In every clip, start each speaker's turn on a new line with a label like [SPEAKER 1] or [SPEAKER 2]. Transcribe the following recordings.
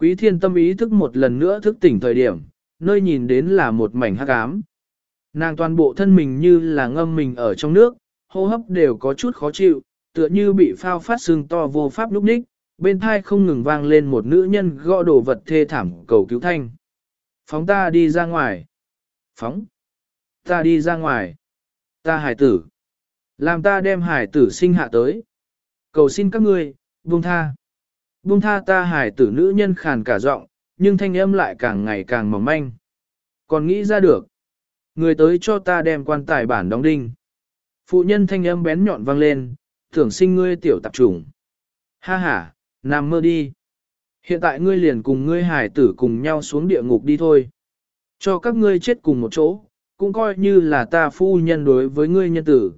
[SPEAKER 1] Quý thiên tâm ý thức một lần nữa thức tỉnh thời điểm, nơi nhìn đến là một mảnh hắc ám. Nàng toàn bộ thân mình như là ngâm mình ở trong nước, hô hấp đều có chút khó chịu, tựa như bị phao phát sưng to vô pháp lúc ních, bên thai không ngừng vang lên một nữ nhân gõ đồ vật thê thảm cầu cứu thanh. Phóng ta đi ra ngoài. Phóng. Ta đi ra ngoài. Ta hải tử. Làm ta đem hải tử sinh hạ tới. Cầu xin các ngươi, buông tha. Buông tha ta hài tử nữ nhân khàn cả giọng, nhưng thanh âm lại càng ngày càng mỏng manh. Còn nghĩ ra được. Người tới cho ta đem quan tài bản đóng đinh. Phụ nhân thanh âm bén nhọn vang lên, tưởng sinh ngươi tiểu tạp trùng. Ha ha, nằm mơ đi. Hiện tại ngươi liền cùng ngươi hải tử cùng nhau xuống địa ngục đi thôi. Cho các ngươi chết cùng một chỗ, cũng coi như là ta phu nhân đối với ngươi nhân tử.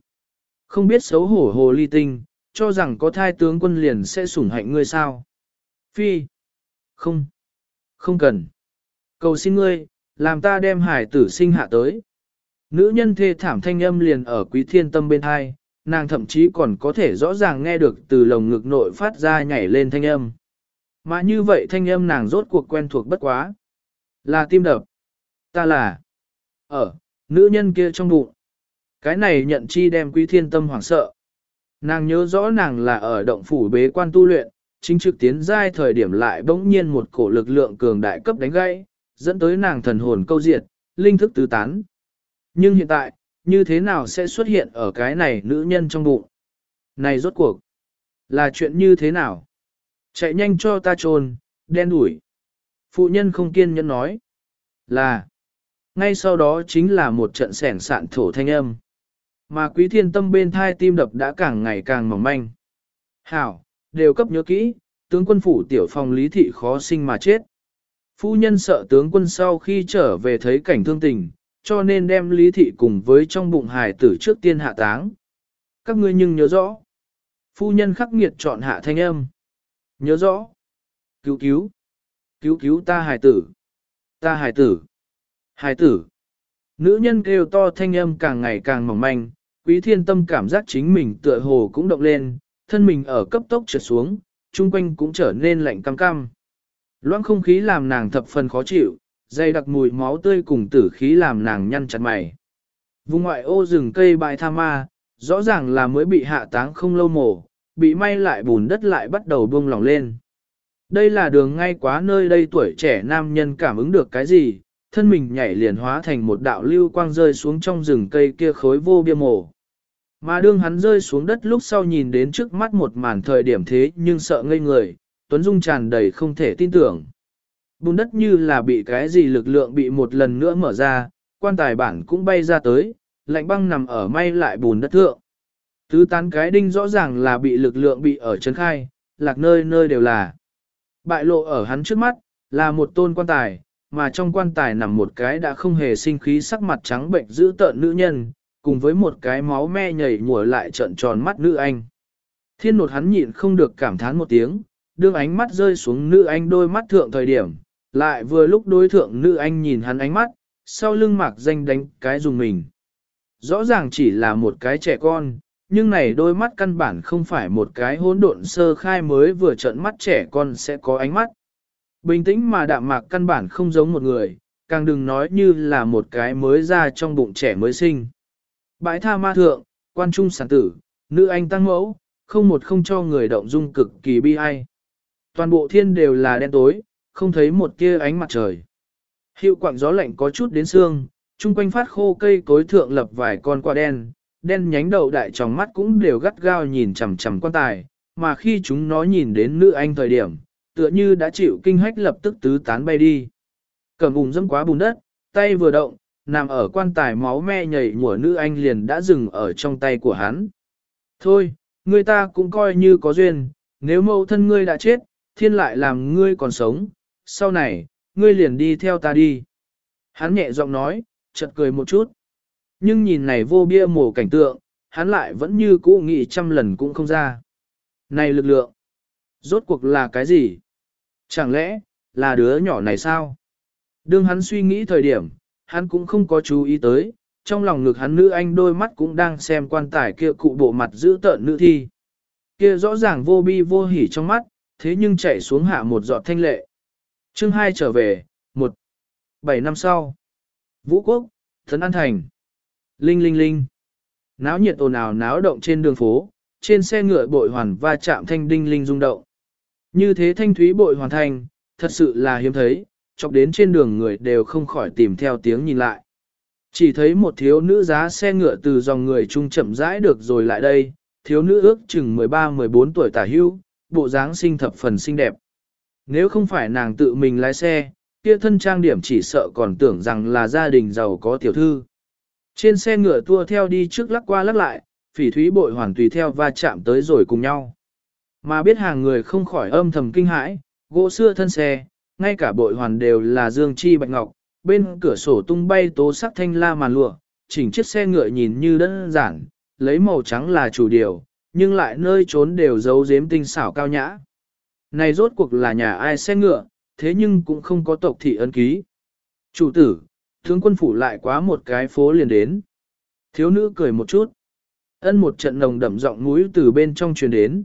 [SPEAKER 1] Không biết xấu hổ hồ ly tinh, cho rằng có thai tướng quân liền sẽ sủng hạnh ngươi sao. Phi. Không. Không cần. Cầu xin ngươi, làm ta đem hải tử sinh hạ tới. Nữ nhân thê thảm thanh âm liền ở quý thiên tâm bên hai, nàng thậm chí còn có thể rõ ràng nghe được từ lồng ngực nội phát ra nhảy lên thanh âm. Mà như vậy thanh âm nàng rốt cuộc quen thuộc bất quá. Là tim đập. Ta là. Ở, nữ nhân kia trong bụng. Cái này nhận chi đem quý thiên tâm hoảng sợ. Nàng nhớ rõ nàng là ở động phủ bế quan tu luyện, chính trực tiến giai thời điểm lại bỗng nhiên một cổ lực lượng cường đại cấp đánh gãy, dẫn tới nàng thần hồn câu diệt, linh thức tứ tán. Nhưng hiện tại, như thế nào sẽ xuất hiện ở cái này nữ nhân trong bụng? Này rốt cuộc, là chuyện như thế nào? Chạy nhanh cho ta trồn, đen đuổi. Phụ nhân không kiên nhẫn nói. Là, ngay sau đó chính là một trận sẻn sạn thổ thanh âm. Mà quý thiên tâm bên thai tim đập đã càng ngày càng mỏng manh. Hảo, đều cấp nhớ kỹ, tướng quân phủ tiểu phòng lý thị khó sinh mà chết. Phu nhân sợ tướng quân sau khi trở về thấy cảnh thương tình, cho nên đem lý thị cùng với trong bụng hài tử trước tiên hạ táng. Các ngươi nhưng nhớ rõ. Phu nhân khắc nghiệt chọn hạ thanh âm. Nhớ rõ. Cứu cứu. Cứu cứu ta hài tử. Ta hài tử. Hài tử. Nữ nhân kêu to thanh âm càng ngày càng mỏng manh, quý thiên tâm cảm giác chính mình tựa hồ cũng động lên, thân mình ở cấp tốc trượt xuống, chung quanh cũng trở nên lạnh cam cam. Loãng không khí làm nàng thập phần khó chịu, dày đặc mùi máu tươi cùng tử khí làm nàng nhăn chặt mày. Vùng ngoại ô rừng cây bãi tha ma, rõ ràng là mới bị hạ táng không lâu mổ, bị may lại bùn đất lại bắt đầu buông lỏng lên. Đây là đường ngay quá nơi đây tuổi trẻ nam nhân cảm ứng được cái gì, thân mình nhảy liền hóa thành một đạo lưu quang rơi xuống trong rừng cây kia khối vô bia mổ. Mà đương hắn rơi xuống đất lúc sau nhìn đến trước mắt một màn thời điểm thế nhưng sợ ngây người, Tuấn Dung tràn đầy không thể tin tưởng. Bùn đất như là bị cái gì lực lượng bị một lần nữa mở ra, quan tài bản cũng bay ra tới, lạnh băng nằm ở may lại bùn đất thượng. Tứ tán cái đinh rõ ràng là bị lực lượng bị ở chân khai, lạc nơi nơi đều là. Bại lộ ở hắn trước mắt, là một tôn quan tài, mà trong quan tài nằm một cái đã không hề sinh khí sắc mặt trắng bệnh giữ tợn nữ nhân, cùng với một cái máu me nhảy mùa lại trận tròn mắt nữ anh. Thiên nột hắn nhịn không được cảm thán một tiếng, đương ánh mắt rơi xuống nữ anh đôi mắt thượng thời điểm, lại vừa lúc đối thượng nữ anh nhìn hắn ánh mắt, sau lưng mạc danh đánh cái dùng mình. Rõ ràng chỉ là một cái trẻ con, nhưng này đôi mắt căn bản không phải một cái hỗn độn sơ khai mới vừa trợn mắt trẻ con sẽ có ánh mắt. Bình tĩnh mà đạm mạc căn bản không giống một người, càng đừng nói như là một cái mới ra trong bụng trẻ mới sinh. Bãi tha ma thượng, quan trung sản tử, nữ anh tăng mẫu, không một không cho người động dung cực kỳ bi ai. Toàn bộ thiên đều là đen tối, không thấy một tia ánh mặt trời. Hiệu quạng gió lạnh có chút đến xương, chung quanh phát khô cây cối thượng lập vài con quả đen, đen nhánh đầu đại trong mắt cũng đều gắt gao nhìn chằm chằm quan tài, mà khi chúng nó nhìn đến nữ anh thời điểm, tựa như đã chịu kinh hách lập tức tứ tán bay đi. Cầm vùng dâm quá bùn đất, tay vừa động, nằm ở quan tài máu me nhảy mùa nữ anh liền đã dừng ở trong tay của hắn. Thôi, người ta cũng coi như có duyên, nếu mẫu thân ngươi đã chết, thiên lại làm ngươi còn sống, sau này, ngươi liền đi theo ta đi. Hắn nhẹ giọng nói, chợt cười một chút. Nhưng nhìn này vô bia mổ cảnh tượng, hắn lại vẫn như cũ nghĩ trăm lần cũng không ra. Này lực lượng, rốt cuộc là cái gì? Chẳng lẽ, là đứa nhỏ này sao? Đương hắn suy nghĩ thời điểm, hắn cũng không có chú ý tới, trong lòng ngực hắn nữ anh đôi mắt cũng đang xem quan tài kia cụ bộ mặt giữ tợn nữ thi. Kia rõ ràng vô bi vô hỉ trong mắt, thế nhưng chảy xuống hạ một giọt thanh lệ. Chương 2 trở về, 1. 7 năm sau. Vũ Quốc, Thấn An Thành. Linh linh linh. Náo nhiệt ồn ào náo động trên đường phố, trên xe ngựa bội hoàn va chạm thanh đinh linh rung động. Như thế thanh thúy bội hoàn thành, thật sự là hiếm thấy, chọc đến trên đường người đều không khỏi tìm theo tiếng nhìn lại. Chỉ thấy một thiếu nữ giá xe ngựa từ dòng người trung chậm rãi được rồi lại đây, thiếu nữ ước chừng 13-14 tuổi tả hưu, bộ dáng xinh thập phần xinh đẹp. Nếu không phải nàng tự mình lái xe, kia thân trang điểm chỉ sợ còn tưởng rằng là gia đình giàu có tiểu thư. Trên xe ngựa tua theo đi trước lắc qua lắc lại, phỉ thúy bội hoàn tùy theo va chạm tới rồi cùng nhau. Mà biết hàng người không khỏi âm thầm kinh hãi, gỗ xưa thân xe, ngay cả bội hoàn đều là dương chi bạch ngọc, bên cửa sổ tung bay tố sắc thanh la màn lụa, chỉnh chiếc xe ngựa nhìn như đơn giản, lấy màu trắng là chủ điều, nhưng lại nơi trốn đều giấu giếm tinh xảo cao nhã. Này rốt cuộc là nhà ai xe ngựa, thế nhưng cũng không có tộc thị ân ký. Chủ tử, tướng quân phủ lại quá một cái phố liền đến. Thiếu nữ cười một chút. Ân một trận nồng đậm giọng núi từ bên trong truyền đến.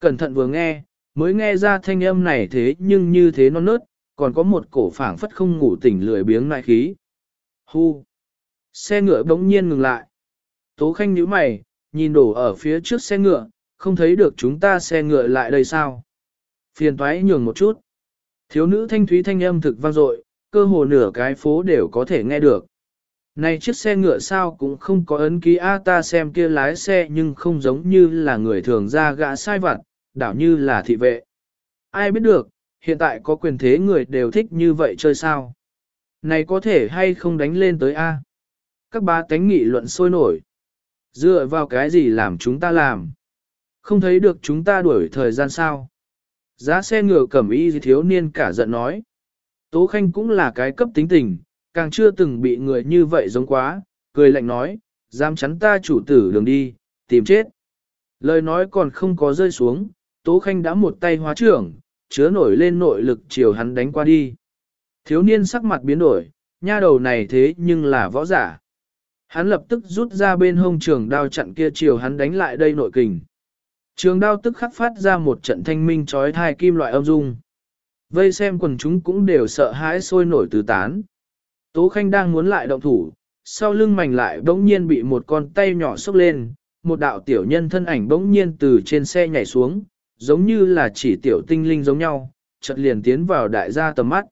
[SPEAKER 1] Cẩn thận vừa nghe, mới nghe ra thanh âm này thế nhưng như thế non nớt, còn có một cổ phảng phất không ngủ tỉnh lười biếng lại khí. Hu! Xe ngựa bỗng nhiên ngừng lại. Tố khanh nhíu mày, nhìn đổ ở phía trước xe ngựa, không thấy được chúng ta xe ngựa lại đây sao. Phiền toái nhường một chút. Thiếu nữ thanh thúy thanh âm thực vang dội, cơ hồ nửa cái phố đều có thể nghe được. Này chiếc xe ngựa sao cũng không có ấn ký A ta xem kia lái xe nhưng không giống như là người thường ra gã sai vặt, đảo như là thị vệ. Ai biết được, hiện tại có quyền thế người đều thích như vậy chơi sao. Này có thể hay không đánh lên tới A. Các ba tánh nghị luận sôi nổi. Dựa vào cái gì làm chúng ta làm? Không thấy được chúng ta đuổi thời gian sao? Giá xe ngựa cẩm y thiếu niên cả giận nói. Tố Khanh cũng là cái cấp tính tình, càng chưa từng bị người như vậy giống quá, cười lạnh nói, dám chắn ta chủ tử đường đi, tìm chết. Lời nói còn không có rơi xuống, Tố Khanh đã một tay hóa trưởng, chứa nổi lên nội lực chiều hắn đánh qua đi. Thiếu niên sắc mặt biến đổi, nha đầu này thế nhưng là võ giả. Hắn lập tức rút ra bên hông trường đao chặn kia chiều hắn đánh lại đây nội kình. Trường đao tức khắc phát ra một trận thanh minh trói thai kim loại âm dung. Vây xem quần chúng cũng đều sợ hãi sôi nổi tứ tán. Tố Khanh đang muốn lại động thủ, sau lưng mảnh lại bỗng nhiên bị một con tay nhỏ xốc lên, một đạo tiểu nhân thân ảnh bỗng nhiên từ trên xe nhảy xuống, giống như là chỉ tiểu tinh linh giống nhau, chợt liền tiến vào đại gia tầm mắt.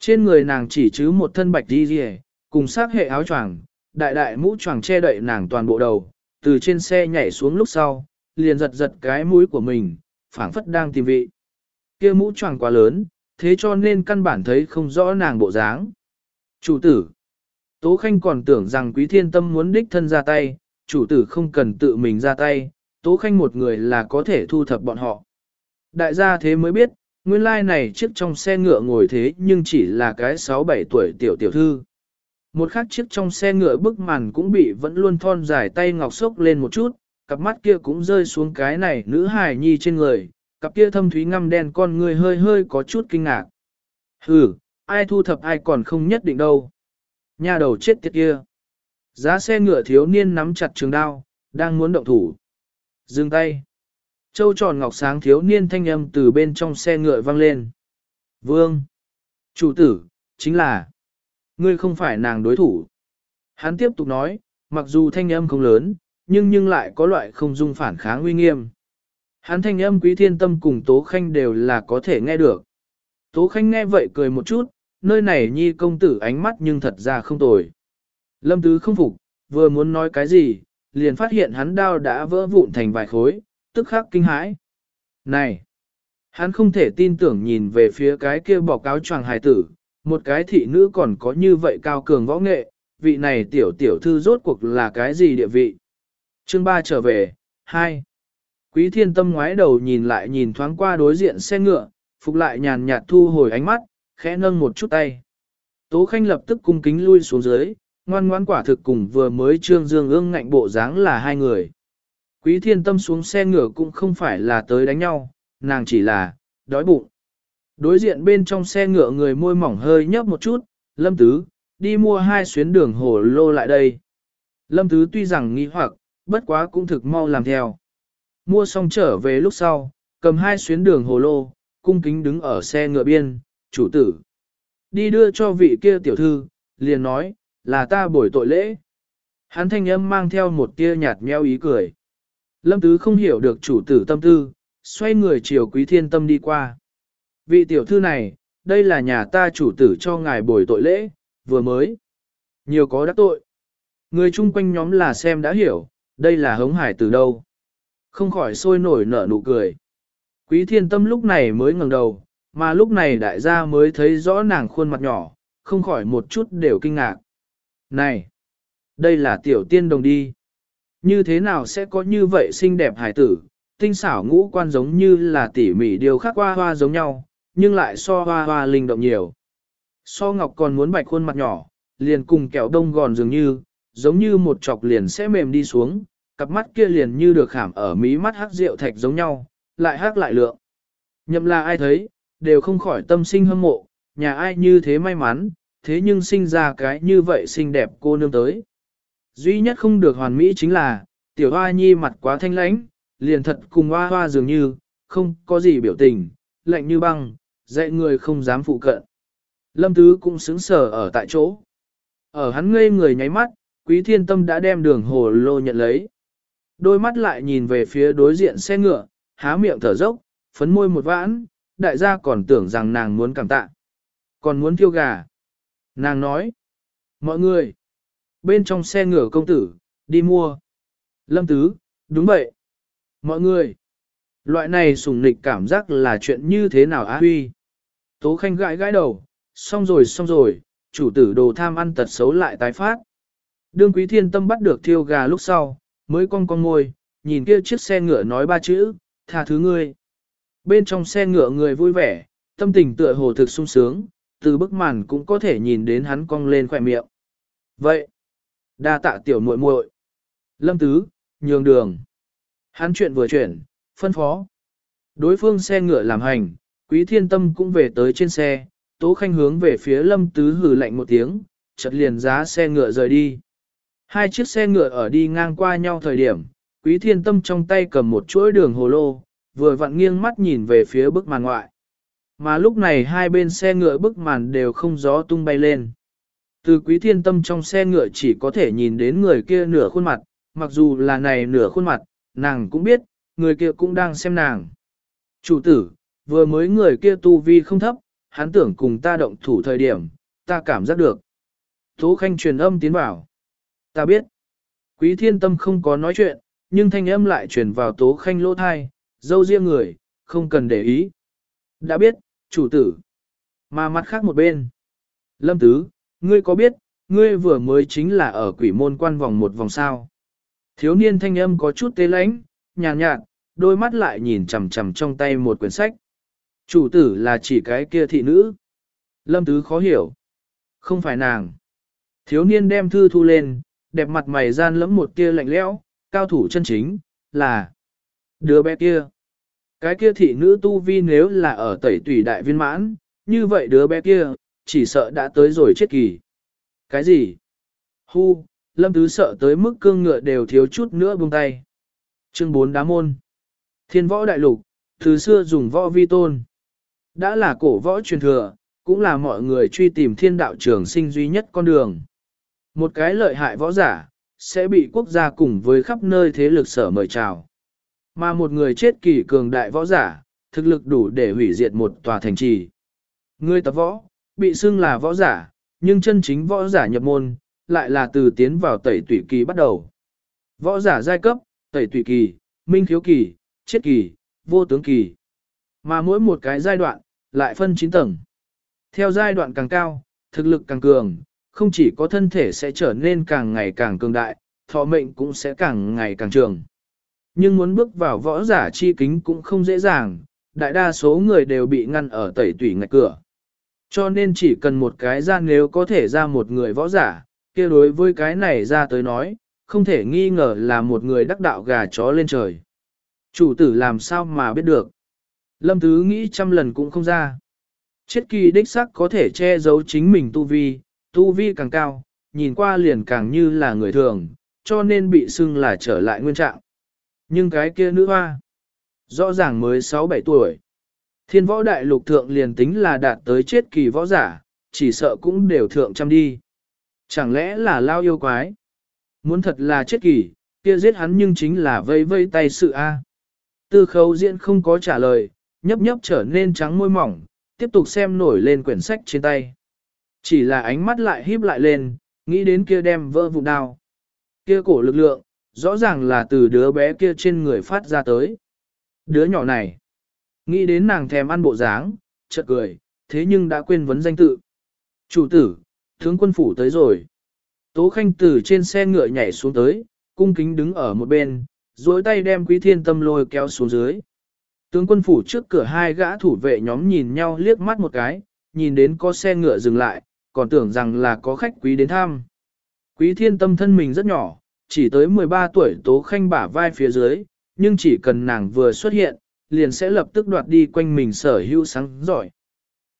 [SPEAKER 1] Trên người nàng chỉ chứ một thân bạch đi rìa, cùng sát hệ áo choàng, đại đại mũ choàng che đậy nàng toàn bộ đầu, từ trên xe nhảy xuống lúc sau, liền giật giật cái mũi của mình, phảng phất đang tìm vị. Kia mũ choàng quá lớn, thế cho nên căn bản thấy không rõ nàng bộ dáng. Chủ tử, Tố Khanh còn tưởng rằng Quý Thiên Tâm muốn đích thân ra tay, chủ tử không cần tự mình ra tay, Tố Khanh một người là có thể thu thập bọn họ. Đại gia thế mới biết, nguyên lai này chiếc trong xe ngựa ngồi thế nhưng chỉ là cái 6-7 tuổi tiểu tiểu thư. Một khác chiếc trong xe ngựa bức màn cũng bị vẫn luôn thon dài tay ngọc sốc lên một chút, cặp mắt kia cũng rơi xuống cái này nữ hài nhi trên người, cặp kia thâm thúy ngăm đen con người hơi hơi có chút kinh ngạc. Hừ, ai thu thập ai còn không nhất định đâu. Nhà đầu chết tiệt kia. Giá xe ngựa thiếu niên nắm chặt trường đao, đang muốn động thủ. Dừng tay. Châu tròn ngọc sáng thiếu niên thanh âm từ bên trong xe ngựa vang lên. Vương. Chủ tử, chính là. Ngươi không phải nàng đối thủ. Hắn tiếp tục nói, mặc dù thanh âm không lớn, nhưng nhưng lại có loại không dung phản kháng uy nghiêm. Hắn thanh âm quý thiên tâm cùng Tố Khanh đều là có thể nghe được. Tố Khanh nghe vậy cười một chút, nơi này nhi công tử ánh mắt nhưng thật ra không tồi. Lâm Tứ không phục, vừa muốn nói cái gì, liền phát hiện hắn đao đã vỡ vụn thành vài khối, tức khắc kinh hãi. Này! Hắn không thể tin tưởng nhìn về phía cái kia bọc cáo choàng hài tử, một cái thị nữ còn có như vậy cao cường võ nghệ, vị này tiểu tiểu thư rốt cuộc là cái gì địa vị. Chương 3 trở về, 2. Quý thiên tâm ngoái đầu nhìn lại nhìn thoáng qua đối diện xe ngựa, phục lại nhàn nhạt thu hồi ánh mắt, khẽ nâng một chút tay. Tố Khanh lập tức cung kính lui xuống dưới, ngoan ngoãn quả thực cùng vừa mới trương dương ương ngạnh bộ dáng là hai người. Quý thiên tâm xuống xe ngựa cũng không phải là tới đánh nhau, nàng chỉ là, đói bụng. Đối diện bên trong xe ngựa người môi mỏng hơi nhấp một chút, lâm tứ, đi mua hai xuyến đường hồ lô lại đây. Lâm tứ tuy rằng nghi hoặc, bất quá cũng thực mau làm theo. Mua xong trở về lúc sau, cầm hai xuyến đường hồ lô, cung kính đứng ở xe ngựa biên, chủ tử. Đi đưa cho vị kia tiểu thư, liền nói, là ta bồi tội lễ. Hắn thanh âm mang theo một tia nhạt nheo ý cười. Lâm Tứ không hiểu được chủ tử tâm tư, xoay người chiều quý thiên tâm đi qua. Vị tiểu thư này, đây là nhà ta chủ tử cho ngài bồi tội lễ, vừa mới. Nhiều có đắc tội. Người chung quanh nhóm là xem đã hiểu, đây là hống hải từ đâu. Không khỏi sôi nổi nở nụ cười. Quý thiên tâm lúc này mới ngẩng đầu, mà lúc này đại gia mới thấy rõ nàng khuôn mặt nhỏ, không khỏi một chút đều kinh ngạc. Này! Đây là tiểu tiên đồng đi. Như thế nào sẽ có như vậy xinh đẹp hải tử, tinh xảo ngũ quan giống như là tỉ mỉ điều khác hoa hoa giống nhau, nhưng lại so hoa hoa linh động nhiều. So ngọc còn muốn bạch khuôn mặt nhỏ, liền cùng kẹo đông gòn dường như, giống như một chọc liền sẽ mềm đi xuống, cặp mắt kia liền như được khảm ở mí mắt hắc rượu thạch giống nhau, lại hắc lại lượng. Nhậm là ai thấy, đều không khỏi tâm sinh hâm mộ, nhà ai như thế may mắn, thế nhưng sinh ra cái như vậy xinh đẹp cô nương tới. Duy nhất không được hoàn mỹ chính là, tiểu hoa nhi mặt quá thanh lãnh, liền thật cùng hoa hoa dường như, không có gì biểu tình, lạnh như băng, dạy người không dám phụ cận. Lâm Tứ cũng xứng sở ở tại chỗ. Ở hắn ngây người nháy mắt, quý thiên tâm đã đem đường hồ lô nhận lấy. Đôi mắt lại nhìn về phía đối diện xe ngựa, há miệng thở dốc, phấn môi một vãn, đại gia còn tưởng rằng nàng muốn cảm tạ. Còn muốn thiêu gà. Nàng nói, mọi người, bên trong xe ngựa công tử, đi mua. Lâm Tứ, đúng vậy. Mọi người, loại này sùng nịch cảm giác là chuyện như thế nào á huy. Tố Khanh gãi gãi đầu, xong rồi xong rồi, chủ tử đồ tham ăn tật xấu lại tái phát. Đương quý thiên tâm bắt được thiêu gà lúc sau, mới cong con ngồi, nhìn kia chiếc xe ngựa nói ba chữ, tha thứ ngươi. Bên trong xe ngựa người vui vẻ, tâm tình tựa hồ thực sung sướng, từ bức màn cũng có thể nhìn đến hắn cong lên khỏe miệng. Vậy, đa tạ tiểu muội muội. Lâm Tứ, nhường đường. Hắn chuyện vừa chuyển, phân phó. Đối phương xe ngựa làm hành, quý thiên tâm cũng về tới trên xe, tố khanh hướng về phía lâm tứ hừ lạnh một tiếng, chợt liền giá xe ngựa rời đi. Hai chiếc xe ngựa ở đi ngang qua nhau thời điểm, quý thiên tâm trong tay cầm một chuỗi đường hồ lô, vừa vặn nghiêng mắt nhìn về phía bức màn ngoại. Mà lúc này hai bên xe ngựa bức màn đều không gió tung bay lên. Từ quý thiên tâm trong xe ngựa chỉ có thể nhìn đến người kia nửa khuôn mặt, mặc dù là này nửa khuôn mặt, nàng cũng biết, người kia cũng đang xem nàng. Chủ tử, vừa mới người kia tu vi không thấp, hắn tưởng cùng ta động thủ thời điểm, ta cảm giác được. Tố Khanh truyền âm tiến vào. Ta biết. Quý thiên tâm không có nói chuyện, nhưng thanh âm lại truyền vào Tố Khanh lỗ thai, dâu riêng người, không cần để ý. Đã biết, chủ tử. Mà mặt khác một bên. Lâm Tứ, ngươi có biết, ngươi vừa mới chính là ở quỷ môn quan vòng một vòng sao. Thiếu niên thanh âm có chút tế lãnh, nhàn nhạt, nhạt, đôi mắt lại nhìn chằm chằm trong tay một quyển sách. Chủ tử là chỉ cái kia thị nữ. Lâm Tứ khó hiểu. Không phải nàng. Thiếu niên đem thư thu lên, đẹp mặt mày gian lẫm một tia lạnh lẽo, cao thủ chân chính, là đứa bé kia. Cái kia thị nữ tu vi nếu là ở tẩy tùy đại viên mãn, như vậy đứa bé kia, chỉ sợ đã tới rồi chết kỳ. Cái gì? Hu, lâm tứ sợ tới mức cương ngựa đều thiếu chút nữa buông tay. Chương 4 đá môn. Thiên võ đại lục, từ xưa dùng võ vi tôn. Đã là cổ võ truyền thừa, cũng là mọi người truy tìm thiên đạo trường sinh duy nhất con đường. Một cái lợi hại võ giả, sẽ bị quốc gia cùng với khắp nơi thế lực sở mời chào. Mà một người chết kỳ cường đại võ giả, thực lực đủ để hủy diệt một tòa thành trì. Người tập võ, bị xưng là võ giả, nhưng chân chính võ giả nhập môn, lại là từ tiến vào tẩy tủy kỳ bắt đầu. Võ giả giai cấp, tẩy tủy kỳ, minh khiếu kỳ, chết kỳ, vô tướng kỳ. Mà mỗi một cái giai đoạn, lại phân 9 tầng. Theo giai đoạn càng cao, thực lực càng cường, không chỉ có thân thể sẽ trở nên càng ngày càng cường đại, thọ mệnh cũng sẽ càng ngày càng trường. Nhưng muốn bước vào võ giả chi kính cũng không dễ dàng, đại đa số người đều bị ngăn ở tẩy tủy ngạch cửa. Cho nên chỉ cần một cái ra nếu có thể ra một người võ giả, kia đối với cái này ra tới nói, không thể nghi ngờ là một người đắc đạo gà chó lên trời. Chủ tử làm sao mà biết được. Lâm Tứ nghĩ trăm lần cũng không ra. Chết kỳ đích sắc có thể che giấu chính mình tu vi, tu vi càng cao, nhìn qua liền càng như là người thường, cho nên bị xưng là trở lại nguyên trạng. Nhưng cái kia nữ hoa, rõ ràng mới 6-7 tuổi. Thiên võ đại lục thượng liền tính là đạt tới chết kỳ võ giả, chỉ sợ cũng đều thượng trăm đi. Chẳng lẽ là lao yêu quái? Muốn thật là chết kỳ, kia giết hắn nhưng chính là vây vây tay sự A. Tư khấu diễn không có trả lời, nhấp nhấp trở nên trắng môi mỏng, tiếp tục xem nổi lên quyển sách trên tay. Chỉ là ánh mắt lại híp lại lên, nghĩ đến kia đem vỡ vụ đao. Kia cổ lực lượng, rõ ràng là từ đứa bé kia trên người phát ra tới. Đứa nhỏ này, nghĩ đến nàng thèm ăn bộ dáng, chợt cười, thế nhưng đã quên vấn danh tự. Chủ tử, tướng quân phủ tới rồi. Tố Khanh từ trên xe ngựa nhảy xuống tới, cung kính đứng ở một bên, duỗi tay đem quý thiên tâm lôi kéo xuống dưới. Tướng quân phủ trước cửa hai gã thủ vệ nhóm nhìn nhau liếc mắt một cái, nhìn đến có xe ngựa dừng lại, còn tưởng rằng là có khách quý đến thăm. Quý thiên tâm thân mình rất nhỏ, chỉ tới 13 tuổi tố khanh bả vai phía dưới, nhưng chỉ cần nàng vừa xuất hiện, liền sẽ lập tức đoạt đi quanh mình sở hữu sáng giỏi.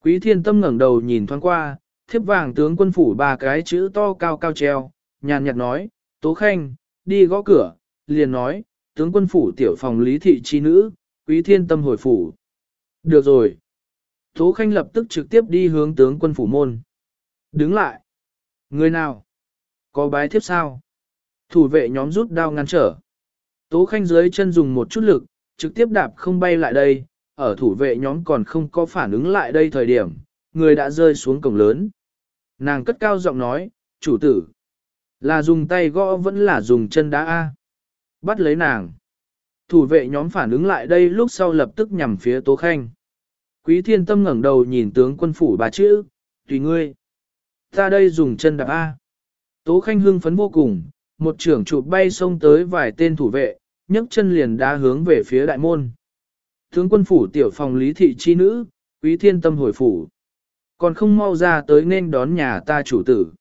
[SPEAKER 1] Quý thiên tâm ngẩng đầu nhìn thoáng qua, thiếp vàng tướng quân phủ ba cái chữ to cao cao treo, nhàn nhạt nói, tố khanh, đi gõ cửa, liền nói, tướng quân phủ tiểu phòng lý thị chi nữ, quý thiên tâm hồi phủ. Được rồi. Tố khanh lập tức trực tiếp đi hướng tướng quân phủ môn. Đứng lại. Người nào? Có bái thiếp sao? Thủ vệ nhóm rút đao ngăn trở. Tố khanh dưới chân dùng một chút lực, trực tiếp đạp không bay lại đây, ở thủ vệ nhóm còn không có phản ứng lại đây thời điểm, người đã rơi xuống cổng lớn. Nàng cất cao giọng nói, chủ tử, là dùng tay gõ vẫn là dùng chân đá A. Bắt lấy nàng. Thủ vệ nhóm phản ứng lại đây lúc sau lập tức nhằm phía Tố Khanh. Quý thiên tâm ngẩng đầu nhìn tướng quân phủ bà chữ, tùy ngươi. Ta đây dùng chân đạp A. Tố Khanh hưng phấn vô cùng, một trưởng chụp bay xông tới vài tên thủ vệ, nhấc chân liền đá hướng về phía đại môn. Tướng quân phủ tiểu phòng lý thị chi nữ, quý thiên tâm hồi phủ. Còn không mau ra tới nên đón nhà ta chủ tử.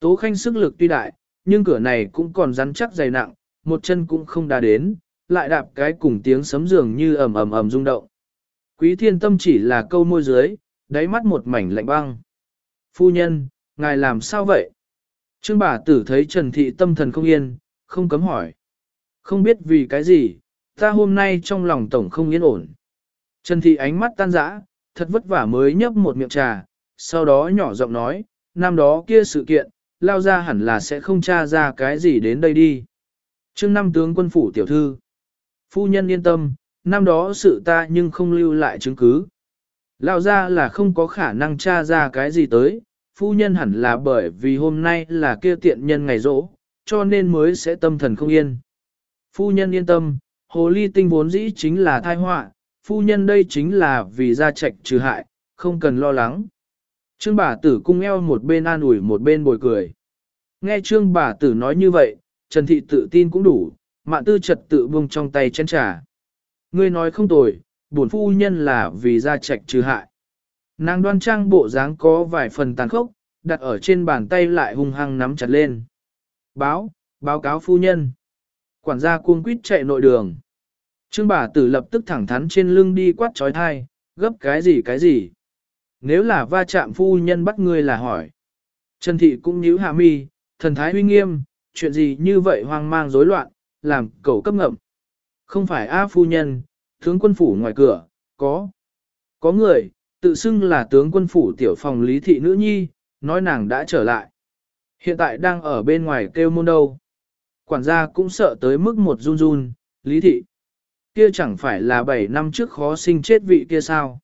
[SPEAKER 1] Tố khanh sức lực tuy đại, nhưng cửa này cũng còn rắn chắc dày nặng, một chân cũng không đá đến, lại đạp cái cùng tiếng sấm dường như ầm ầm ầm rung động. Quý thiên tâm chỉ là câu môi dưới, đáy mắt một mảnh lạnh băng. Phu nhân, ngài làm sao vậy? Trương bà tử thấy Trần Thị tâm thần không yên, không cấm hỏi. Không biết vì cái gì, ta hôm nay trong lòng tổng không yên ổn. Trần Thị ánh mắt tan rã, thật vất vả mới nhấp một miệng trà, sau đó nhỏ giọng nói, năm đó kia sự kiện, lao ra hẳn là sẽ không tra ra cái gì đến đây đi. Trương năm tướng quân phủ tiểu thư. Phu nhân yên tâm, năm đó sự ta nhưng không lưu lại chứng cứ. Lao ra là không có khả năng tra ra cái gì tới, phu nhân hẳn là bởi vì hôm nay là kia tiện nhân ngày rỗ, cho nên mới sẽ tâm thần không yên. Phu nhân yên tâm, hồ ly tinh vốn dĩ chính là thai họa, phu nhân đây chính là vì gia trạch trừ hại, không cần lo lắng. Trương bà tử cung eo một bên an ủi một bên bồi cười. Nghe trương bà tử nói như vậy, Trần Thị tự tin cũng đủ, mạn tư trật tự buông trong tay chén trà. Ngươi nói không tồi, bổn phu nhân là vì gia trạch trừ hại. Nàng đoan trang bộ dáng có vài phần tàn khốc, đặt ở trên bàn tay lại hung hăng nắm chặt lên. Báo, báo cáo phu nhân. Quản gia cuông quýt chạy nội đường. Trương bà tử lập tức thẳng thắn trên lưng đi quát trói thai, gấp cái gì cái gì. Nếu là va chạm phu nhân bắt ngươi là hỏi. Trần thị cũng nhíu hạ mi, thần thái huy nghiêm, chuyện gì như vậy hoang mang rối loạn, làm cầu cấp ngậm. Không phải A phu nhân, tướng quân phủ ngoài cửa, có. Có người, tự xưng là tướng quân phủ tiểu phòng lý thị nữ nhi, nói nàng đã trở lại. Hiện tại đang ở bên ngoài kêu môn đâu. Quản gia cũng sợ tới mức một run run, lý thị. Kia chẳng phải là 7 năm trước khó sinh chết vị kia sao.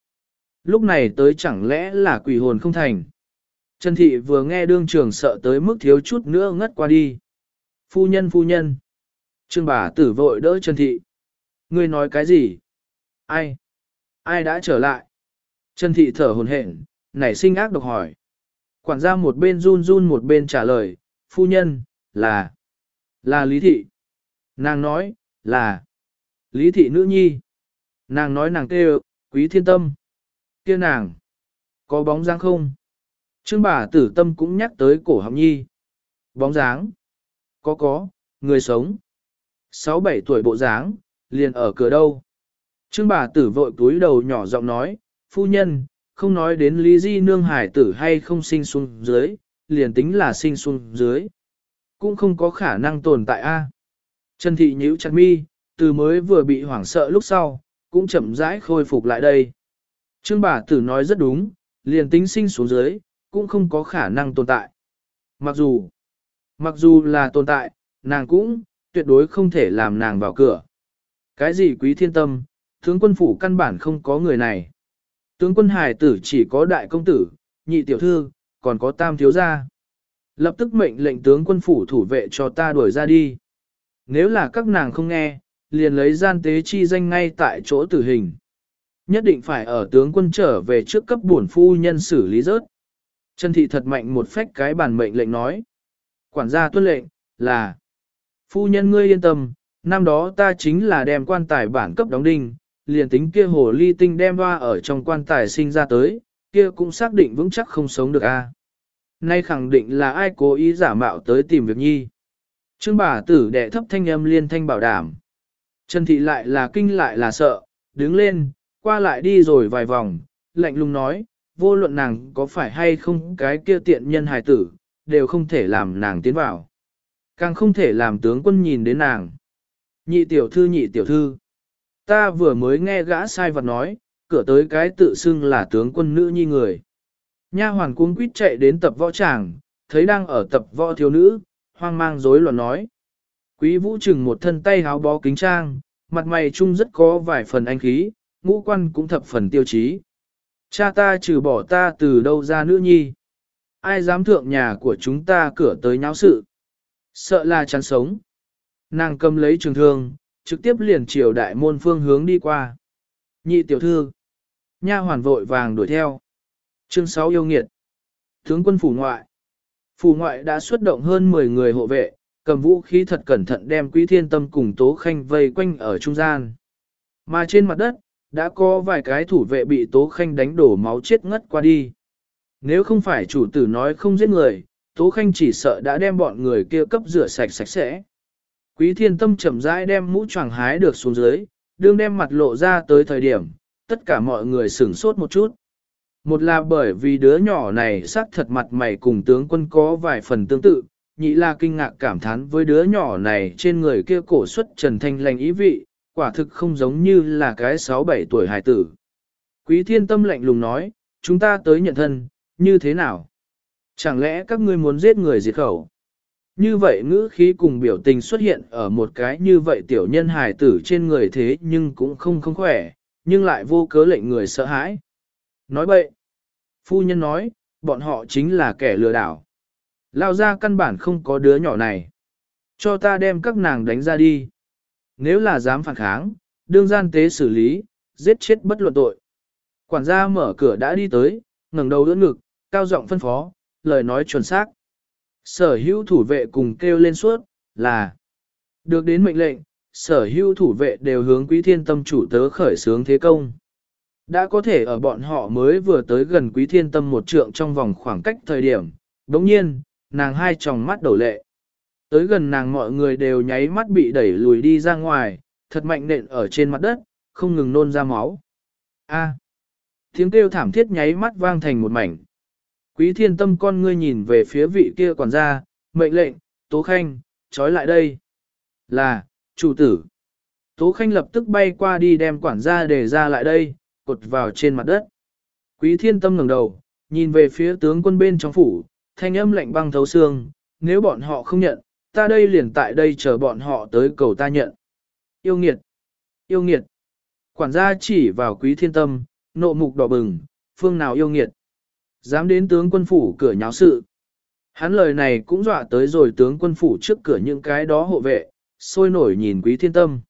[SPEAKER 1] Lúc này tới chẳng lẽ là quỷ hồn không thành. Trần thị vừa nghe đương trường sợ tới mức thiếu chút nữa ngất qua đi. Phu nhân phu nhân. Trương bà tử vội đỡ Trần thị. Ngươi nói cái gì? Ai? Ai đã trở lại? Trần thị thở hồn hển, nảy sinh ác độc hỏi. Quản gia một bên run run một bên trả lời, phu nhân, là, là lý thị. Nàng nói, là, lý thị nữ nhi. Nàng nói nàng kêu, quý thiên tâm. kia nàng, có bóng dáng không? Trương bà tử tâm cũng nhắc tới cổ học nhi. Bóng dáng, có có, người sống. Sáu bảy tuổi bộ dáng, liền ở cửa đâu. Trương bà tử vội túi đầu nhỏ giọng nói, phu nhân, không nói đến lý di nương hải tử hay không sinh xuống dưới, liền tính là sinh xuống dưới. Cũng không có khả năng tồn tại a. Trần thị nhíu chặt mi, từ mới vừa bị hoảng sợ lúc sau, cũng chậm rãi khôi phục lại đây. Trương bà tử nói rất đúng, liền tính sinh xuống dưới, cũng không có khả năng tồn tại. Mặc dù, mặc dù là tồn tại, nàng cũng, tuyệt đối không thể làm nàng vào cửa. Cái gì quý thiên tâm, tướng quân phủ căn bản không có người này. Tướng quân hải tử chỉ có đại công tử, nhị tiểu thư, còn có tam thiếu gia. Lập tức mệnh lệnh tướng quân phủ thủ vệ cho ta đuổi ra đi. Nếu là các nàng không nghe, liền lấy gian tế chi danh ngay tại chỗ tử hình. Nhất định phải ở tướng quân trở về trước cấp bổn phu nhân xử lý rớt. Trần thị thật mạnh một phách cái bản mệnh lệnh nói. Quản gia tuân lệnh, là Phu nhân ngươi yên tâm, năm đó ta chính là đem quan tài bản cấp đóng đinh, liền tính kia hồ ly tinh đem hoa ở trong quan tài sinh ra tới, kia cũng xác định vững chắc không sống được a. À. Nay khẳng định là ai cố ý giả mạo tới tìm việc nhi. Trương bà tử đệ thấp thanh âm liên thanh bảo đảm. Trần thị lại là kinh lại là sợ, đứng lên, qua lại đi rồi vài vòng, lạnh lùng nói, vô luận nàng có phải hay không cái kia tiện nhân hài tử, đều không thể làm nàng tiến vào. Càng không thể làm tướng quân nhìn đến nàng. Nhị tiểu thư nhị tiểu thư. Ta vừa mới nghe gã sai vật nói, cửa tới cái tự xưng là tướng quân nữ nhi người. Nha hoàn cuống quýt chạy đến tập võ tràng, thấy đang ở tập võ thiếu nữ, hoang mang rối loạn nói. Quý vũ trừng một thân tay háo bó kính trang, mặt mày trung rất có vài phần anh khí, ngũ quan cũng thập phần tiêu chí. Cha ta trừ bỏ ta từ đâu ra nữ nhi. Ai dám thượng nhà của chúng ta cửa tới nháo sự. Sợ là chán sống. Nàng cầm lấy trường thương, trực tiếp liền chiều đại môn phương hướng đi qua. Nhị tiểu thư. Nha hoàn vội vàng đuổi theo. Chương 6 yêu nghiệt. Tướng quân phủ ngoại. Phủ ngoại đã xuất động hơn 10 người hộ vệ, cầm vũ khí thật cẩn thận đem quý thiên tâm cùng tố khanh vây quanh ở trung gian. Mà trên mặt đất, đã có vài cái thủ vệ bị tố khanh đánh đổ máu chết ngất qua đi. Nếu không phải chủ tử nói không giết người, Tố Khanh chỉ sợ đã đem bọn người kia cấp rửa sạch sạch sẽ. Quý thiên tâm chậm rãi đem mũ choàng hái được xuống dưới, đương đem mặt lộ ra tới thời điểm, tất cả mọi người sửng sốt một chút. Một là bởi vì đứa nhỏ này sắc thật mặt mày cùng tướng quân có vài phần tương tự, nhị là kinh ngạc cảm thán với đứa nhỏ này trên người kia cổ xuất trần thanh lành ý vị, quả thực không giống như là cái 6-7 tuổi hài tử. Quý thiên tâm lạnh lùng nói, chúng ta tới nhận thân, như thế nào? Chẳng lẽ các ngươi muốn giết người diệt khẩu? Như vậy ngữ khí cùng biểu tình xuất hiện ở một cái như vậy tiểu nhân hài tử trên người thế nhưng cũng không không khỏe, nhưng lại vô cớ lệnh người sợ hãi. Nói bậy. Phu nhân nói, bọn họ chính là kẻ lừa đảo. Lao ra căn bản không có đứa nhỏ này. Cho ta đem các nàng đánh ra đi. Nếu là dám phản kháng, đương gian tế xử lý, giết chết bất luận tội. Quản gia mở cửa đã đi tới, ngẩng đầu đỡ ngực, cao giọng phân phó, lời nói chuẩn xác. Sở hữu thủ vệ cùng kêu lên suốt, là được đến mệnh lệnh, sở hữu thủ vệ đều hướng quý thiên tâm chủ tớ khởi sướng thế công. Đã có thể ở bọn họ mới vừa tới gần quý thiên tâm một trượng trong vòng khoảng cách thời điểm, đồng nhiên, nàng hai tròng mắt đổ lệ. Tới gần nàng mọi người đều nháy mắt bị đẩy lùi đi ra ngoài, thật mạnh nện ở trên mặt đất, không ngừng nôn ra máu. A. tiếng kêu thảm thiết nháy mắt vang thành một mảnh. Quý thiên tâm con ngươi nhìn về phía vị kia quản gia, mệnh lệnh, Tố Khanh, trói lại đây. Là, chủ tử. Tố Khanh lập tức bay qua đi đem quản gia để ra lại đây, cột vào trên mặt đất. Quý thiên tâm ngẩng đầu, nhìn về phía tướng quân bên trong phủ, thanh âm lạnh băng thấu xương, nếu bọn họ không nhận, ta đây liền tại đây chờ bọn họ tới cầu ta nhận. Yêu nghiệt! Yêu nghiệt! Quản gia chỉ vào quý thiên tâm, nộ mục đỏ bừng, phương nào yêu nghiệt. Dám đến tướng quân phủ cửa nháo sự. Hắn lời này cũng dọa tới rồi tướng quân phủ trước cửa những cái đó hộ vệ, sôi nổi nhìn quý thiên tâm.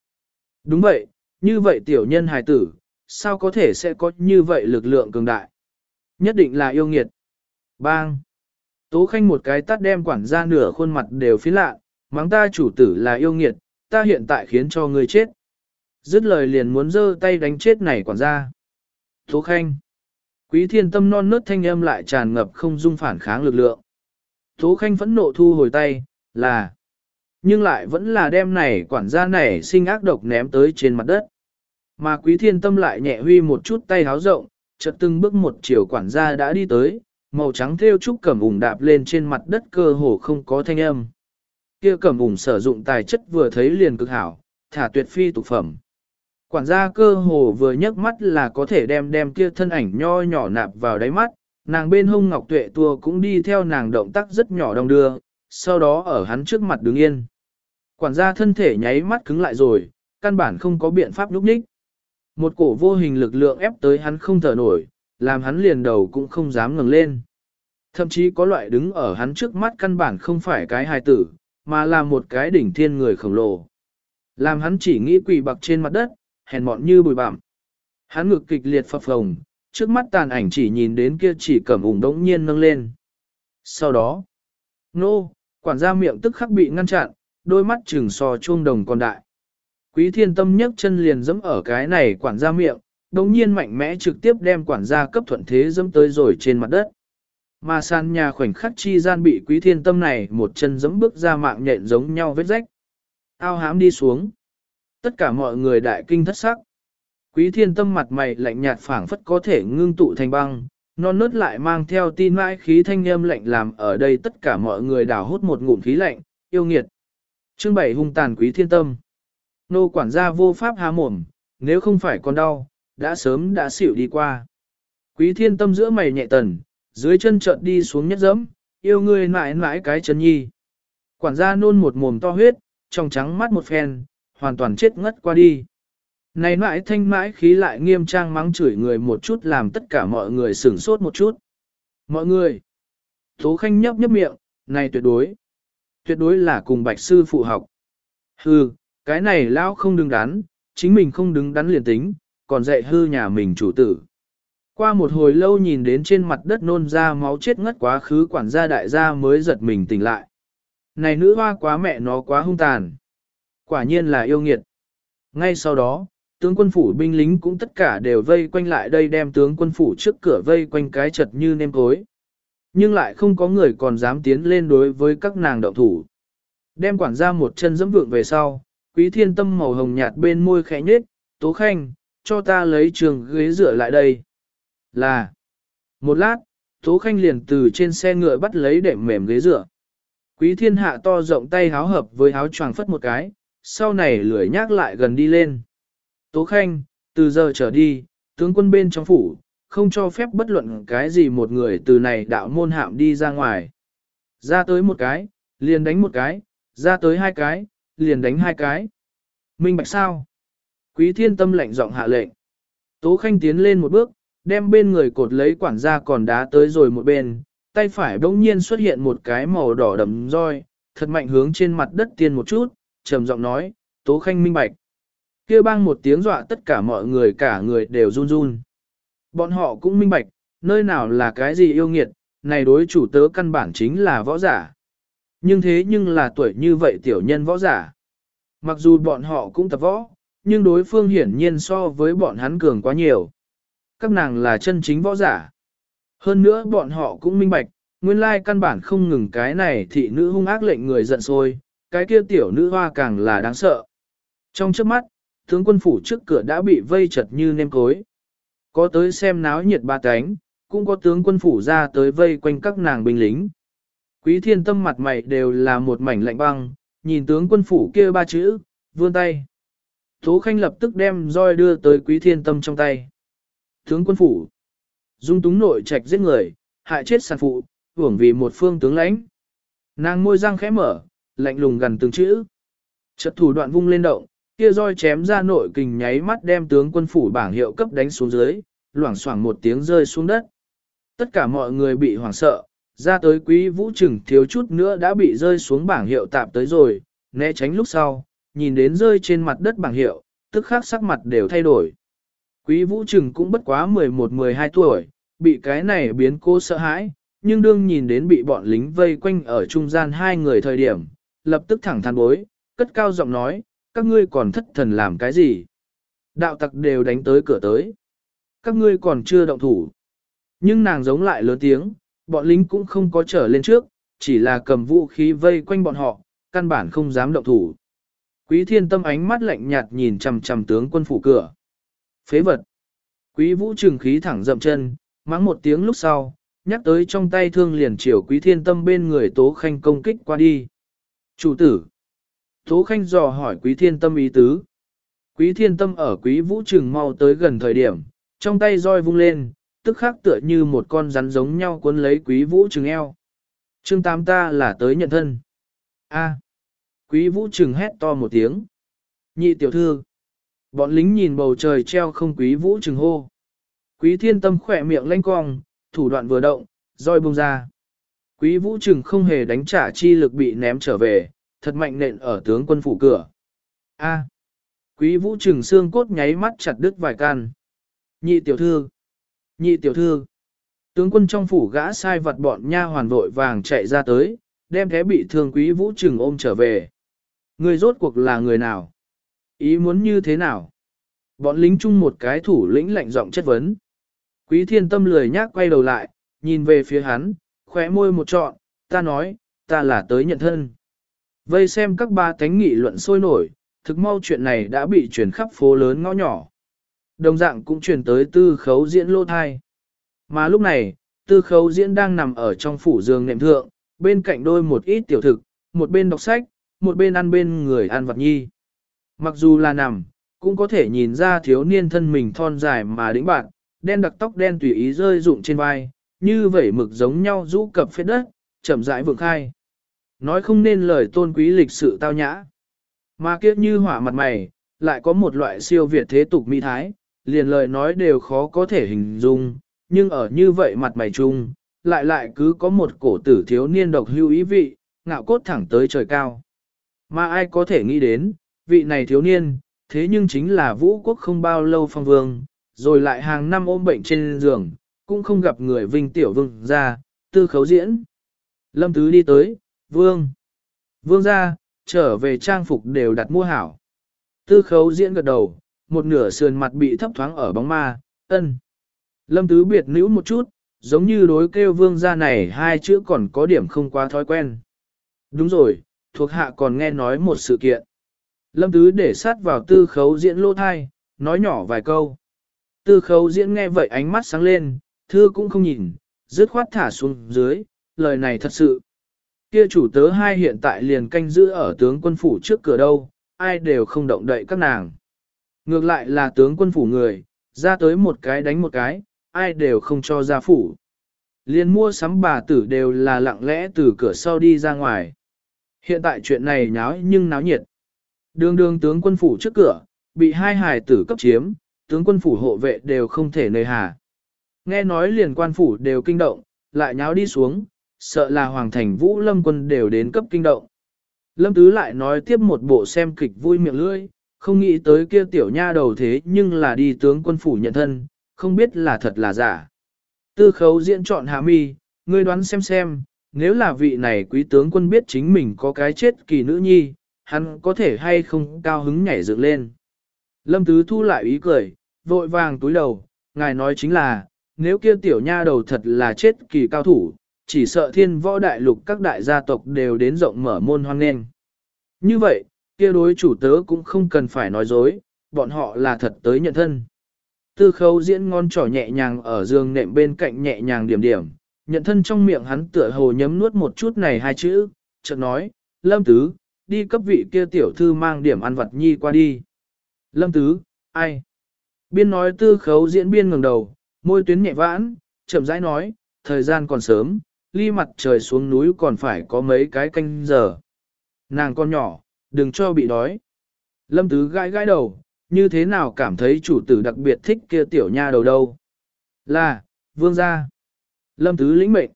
[SPEAKER 1] Đúng vậy, như vậy tiểu nhân hài tử, sao có thể sẽ có như vậy lực lượng cường đại? Nhất định là yêu nghiệt. Bang! Tố khanh một cái tắt đem quản gia nửa khuôn mặt đều phí lạ, mắng ta chủ tử là yêu nghiệt, ta hiện tại khiến cho ngươi chết. Dứt lời liền muốn giơ tay đánh chết này quản gia. Tố khanh! Quý thiên tâm non nớt thanh âm lại tràn ngập không dung phản kháng lực lượng. Tố khanh phẫn nộ thu hồi tay, là, nhưng lại vẫn là đem này quản gia này sinh ác độc ném tới trên mặt đất. Mà quý thiên tâm lại nhẹ huy một chút tay háo rộng, chợt từng bước một chiều quản gia đã đi tới, màu trắng theo trúc cẩm ủng đạp lên trên mặt đất cơ hồ không có thanh âm. Kia cẩm ủng sử dụng tài chất vừa thấy liền cực hảo, thả tuyệt phi tục phẩm. Quản gia cơ hồ vừa nhấc mắt là có thể đem đem kia thân ảnh nho nhỏ nạp vào đáy mắt, nàng bên hông ngọc tuệ tua cũng đi theo nàng động tác rất nhỏ đong đưa, sau đó ở hắn trước mặt đứng yên. Quản gia thân thể nháy mắt cứng lại rồi, căn bản không có biện pháp lúc ních. Một cổ vô hình lực lượng ép tới hắn không thở nổi, làm hắn liền đầu cũng không dám ngẩng lên. Thậm chí có loại đứng ở hắn trước mắt căn bản không phải cái hài tử, mà là một cái đỉnh thiên người khổng lồ. Làm hắn chỉ nghĩ quỳ bạc trên mặt đất, hèn mọn như bụi bặm. Hắn ngực kịch liệt phập phồng, trước mắt tàn ảnh chỉ nhìn đến kia chỉ cẩm ủng đống nhiên nâng lên. Sau đó, nô, quản gia miệng tức khắc bị ngăn chặn, đôi mắt trừng so chuông đồng còn đại. Quý thiên tâm nhấc chân liền dẫm ở cái này quản gia miệng, đống nhiên mạnh mẽ trực tiếp đem quản gia cấp thuận thế dẫm tới rồi trên mặt đất. Mà sàn nhà khoảnh khắc chi gian bị quý thiên tâm này một chân dẫm bước ra mạng nhện giống nhau vết rách. Ao hám đi xuống. Tất cả mọi người đại kinh thất sắc. Quý thiên tâm mặt mày lạnh nhạt phảng phất có thể ngưng tụ thành băng, non nớt lại mang theo tin mãi khí thanh âm lạnh làm ở đây tất cả mọi người đào hút một ngụm khí lạnh, yêu nghiệt. Chương bảy hung tàn quý thiên tâm. Nô quản gia vô pháp há mồm, nếu không phải con đau, đã sớm đã xỉu đi qua. Quý thiên tâm giữa mày nhẹ tần, dưới chân chợt đi xuống nhất dẫm, yêu ngươi mãi mãi cái chân nhi. Quản gia nôn một mồm to huyết, trong trắng mắt một phen, hoàn toàn chết ngất qua đi. Này mãi thanh mãi khí lại nghiêm trang mắng chửi người một chút làm tất cả mọi người sửng sốt một chút. Mọi người, Tố Khanh nhấp nhấp miệng, này tuyệt đối, tuyệt đối là cùng bạch sư phụ học. Hừ, cái này lão không đứng đắn, chính mình không đứng đắn liền tính, còn dạy hư nhà mình chủ tử. Qua một hồi lâu nhìn đến trên mặt đất nôn ra máu chết ngất quá khứ quản gia đại gia mới giật mình tỉnh lại. Này nữ hoa quá mẹ nó quá hung tàn. Quả nhiên là yêu nghiệt. Ngay sau đó, tướng quân phủ binh lính cũng tất cả đều vây quanh lại đây đem tướng quân phủ trước cửa vây quanh cái chật như nêm cối. Nhưng lại không có người còn dám tiến lên đối với các nàng động thủ. Đem quản gia một chân dẫm vượng về sau, quý thiên tâm màu hồng nhạt bên môi khẽ nhếch. tố khanh, cho ta lấy trường ghế rửa lại đây. Là, một lát, tố khanh liền từ trên xe ngựa bắt lấy đệm mềm ghế rửa. Quý thiên hạ to rộng tay háo hợp với háo choàng phất một cái, sau này lười nhác lại gần đi lên. Tố Khanh, từ giờ trở đi, tướng quân bên trong phủ, không cho phép bất luận cái gì một người từ này đạo môn hạm đi ra ngoài. Ra tới một cái, liền đánh một cái, ra tới hai cái, liền đánh hai cái. Minh bạch sao? Quý thiên tâm lệnh giọng hạ lệnh. Tố Khanh tiến lên một bước, đem bên người cột lấy quản gia còn đá tới rồi một bên, tay phải bỗng nhiên xuất hiện một cái màu đỏ đậm roi, thật mạnh hướng trên mặt đất tiên một chút, trầm giọng nói, Tố Khanh minh bạch kia bang một tiếng dọa tất cả mọi người cả người đều run run. Bọn họ cũng minh bạch, nơi nào là cái gì yêu nghiệt, này đối chủ tớ căn bản chính là võ giả. Nhưng thế nhưng là tuổi như vậy tiểu nhân võ giả. Mặc dù bọn họ cũng tập võ, nhưng đối phương hiển nhiên so với bọn hắn cường quá nhiều. Các nàng là chân chính võ giả. Hơn nữa bọn họ cũng minh bạch, nguyên lai căn bản không ngừng cái này thị nữ hung ác lệnh người giận sôi cái kia tiểu nữ hoa càng là đáng sợ. Trong trước mắt, tướng quân phủ trước cửa đã bị vây chật như nêm cối. Có tới xem náo nhiệt ba cánh, cũng có tướng quân phủ ra tới vây quanh các nàng binh lính. Quý thiên tâm mặt mày đều là một mảnh lạnh băng, nhìn tướng quân phủ kia ba chữ, vươn tay. Tố Khanh lập tức đem roi đưa tới quý thiên tâm trong tay. Tướng quân phủ, dung túng nội trạch giết người, hại chết sản phụ, hưởng vì một phương tướng lãnh. Nàng môi răng khẽ mở, lạnh lùng gần từng chữ. Chật thủ đoạn vung lên động, Kia roi chém ra nội kình nháy mắt đem tướng quân phủ bảng hiệu cấp đánh xuống dưới, loảng xoảng một tiếng rơi xuống đất. Tất cả mọi người bị hoảng sợ, ra tới quý vũ trừng thiếu chút nữa đã bị rơi xuống bảng hiệu tạm tới rồi, né tránh lúc sau, nhìn đến rơi trên mặt đất bảng hiệu, tức khắc sắc mặt đều thay đổi. Quý vũ trừng cũng bất quá 11-12 tuổi, bị cái này biến cô sợ hãi, nhưng đương nhìn đến bị bọn lính vây quanh ở trung gian hai người thời điểm, lập tức thẳng thắn bối, cất cao giọng nói, các ngươi còn thất thần làm cái gì? Đạo tặc đều đánh tới cửa tới. Các ngươi còn chưa động thủ. Nhưng nàng giống lại lớn tiếng, bọn lính cũng không có trở lên trước, chỉ là cầm vũ khí vây quanh bọn họ, căn bản không dám động thủ. Quý thiên tâm ánh mắt lạnh nhạt nhìn chằm chằm tướng quân phủ cửa. Phế vật. Quý vũ trừng khí thẳng dậm chân, mắng một tiếng lúc sau, nhắc tới trong tay thương liền chiều quý thiên tâm bên người tố khanh công kích qua đi. Chủ tử. Tố Khanh dò hỏi Quý Thiên Tâm ý tứ. Quý thiên tâm ở quý vũ trừng mau tới gần thời điểm, trong tay roi vung lên, tức khắc tựa như một con rắn giống nhau cuốn lấy quý vũ trừng eo. Trương tám ta là tới nhận thân. A. Quý vũ trừng hét to một tiếng. Nhị tiểu thư. Bọn lính nhìn bầu trời treo không quý vũ trừng hô. Quý thiên tâm khỏe miệng lanh cong, thủ đoạn vừa động, roi bung ra. Quý vũ trừng không hề đánh trả chi lực bị ném trở về, thật mạnh nện ở tướng quân phủ cửa. A. Quý vũ trừng xương cốt nháy mắt chặt đứt vài can. Nhị tiểu thư. Nhị tiểu thư. Tướng quân trong phủ gã sai vật bọn nha hoàn vội vàng chạy ra tới, đem thế bị thương quý vũ trừng ôm trở về. Người rốt cuộc là người nào? Ý muốn như thế nào? Bọn lính chung một cái thủ lĩnh lạnh giọng chất vấn. Quý thiên tâm lười nhác quay đầu lại, nhìn về phía hắn, khóe môi một trọn, ta nói, ta là tới nhận thân. Vây xem các ba tánh nghị luận sôi nổi, thực mau chuyện này đã bị truyền khắp phố lớn ngõ nhỏ. Đồng dạng cũng truyền tới tư khấu diễn lô thai. Mà lúc này, tư khấu diễn đang nằm ở trong phủ giường nệm thượng, bên cạnh đôi một ít tiểu thực, một bên đọc sách, một bên ăn bên người ăn vật nhi. Mặc dù là nằm, cũng có thể nhìn ra thiếu niên thân mình thon dài mà đĩnh bạn, đen đặc tóc đen tùy ý rơi rụng trên vai, như vẩy mực giống nhau rũ cập phết đất, chậm rãi vượng khai. Nói không nên lời tôn quý lịch sự tao nhã. Mà kiếp như hỏa mặt mày, lại có một loại siêu việt thế tục mỹ thái, liền lời nói đều khó có thể hình dung, nhưng ở như vậy mặt mày chung, lại lại cứ có một cổ tử thiếu niên độc hưu ý vị, ngạo cốt thẳng tới trời cao. Mà ai có thể nghĩ đến, vị này thiếu niên, thế nhưng chính là vũ quốc không bao lâu phong vương, rồi lại hàng năm ôm bệnh trên giường, cũng không gặp người vinh tiểu vương ra, tư khấu diễn. Lâm Tứ đi tới, vương. Vương ra, trở về trang phục đều đặt mua hảo. Tư khấu diễn gật đầu, một nửa sườn mặt bị thấp thoáng ở bóng ma, ân. Lâm Tứ biệt nữ một chút, giống như đối kêu vương ra này hai chữ còn có điểm không quá thói quen. Đúng rồi, thuộc hạ còn nghe nói một sự kiện. Lâm Tứ để sát vào tư khấu diễn lô thai, nói nhỏ vài câu. Tư khấu diễn nghe vậy ánh mắt sáng lên, thư cũng không nhìn, dứt khoát thả xuống dưới, lời này thật sự. Kia chủ tớ hai hiện tại liền canh giữ ở tướng quân phủ trước cửa đâu, ai đều không động đậy các nàng. Ngược lại là tướng quân phủ người, ra tới một cái đánh một cái, ai đều không cho ra phủ. Liền mua sắm bà tử đều là lặng lẽ từ cửa sau đi ra ngoài. Hiện tại chuyện này nháo nhưng náo nhiệt. Đường đường tướng quân phủ trước cửa, bị hai hài tử cấp chiếm, tướng quân phủ hộ vệ đều không thể nơi hà. Nghe nói liền quan phủ đều kinh động, lại nháo đi xuống, sợ là hoàng thành vũ lâm quân đều đến cấp kinh động. Lâm Tứ lại nói tiếp một bộ xem kịch vui miệng lưỡi, không nghĩ tới kia tiểu nha đầu thế nhưng là đi tướng quân phủ nhận thân, không biết là thật là giả. Tư khấu diễn chọn hạ mi, ngươi đoán xem xem, nếu là vị này quý tướng quân biết chính mình có cái chết kỳ nữ nhi, hắn có thể hay không cao hứng nhảy dựng lên. Lâm Tứ thu lại ý cười, vội vàng túi đầu, ngài nói chính là, nếu kia tiểu nha đầu thật là chết kỳ cao thủ, chỉ sợ thiên võ đại lục các đại gia tộc đều đến rộng mở môn hoang nghênh. Như vậy, kia đối chủ tớ cũng không cần phải nói dối, bọn họ là thật tới nhận thân. Tư khấu diễn ngon trỏ nhẹ nhàng ở giường nệm bên cạnh nhẹ nhàng điểm điểm, nhận thân trong miệng hắn tựa hồ nhấm nuốt một chút này hai chữ, chợt nói, Lâm Tứ, đi cấp vị kia tiểu thư mang điểm ăn vật nhi qua đi. Lâm Tứ, ai? Biên nói tư khấu diễn biên ngẩng đầu, môi tuyến nhẹ vãn, chậm rãi nói, thời gian còn sớm, ly mặt trời xuống núi còn phải có mấy cái canh giờ. Nàng con nhỏ, đừng cho bị đói. Lâm Tứ gãi gãi đầu, như thế nào cảm thấy chủ tử đặc biệt thích kia tiểu nha đầu đâu. Là, vương gia. Lâm Tứ lĩnh mệnh.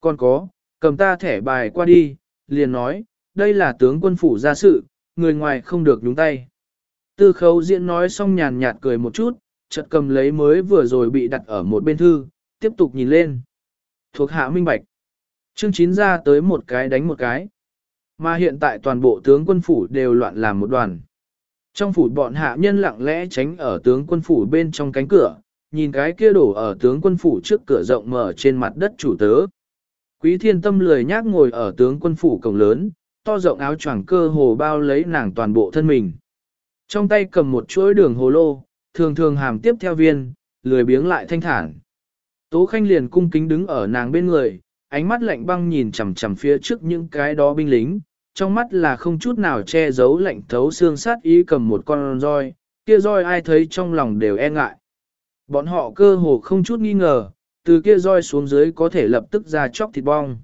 [SPEAKER 1] Còn có, cầm ta thẻ bài qua đi, liền nói, đây là tướng quân phủ gia sự, người ngoài không được nhúng tay. Tư khấu diễn nói xong nhàn nhạt cười một chút, chợt cầm lấy mới vừa rồi bị đặt ở một bên thư, tiếp tục nhìn lên. Thuộc hạ minh bạch. Chương chín ra tới một cái đánh một cái. Mà hiện tại toàn bộ tướng quân phủ đều loạn làm một đoàn. Trong phủ bọn hạ nhân lặng lẽ tránh ở tướng quân phủ bên trong cánh cửa, nhìn cái kia đổ ở tướng quân phủ trước cửa rộng mở trên mặt đất chủ tớ. Quý thiên tâm lười nhác ngồi ở tướng quân phủ cổng lớn, to rộng áo choàng cơ hồ bao lấy nàng toàn bộ thân mình. Trong tay cầm một chuỗi đường hồ lô, thường thường hàm tiếp theo viên, lười biếng lại thanh thản. Tố Khanh liền cung kính đứng ở nàng bên người, ánh mắt lạnh băng nhìn chằm chằm phía trước những cái đó binh lính, trong mắt là không chút nào che giấu lạnh thấu xương sát ý cầm một con roi, kia roi ai thấy trong lòng đều e ngại. Bọn họ cơ hồ không chút nghi ngờ, từ kia roi xuống dưới có thể lập tức ra chóc thịt bong.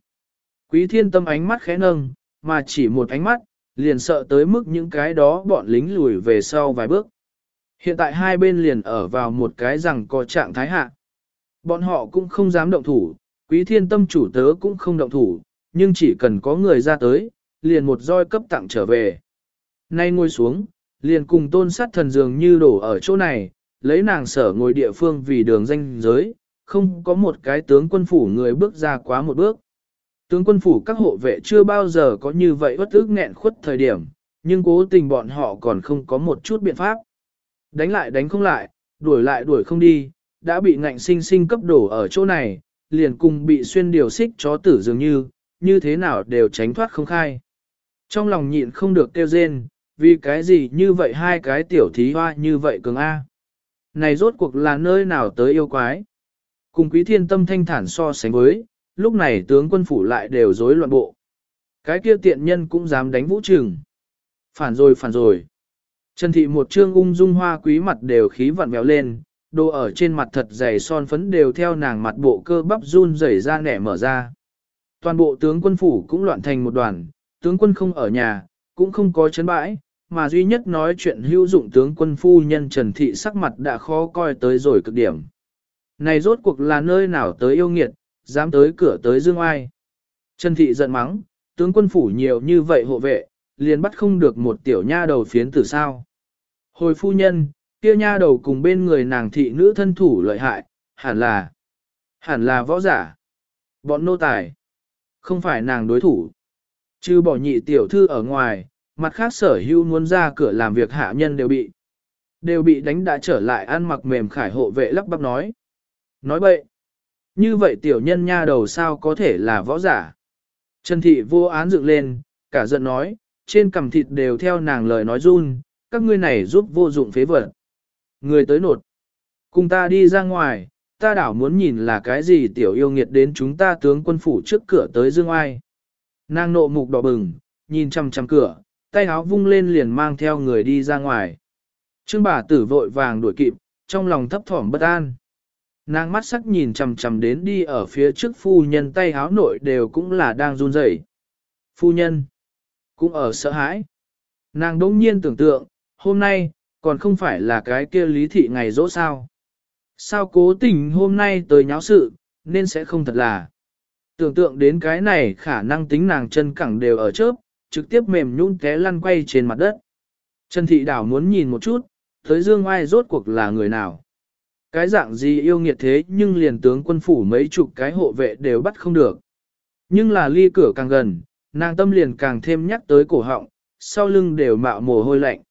[SPEAKER 1] Quý thiên tâm ánh mắt khẽ nâng, mà chỉ một ánh mắt, liền sợ tới mức những cái đó bọn lính lùi về sau vài bước. Hiện tại hai bên liền ở vào một cái rằng có trạng thái hạ. Bọn họ cũng không dám động thủ, quý thiên tâm chủ tớ cũng không động thủ, nhưng chỉ cần có người ra tới, liền một roi cấp tặng trở về. Nay ngồi xuống, liền cùng tôn sát thần dường như đổ ở chỗ này, lấy nàng sở ngồi địa phương vì đường danh giới, không có một cái tướng quân phủ người bước ra quá một bước. Tướng quân phủ các hộ vệ chưa bao giờ có như vậy bất ức nghẹn khuất thời điểm, nhưng cố tình bọn họ còn không có một chút biện pháp. Đánh lại đánh không lại, đuổi lại đuổi không đi, đã bị ngạnh sinh sinh cấp đổ ở chỗ này, liền cùng bị xuyên điều xích chó tử dường như, như thế nào đều tránh thoát không khai. Trong lòng nhịn không được kêu rên, vì cái gì như vậy hai cái tiểu thí hoa như vậy cường A. Này rốt cuộc là nơi nào tới yêu quái. Cùng quý thiên tâm thanh thản so sánh với, lúc này tướng quân phủ lại đều rối loạn bộ. Cái kia tiện nhân cũng dám đánh vũ trường. Phản rồi phản rồi. Trần thị một trương ung dung hoa quý mặt đều khí vặn vẹo lên, đồ ở trên mặt thật dày son phấn đều theo nàng mặt bộ cơ bắp run rẩy ra nẻ mở ra. Toàn bộ tướng quân phủ cũng loạn thành một đoàn, tướng quân không ở nhà, cũng không có chấn bãi, mà duy nhất nói chuyện hữu dụng tướng quân phu nhân Trần Thị sắc mặt đã khó coi tới rồi cực điểm. Này rốt cuộc là nơi nào tới yêu nghiệt, dám tới cửa tới dương ai. Trần Thị giận mắng, tướng quân phủ nhiều như vậy hộ vệ, liền bắt không được một tiểu nha đầu phiến tử sao. Hồi phu nhân, kia nha đầu cùng bên người nàng thị nữ thân thủ lợi hại, hẳn là, hẳn là võ giả. Bọn nô tài, không phải nàng đối thủ. Chứ bỏ nhị tiểu thư ở ngoài, mặt khác sở hữu muốn ra cửa làm việc hạ nhân đều bị. Đều bị đánh đã trở lại ăn mặc mềm khải hộ vệ lắp bắp nói. Nói bậy. Như vậy tiểu nhân nha đầu sao có thể là võ giả. Trần thị vô án dựng lên, cả giận nói, trên cằm thịt đều theo nàng lời nói run, các ngươi này giúp vô dụng phế vật. Người tới nột. Cùng ta đi ra ngoài, ta đảo muốn nhìn là cái gì tiểu yêu nghiệt đến chúng ta tướng quân phủ trước cửa tới dương ai. Nàng nộ mục đỏ bừng, nhìn chằm chằm cửa, tay áo vung lên liền mang theo người đi ra ngoài. Trương bà tử vội vàng đuổi kịp, trong lòng thấp thỏm bất an. Nàng mắt sắc nhìn chằm chằm đến đi ở phía trước phu nhân tay áo nội đều cũng là đang run rẩy. Phu nhân cũng ở sợ hãi. Nàng đỗng nhiên tưởng tượng, hôm nay, còn không phải là cái kia lý thị ngày dỗ sao. Sao cố tình hôm nay tới nháo sự, nên sẽ không thật là. Tưởng tượng đến cái này khả năng tính nàng chân cẳng đều ở chớp, trực tiếp mềm nhún té lăn quay trên mặt đất. Trần Thị Đảo muốn nhìn một chút, tới Dương Ai rốt cuộc là người nào. Cái dạng gì yêu nghiệt thế nhưng liền tướng quân phủ mấy chục cái hộ vệ đều bắt không được. Nhưng là ly cửa càng gần, nàng tâm liền càng thêm nhắc tới cổ họng, sau lưng đều mạo mồ hôi lạnh.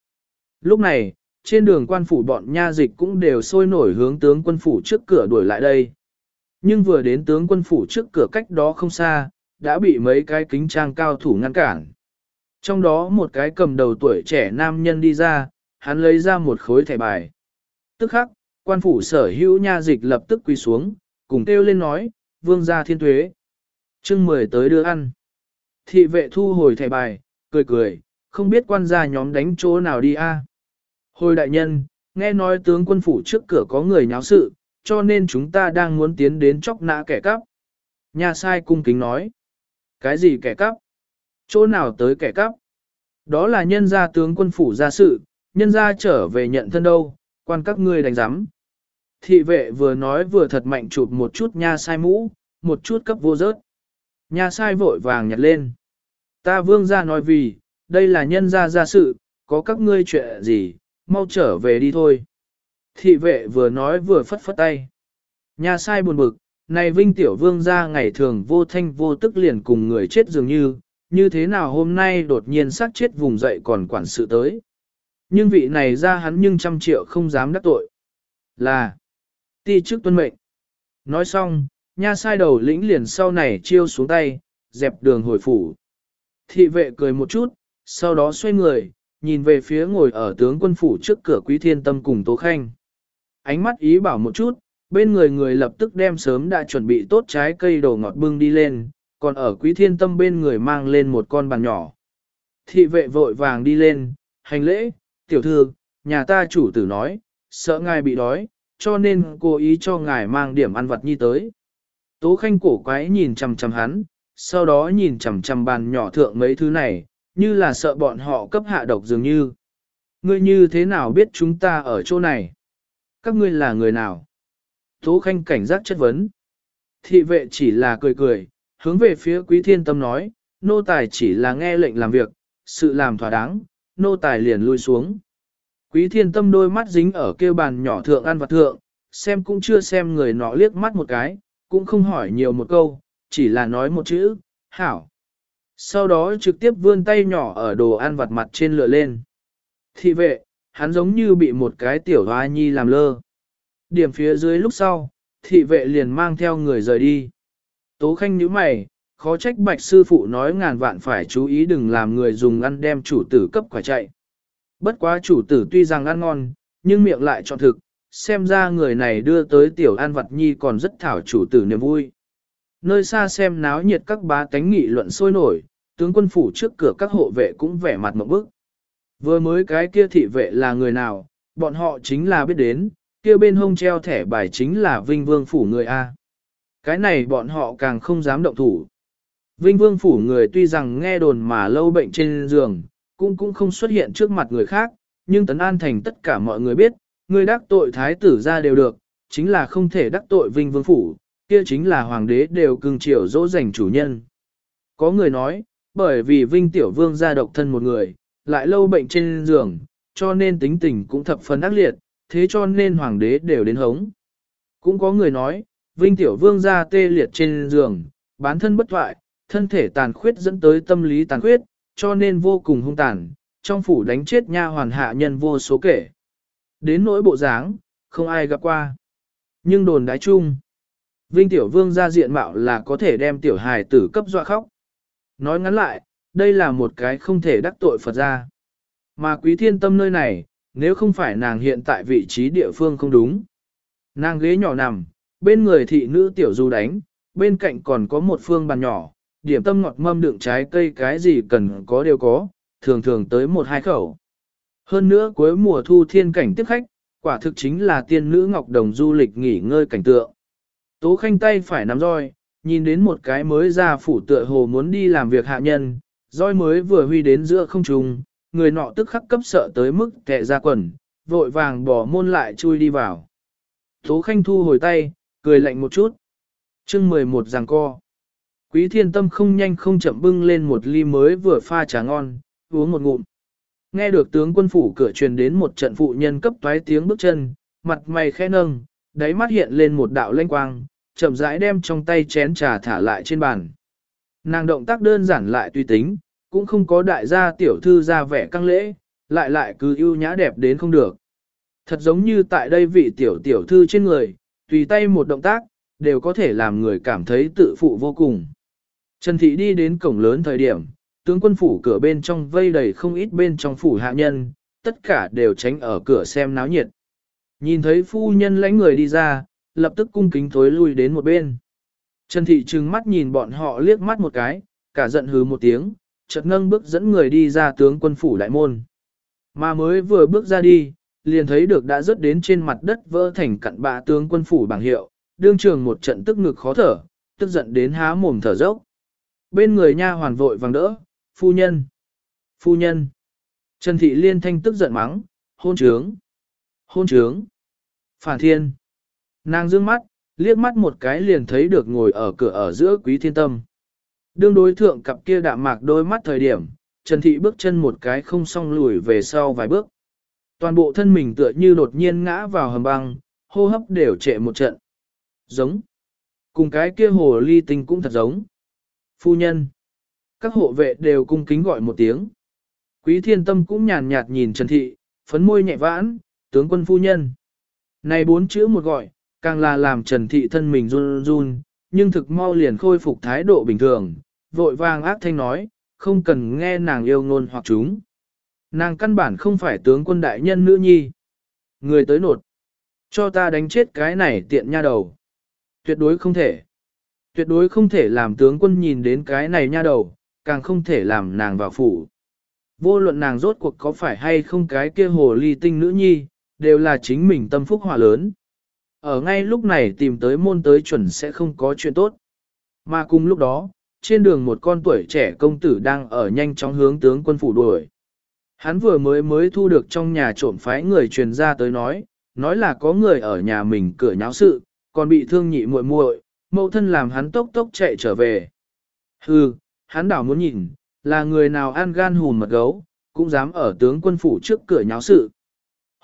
[SPEAKER 1] Lúc này, trên đường quan phủ bọn nha dịch cũng đều sôi nổi hướng tướng quân phủ trước cửa đuổi lại đây. Nhưng vừa đến tướng quân phủ trước cửa cách đó không xa, đã bị mấy cái kính trang cao thủ ngăn cản. Trong đó một cái cầm đầu tuổi trẻ nam nhân đi ra, hắn lấy ra một khối thẻ bài. Tức khắc, quan phủ sở hữu nha dịch lập tức quỳ xuống, cùng kêu lên nói, vương gia thiên tuế. chương mười tới đưa ăn. Thị vệ thu hồi thẻ bài, cười cười, không biết quan gia nhóm đánh chỗ nào đi a. Hồi đại nhân, nghe nói tướng quân phủ trước cửa có người nháo sự, cho nên chúng ta đang muốn tiến đến chóc nã kẻ cắp. Nhà sai cung kính nói. Cái gì kẻ cắp? Chỗ nào tới kẻ cắp? Đó là nhân gia tướng quân phủ ra sự, nhân gia trở về nhận thân đâu, quan các ngươi đánh giám. Thị vệ vừa nói vừa thật mạnh chụp một chút nha sai mũ, một chút cấp vô rớt. Nha sai vội vàng nhặt lên. Ta vương gia nói vì, đây là nhân gia ra sự, có các ngươi chuyện gì, mau trở về đi thôi. Thị vệ vừa nói vừa phất phất tay. Nha sai buồn bực, này vinh tiểu vương gia ngày thường vô thanh vô tức liền cùng người chết dường như, như thế nào hôm nay đột nhiên sát chết vùng dậy còn quản sự tới. Nhưng vị này ra hắn nhưng trăm triệu không dám đắc tội. Là, ti trước tuân mệnh. Nói xong, nha sai đầu lĩnh liền sau này chiêu xuống tay, dẹp đường hồi phủ. Thị vệ cười một chút, sau đó xoay người, nhìn về phía ngồi ở tướng quân phủ trước cửa quý thiên tâm cùng Tố Khanh. Ánh mắt ý bảo một chút, bên người người lập tức đem sớm đã chuẩn bị tốt trái cây đồ ngọt bưng đi lên, còn ở quý thiên tâm bên người mang lên một con bàn nhỏ. Thị vệ vội vàng đi lên, hành lễ, tiểu thư, nhà ta chủ tử nói, sợ ngài bị đói, cho nên cố ý cho ngài mang điểm ăn vặt nhi tới. Tố khanh cổ quái nhìn chằm chằm hắn, sau đó nhìn chằm chằm bàn nhỏ thượng mấy thứ này, như là sợ bọn họ cấp hạ độc dường như. Ngươi như thế nào biết chúng ta ở chỗ này? Các ngươi là người nào? Tố khanh cảnh giác chất vấn. Thị vệ chỉ là cười cười, hướng về phía quý thiên tâm nói, nô tài chỉ là nghe lệnh làm việc, sự làm thỏa đáng, nô tài liền lui xuống. Quý thiên tâm đôi mắt dính ở kêu bàn nhỏ thượng ăn vặt thượng, xem cũng chưa xem người nọ liếc mắt một cái, cũng không hỏi nhiều một câu, chỉ là nói một chữ, hảo. Sau đó trực tiếp vươn tay nhỏ ở đồ ăn vặt mặt trên lửa lên. Thị vệ, hắn giống như bị một cái tiểu hoa nhi làm lơ. Điểm phía dưới lúc sau, thị vệ liền mang theo người rời đi. Tố khanh nhíu mày, khó trách bạch sư phụ nói ngàn vạn phải chú ý đừng làm người dùng ăn đem chủ tử cấp quả chạy. Bất quá chủ tử tuy rằng ăn ngon, nhưng miệng lại chọn thực, xem ra người này đưa tới tiểu an vật nhi còn rất thảo chủ tử niềm vui. Nơi xa xem náo nhiệt các bá tánh nghị luận sôi nổi, tướng quân phủ trước cửa các hộ vệ cũng vẻ mặt mộng bức. Vừa mới cái kia thị vệ là người nào, bọn họ chính là biết đến, kia bên hông treo thẻ bài chính là Vinh Vương phủ người A. Cái này bọn họ càng không dám động thủ. Vinh Vương phủ người tuy rằng nghe đồn mà lâu bệnh trên giường, cũng cũng không xuất hiện trước mặt người khác, nhưng Tấn An Thành tất cả mọi người biết, người đắc tội thái tử ra đều được, chính là không thể đắc tội Vinh Vương phủ, kia chính là hoàng đế đều cưng chiều dỗ dành chủ nhân. Có người nói, bởi vì Vinh Tiểu Vương ra độc thân một người, lại lâu bệnh trên giường, cho nên tính tình cũng thập phần ác liệt, thế cho nên hoàng đế đều đến hống. Cũng có người nói, Vinh Tiểu Vương ra tê liệt trên giường, bán thân bất thoại, thân thể tàn khuyết dẫn tới tâm lý tàn khuyết, cho nên vô cùng hung tàn, trong phủ đánh chết nha hoàn hạ nhân vô số kể. Đến nỗi bộ dáng, không ai gặp qua. Nhưng đồn đái chung, Vinh Tiểu Vương ra diện mạo là có thể đem tiểu hài tử cấp dọa khóc. Nói ngắn lại, đây là một cái không thể đắc tội Phật ra. Mà quý thiên tâm nơi này, nếu không phải nàng hiện tại vị trí địa phương không đúng. Nàng ghế nhỏ nằm, bên người thị nữ tiểu du đánh, bên cạnh còn có một phương bàn nhỏ, điểm tâm ngọt mâm đựng trái cây cái gì cần có đều có, thường thường tới một hai khẩu. Hơn nữa cuối mùa thu thiên cảnh tiếp khách, quả thực chính là tiên nữ ngọc đồng du lịch nghỉ ngơi cảnh tượng. Tố khanh tay phải nắm roi, nhìn đến một cái mới ra phủ tựa hồ muốn đi làm việc hạ nhân, roi mới vừa huy đến giữa không trung, người nọ tức khắc cấp sợ tới mức kẹ ra quần, vội vàng bỏ môn lại chui đi vào. Tố khanh thu hồi tay, cười lạnh một chút. chương 11 giằng co. Quý thiên tâm không nhanh không chậm bưng lên một ly mới vừa pha trà ngon, uống một ngụm. Nghe được tướng quân phủ cửa truyền đến một trận phụ nhân cấp toái tiếng bước chân, mặt mày khẽ nâng, đáy mắt hiện lên một đạo lanh quang, chậm rãi đem trong tay chén trà thả lại trên bàn. Nàng động tác đơn giản lại tùy tính, cũng không có đại gia tiểu thư ra vẻ căng lễ, lại lại cứ ưu nhã đẹp đến không được. Thật giống như tại đây vị tiểu tiểu thư trên người, tùy tay một động tác, đều có thể làm người cảm thấy tự phụ vô cùng. Trần Thị đi đến cổng lớn thời điểm, tướng quân phủ cửa bên trong vây đầy không ít bên trong phủ hạ nhân, tất cả đều tránh ở cửa xem náo nhiệt. Nhìn thấy phu nhân lãnh người đi ra, lập tức cung kính thối lui đến một bên. Trần Thị trừng mắt nhìn bọn họ liếc mắt một cái, cả giận hứ một tiếng, chợt nâng bước dẫn người đi ra tướng quân phủ đại môn. Mà mới vừa bước ra đi, liền thấy được đã rớt đến trên mặt đất vỡ thành cặn bạ tướng quân phủ bảng hiệu, đương trường một trận tức ngực khó thở, tức giận đến há mồm thở dốc. Bên người nha hoàn vội vàng đỡ, phu nhân, phu nhân. Trần Thị Liên thanh tức giận mắng, hôn trướng, hôn trướng, phản thiên. Nàng dương mắt, liếc mắt một cái liền thấy được ngồi ở cửa ở giữa quý thiên tâm. Đương đối thượng cặp kia đạm mạc đôi mắt thời điểm, Trần Thị bước chân một cái không song lùi về sau vài bước. Toàn bộ thân mình tựa như đột nhiên ngã vào hầm băng, hô hấp đều trệ một trận. Giống. Cùng cái kia hồ ly tinh cũng thật giống. Phu nhân. Các hộ vệ đều cung kính gọi một tiếng. Quý thiên tâm cũng nhàn nhạt nhìn Trần Thị, phấn môi nhẹ vãn, tướng quân phu nhân. Này bốn chữ một gọi, càng là làm Trần Thị thân mình run run, nhưng thực mau liền khôi phục thái độ bình thường, vội vàng ác thanh nói, không cần nghe nàng yêu ngôn hoặc chúng. Nàng căn bản không phải tướng quân đại nhân nữ nhi. Người tới nột. Cho ta đánh chết cái này tiện nha đầu. Tuyệt đối không thể. Tuyệt đối không thể làm tướng quân nhìn đến cái này nha đầu, càng không thể làm nàng vào phủ. Vô luận nàng rốt cuộc có phải hay không cái kia hồ ly tinh nữ nhi, đều là chính mình tâm phúc hỏa lớn. Ở ngay lúc này tìm tới môn tới chuẩn sẽ không có chuyện tốt. Mà cùng lúc đó, trên đường một con tuổi trẻ công tử đang ở nhanh chóng hướng tướng quân phủ đuổi. Hắn vừa mới mới thu được trong nhà trộm phái người truyền ra tới nói, nói là có người ở nhà mình cửa nháo sự, còn bị thương nhị muội muội, mẫu thân làm hắn tốc tốc chạy trở về. Hừ, hắn đảo muốn nhìn, là người nào ăn gan hùn mật gấu, cũng dám ở tướng quân phủ trước cửa nháo sự.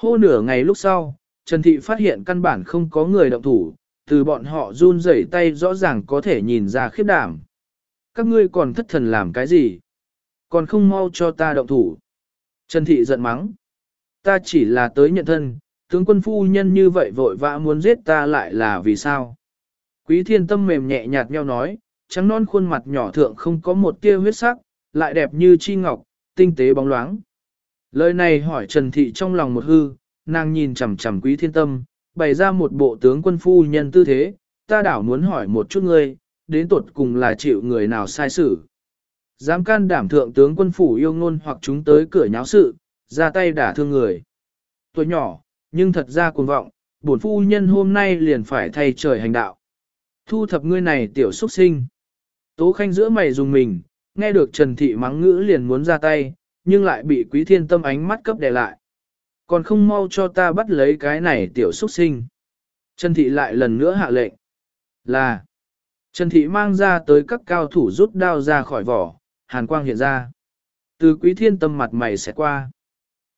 [SPEAKER 1] Hô nửa ngày lúc sau, Trần Thị phát hiện căn bản không có người động thủ, từ bọn họ run rẩy tay rõ ràng có thể nhìn ra khiếp đảm. Các ngươi còn thất thần làm cái gì? Còn không mau cho ta động thủ. Trần Thị giận mắng. Ta chỉ là tới nhận thân, tướng quân phu nhân như vậy vội vã muốn giết ta lại là vì sao? Quý thiên tâm mềm nhẹ nhạt nhau nói, trắng non khuôn mặt nhỏ thượng không có một tia huyết sắc, lại đẹp như chi ngọc, tinh tế bóng loáng. Lời này hỏi Trần Thị trong lòng một hư, nàng nhìn chằm chằm quý thiên tâm, bày ra một bộ tướng quân phu nhân tư thế, ta đảo muốn hỏi một chút ngươi, đến tột cùng là chịu người nào sai xử. Dám can đảm thượng tướng quân phủ yêu ngôn hoặc chúng tới cửa nháo sự, ra tay đả thương người. Tuổi nhỏ, nhưng thật ra cuồng vọng, bổn phu nhân hôm nay liền phải thay trời hành đạo. Thu thập ngươi này tiểu xuất sinh. Tố khanh giữa mày dùng mình, nghe được Trần Thị mắng ngữ liền muốn ra tay, nhưng lại bị quý thiên tâm ánh mắt cấp đè lại. Còn không mau cho ta bắt lấy cái này tiểu xuất sinh. Trần Thị lại lần nữa hạ lệnh. Là. Trần Thị mang ra tới các cao thủ rút đao ra khỏi vỏ, hàn quang hiện ra. Từ quý thiên tâm mặt mày sẽ qua.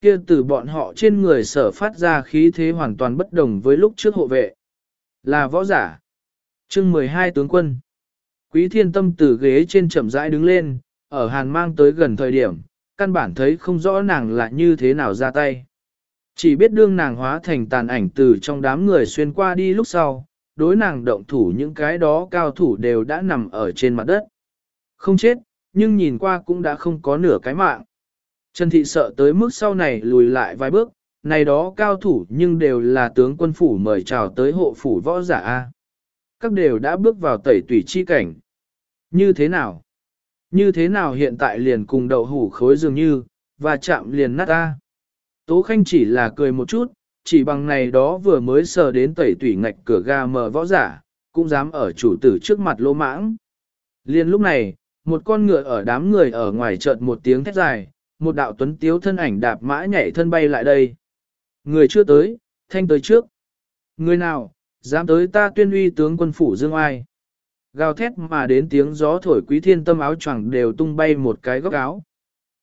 [SPEAKER 1] Kia từ bọn họ trên người sở phát ra khí thế hoàn toàn bất đồng với lúc trước hộ vệ. Là võ giả. chương 12 tướng quân. Quý thiên tâm từ ghế trên chậm rãi đứng lên, ở hàn mang tới gần thời điểm, căn bản thấy không rõ nàng là như thế nào ra tay. Chỉ biết đương nàng hóa thành tàn ảnh từ trong đám người xuyên qua đi lúc sau, đối nàng động thủ những cái đó cao thủ đều đã nằm ở trên mặt đất. Không chết, nhưng nhìn qua cũng đã không có nửa cái mạng. Trần Thị sợ tới mức sau này lùi lại vài bước, này đó cao thủ nhưng đều là tướng quân phủ mời chào tới hộ phủ võ giả A. Các đều đã bước vào tẩy tùy chi cảnh. Như thế nào? Như thế nào hiện tại liền cùng đậu hủ khối dường như, và chạm liền nát ta Tố Khanh chỉ là cười một chút, chỉ bằng này đó vừa mới sờ đến tẩy tủy ngạch cửa ga mở võ giả, cũng dám ở chủ tử trước mặt lô mãng. Liên lúc này, một con ngựa ở đám người ở ngoài chợt một tiếng thét dài, một đạo tuấn tiếu thân ảnh đạp mã nhảy thân bay lại đây. Người chưa tới, thanh tới trước. Người nào, dám tới ta tuyên uy tướng quân phủ dương ai. Gào thét mà đến tiếng gió thổi quý thiên tâm áo choàng đều tung bay một cái góc áo.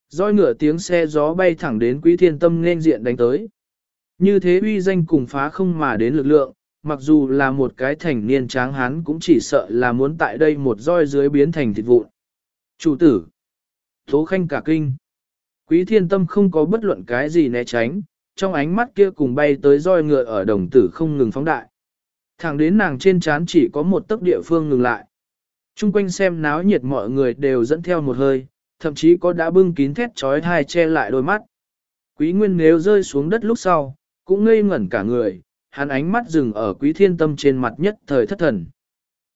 [SPEAKER 1] Roi ngựa tiếng xe gió bay thẳng đến quý thiên tâm nên diện đánh tới. Như thế uy danh cùng phá không mà đến lực lượng, mặc dù là một cái thành niên tráng hán cũng chỉ sợ là muốn tại đây một roi dưới biến thành thịt vụn. Chủ tử. Tố khanh cả kinh. Quý thiên tâm không có bất luận cái gì né tránh, trong ánh mắt kia cùng bay tới roi ngựa ở đồng tử không ngừng phóng đại. Thẳng đến nàng trên trán chỉ có một tấc địa phương ngừng lại. Trung quanh xem náo nhiệt mọi người đều dẫn theo một hơi, thậm chí có đã bưng kín thét trói thai che lại đôi mắt. Quý nguyên nếu rơi xuống đất lúc sau, cũng ngây ngẩn cả người, hắn ánh mắt dừng ở quý thiên tâm trên mặt nhất thời thất thần.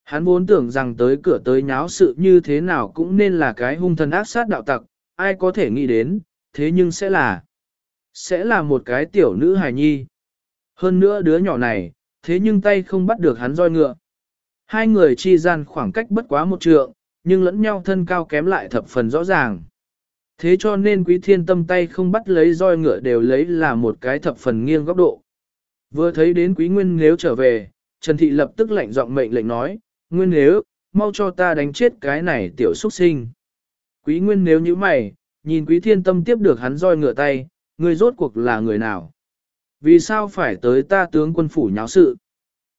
[SPEAKER 1] Hắn vốn tưởng rằng tới cửa tới nháo sự như thế nào cũng nên là cái hung thần ác sát đạo tặc, ai có thể nghĩ đến, thế nhưng sẽ là, sẽ là một cái tiểu nữ hài nhi. Hơn nữa đứa nhỏ này, thế nhưng tay không bắt được hắn roi ngựa. Hai người chi gian khoảng cách bất quá một trượng, nhưng lẫn nhau thân cao kém lại thập phần rõ ràng. Thế cho nên quý thiên tâm tay không bắt lấy roi ngựa đều lấy là một cái thập phần nghiêng góc độ. Vừa thấy đến quý nguyên nếu trở về, Trần Thị lập tức lạnh giọng mệnh lệnh nói, nguyên nếu, mau cho ta đánh chết cái này tiểu xuất sinh. Quý nguyên nếu như mày, nhìn quý thiên tâm tiếp được hắn roi ngựa tay, người rốt cuộc là người nào? Vì sao phải tới ta tướng quân phủ nháo sự?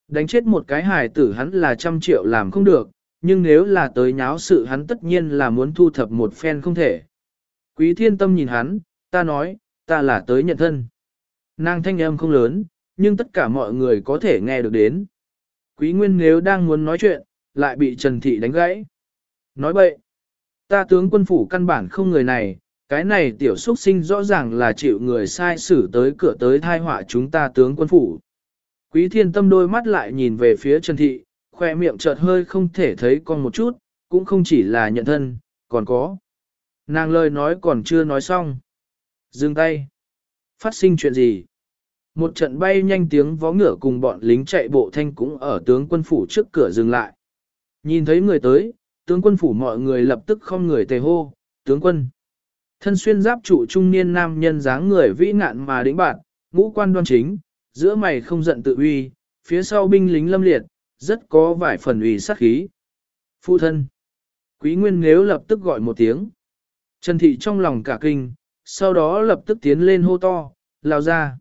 [SPEAKER 1] Đánh chết một cái hài tử hắn là trăm triệu làm không được, nhưng nếu là tới nháo sự hắn tất nhiên là muốn thu thập một phen không thể. Quý thiên tâm nhìn hắn, ta nói, ta là tới nhận thân. Nàng thanh âm không lớn, nhưng tất cả mọi người có thể nghe được đến. Quý nguyên nếu đang muốn nói chuyện, lại bị Trần Thị đánh gãy. Nói bậy, ta tướng quân phủ căn bản không người này, cái này tiểu xuất sinh rõ ràng là chịu người sai xử tới cửa tới thai họa chúng ta tướng quân phủ. Quý thiên tâm đôi mắt lại nhìn về phía Trần Thị, khoe miệng chợt hơi không thể thấy con một chút, cũng không chỉ là nhận thân, còn có. Nàng lời nói còn chưa nói xong. Dừng tay. Phát sinh chuyện gì? Một trận bay nhanh tiếng vó ngựa cùng bọn lính chạy bộ thanh cũng ở tướng quân phủ trước cửa dừng lại. Nhìn thấy người tới, tướng quân phủ mọi người lập tức không người tề hô, tướng quân. Thân xuyên giáp trụ trung niên nam nhân dáng người vĩ ngạn mà đĩnh bạn, ngũ quan đoan chính, giữa mày không giận tự uy, phía sau binh lính lâm liệt, rất có vài phần uy sát khí. Phụ thân. Quý Nguyên nếu lập tức gọi một tiếng. Trần Thị trong lòng cả kinh, sau đó lập tức tiến lên hô to, lao ra.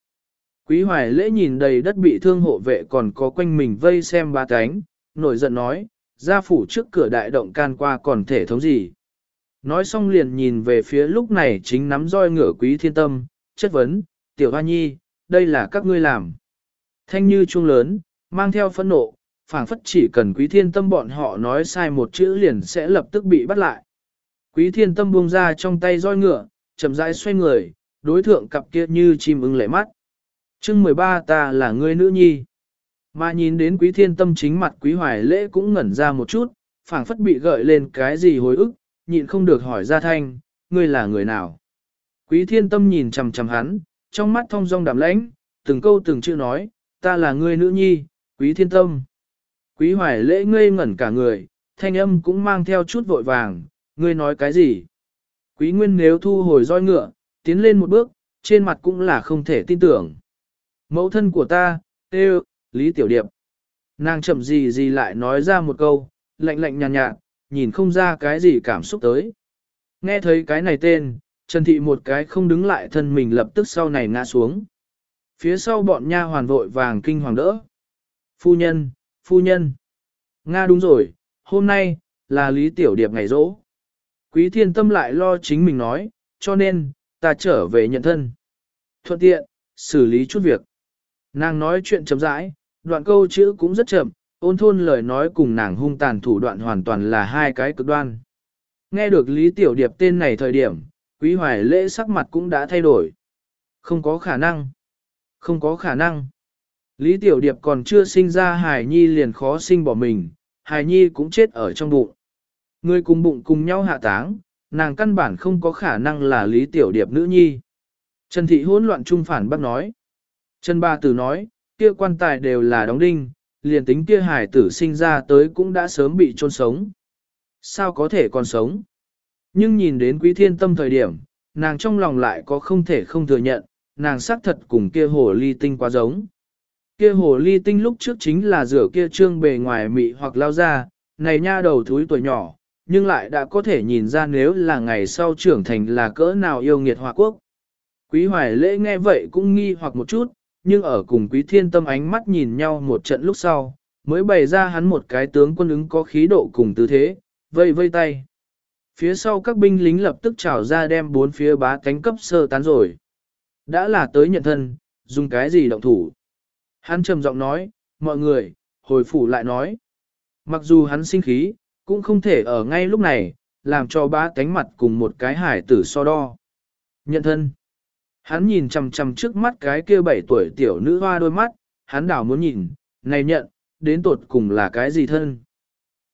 [SPEAKER 1] Quý Hoài lễ nhìn đầy đất bị thương hộ vệ còn có quanh mình vây xem ba cánh, nổi giận nói, gia phủ trước cửa đại động can qua còn thể thống gì. Nói xong liền nhìn về phía lúc này chính nắm roi ngựa quý thiên tâm, chất vấn, tiểu hoa nhi, đây là các ngươi làm. Thanh như chuông lớn, mang theo phẫn nộ, phảng phất chỉ cần quý thiên tâm bọn họ nói sai một chữ liền sẽ lập tức bị bắt lại. Quý thiên tâm buông ra trong tay roi ngựa, chậm rãi xoay người, đối thượng cặp kia như chim ưng lệ mắt. chương 13 ta là người nữ nhi. Mà nhìn đến quý thiên tâm chính mặt quý hoài lễ cũng ngẩn ra một chút, phảng phất bị gợi lên cái gì hồi ức, nhịn không được hỏi ra thanh, ngươi là người nào. Quý thiên tâm nhìn chằm chằm hắn, trong mắt thông dong đạm lãnh, từng câu từng chữ nói, ta là ngươi nữ nhi, quý thiên tâm. Quý hoài lễ ngây ngẩn cả người, thanh âm cũng mang theo chút vội vàng, ngươi nói cái gì? Quý nguyên nếu thu hồi roi ngựa, tiến lên một bước, trên mặt cũng là không thể tin tưởng. Mẫu thân của ta, tê Lý Tiểu Điệp. Nàng chậm gì gì lại nói ra một câu, lạnh lạnh nhàn nhạt, nhạt, nhìn không ra cái gì cảm xúc tới. Nghe thấy cái này tên, Trần Thị một cái không đứng lại thân mình lập tức sau này ngã xuống. Phía sau bọn nha hoàn vội vàng kinh hoàng đỡ. Phu nhân, phu nhân. Nga đúng rồi, hôm nay, là Lý Tiểu Điệp ngày rỗ. Quý thiên tâm lại lo chính mình nói, cho nên, ta trở về nhận thân. Thuận tiện, xử lý chút việc. Nàng nói chuyện chậm rãi, đoạn câu chữ cũng rất chậm, ôn thôn lời nói cùng nàng hung tàn thủ đoạn hoàn toàn là hai cái cực đoan. Nghe được Lý Tiểu Điệp tên này thời điểm, quý hoài lễ sắc mặt cũng đã thay đổi. Không có khả năng. Không có khả năng. Lý Tiểu Điệp còn chưa sinh ra Hải Nhi liền khó sinh bỏ mình, Hải Nhi cũng chết ở trong bụng. Người cùng bụng cùng nhau hạ táng, nàng căn bản không có khả năng là Lý Tiểu Điệp nữ nhi. Trần Thị hỗn loạn trung phản bác nói. Trần Ba Tử nói, kia quan tài đều là đóng đinh, liền tính kia hải tử sinh ra tới cũng đã sớm bị chôn sống. Sao có thể còn sống? Nhưng nhìn đến quý thiên tâm thời điểm, nàng trong lòng lại có không thể không thừa nhận, nàng xác thật cùng kia hồ ly tinh quá giống. Kia hồ ly tinh lúc trước chính là rửa kia trương bề ngoài mị hoặc lao ra, này nha đầu thúi tuổi nhỏ, nhưng lại đã có thể nhìn ra nếu là ngày sau trưởng thành là cỡ nào yêu nghiệt hòa quốc. Quý hoài lễ nghe vậy cũng nghi hoặc một chút, nhưng ở cùng quý thiên tâm ánh mắt nhìn nhau một trận lúc sau, mới bày ra hắn một cái tướng quân ứng có khí độ cùng tư thế, vây vây tay. Phía sau các binh lính lập tức trào ra đem bốn phía bá cánh cấp sơ tán rồi. Đã là tới nhận thân, dùng cái gì động thủ. Hắn trầm giọng nói, mọi người, hồi phủ lại nói. Mặc dù hắn sinh khí, cũng không thể ở ngay lúc này, làm cho bá cánh mặt cùng một cái hải tử so đo. Nhận thân. Hắn nhìn chằm chằm trước mắt cái kia bảy tuổi tiểu nữ hoa đôi mắt, hắn đảo muốn nhìn, này nhận, đến tột cùng là cái gì thân.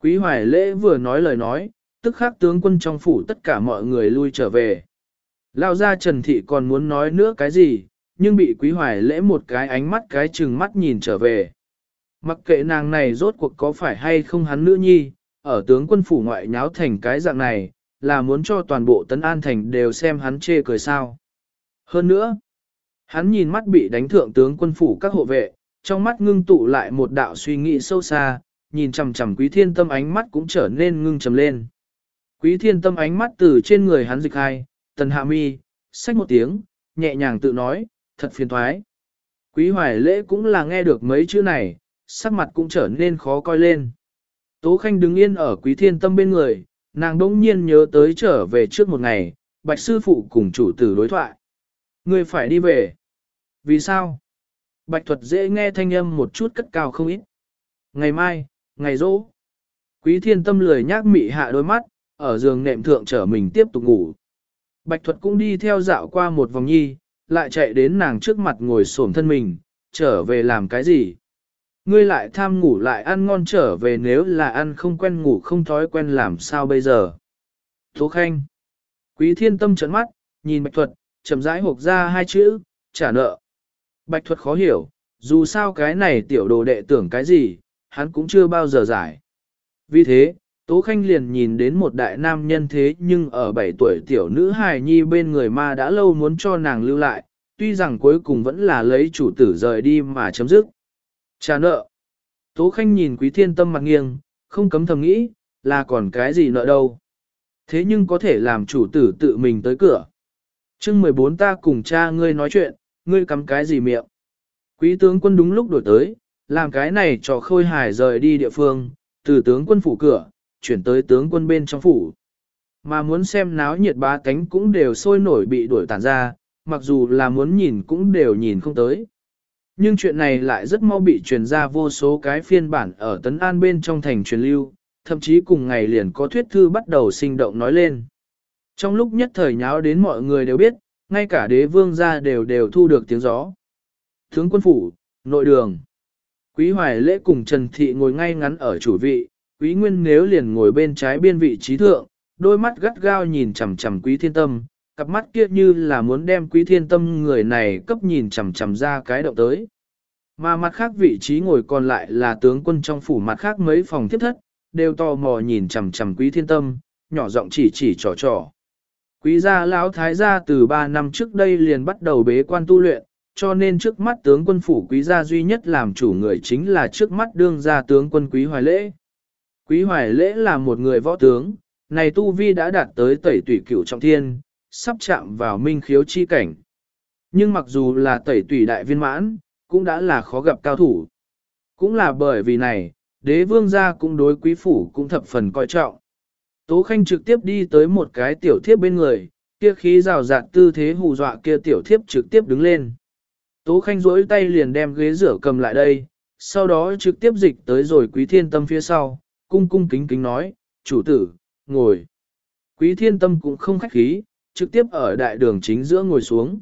[SPEAKER 1] Quý hoài lễ vừa nói lời nói, tức khắc tướng quân trong phủ tất cả mọi người lui trở về. Lao ra Trần Thị còn muốn nói nữa cái gì, nhưng bị quý hoài lễ một cái ánh mắt cái chừng mắt nhìn trở về. Mặc kệ nàng này rốt cuộc có phải hay không hắn nữ nhi, ở tướng quân phủ ngoại nháo thành cái dạng này, là muốn cho toàn bộ tấn an thành đều xem hắn chê cười sao. Hơn nữa, hắn nhìn mắt bị đánh thượng tướng quân phủ các hộ vệ, trong mắt ngưng tụ lại một đạo suy nghĩ sâu xa, nhìn chằm chằm quý thiên tâm ánh mắt cũng trở nên ngưng trầm lên. Quý thiên tâm ánh mắt từ trên người hắn dịch hai, tần hạ mi, xách một tiếng, nhẹ nhàng tự nói, thật phiền thoái. Quý hoài lễ cũng là nghe được mấy chữ này, sắc mặt cũng trở nên khó coi lên. Tố Khanh đứng yên ở quý thiên tâm bên người, nàng đỗng nhiên nhớ tới trở về trước một ngày, bạch sư phụ cùng chủ tử đối thoại. Ngươi phải đi về. Vì sao? Bạch thuật dễ nghe thanh âm một chút cất cao không ít. Ngày mai, ngày rỗ. Quý thiên tâm lười nhác mị hạ đôi mắt, ở giường nệm thượng trở mình tiếp tục ngủ. Bạch thuật cũng đi theo dạo qua một vòng nhi, lại chạy đến nàng trước mặt ngồi xổm thân mình, trở về làm cái gì? Ngươi lại tham ngủ lại ăn ngon trở về nếu là ăn không quen ngủ không thói quen làm sao bây giờ? Thố Khanh. Quý thiên tâm trấn mắt, nhìn bạch thuật, chậm rãi hộp ra hai chữ, trả nợ. Bạch thuật khó hiểu, dù sao cái này tiểu đồ đệ tưởng cái gì, hắn cũng chưa bao giờ giải. Vì thế, Tố Khanh liền nhìn đến một đại nam nhân thế nhưng ở 7 tuổi tiểu nữ hài nhi bên người ma đã lâu muốn cho nàng lưu lại, tuy rằng cuối cùng vẫn là lấy chủ tử rời đi mà chấm dứt. Trả nợ. Tố Khanh nhìn Quý Thiên Tâm mặt nghiêng, không cấm thầm nghĩ, là còn cái gì nợ đâu. Thế nhưng có thể làm chủ tử tự mình tới cửa chương 14 ta cùng cha ngươi nói chuyện, ngươi cắm cái gì miệng. Quý tướng quân đúng lúc đổi tới, làm cái này cho khôi hài rời đi địa phương, từ tướng quân phủ cửa, chuyển tới tướng quân bên trong phủ. Mà muốn xem náo nhiệt ba cánh cũng đều sôi nổi bị đuổi tản ra, mặc dù là muốn nhìn cũng đều nhìn không tới. Nhưng chuyện này lại rất mau bị truyền ra vô số cái phiên bản ở Tấn An bên trong thành truyền lưu, thậm chí cùng ngày liền có thuyết thư bắt đầu sinh động nói lên. Trong lúc nhất thời nháo đến mọi người đều biết, ngay cả đế vương gia đều đều thu được tiếng gió. Tướng quân phủ, nội đường. Quý hoài lễ cùng Trần Thị ngồi ngay ngắn ở chủ vị, quý nguyên nếu liền ngồi bên trái biên vị trí thượng, đôi mắt gắt gao nhìn chằm chằm quý thiên tâm, cặp mắt kia như là muốn đem quý thiên tâm người này cấp nhìn chằm chằm ra cái động tới. Mà mặt khác vị trí ngồi còn lại là tướng quân trong phủ mặt khác mấy phòng tiếp thất, đều tò mò nhìn chằm chằm quý thiên tâm, nhỏ giọng chỉ chỉ trò trò. Quý gia lão thái gia từ 3 năm trước đây liền bắt đầu bế quan tu luyện, cho nên trước mắt tướng quân phủ quý gia duy nhất làm chủ người chính là trước mắt đương gia tướng quân quý hoài lễ. Quý hoài lễ là một người võ tướng, này tu vi đã đạt tới tẩy tủy cửu trọng thiên, sắp chạm vào minh khiếu chi cảnh. Nhưng mặc dù là tẩy tủy đại viên mãn, cũng đã là khó gặp cao thủ. Cũng là bởi vì này, đế vương gia cũng đối quý phủ cũng thập phần coi trọng. Tố Khanh trực tiếp đi tới một cái tiểu thiếp bên người, kia khí rào rạt tư thế hù dọa kia tiểu thiếp trực tiếp đứng lên. Tố Khanh duỗi tay liền đem ghế rửa cầm lại đây, sau đó trực tiếp dịch tới rồi quý thiên tâm phía sau, cung cung kính kính nói, chủ tử, ngồi. Quý thiên tâm cũng không khách khí, trực tiếp ở đại đường chính giữa ngồi xuống.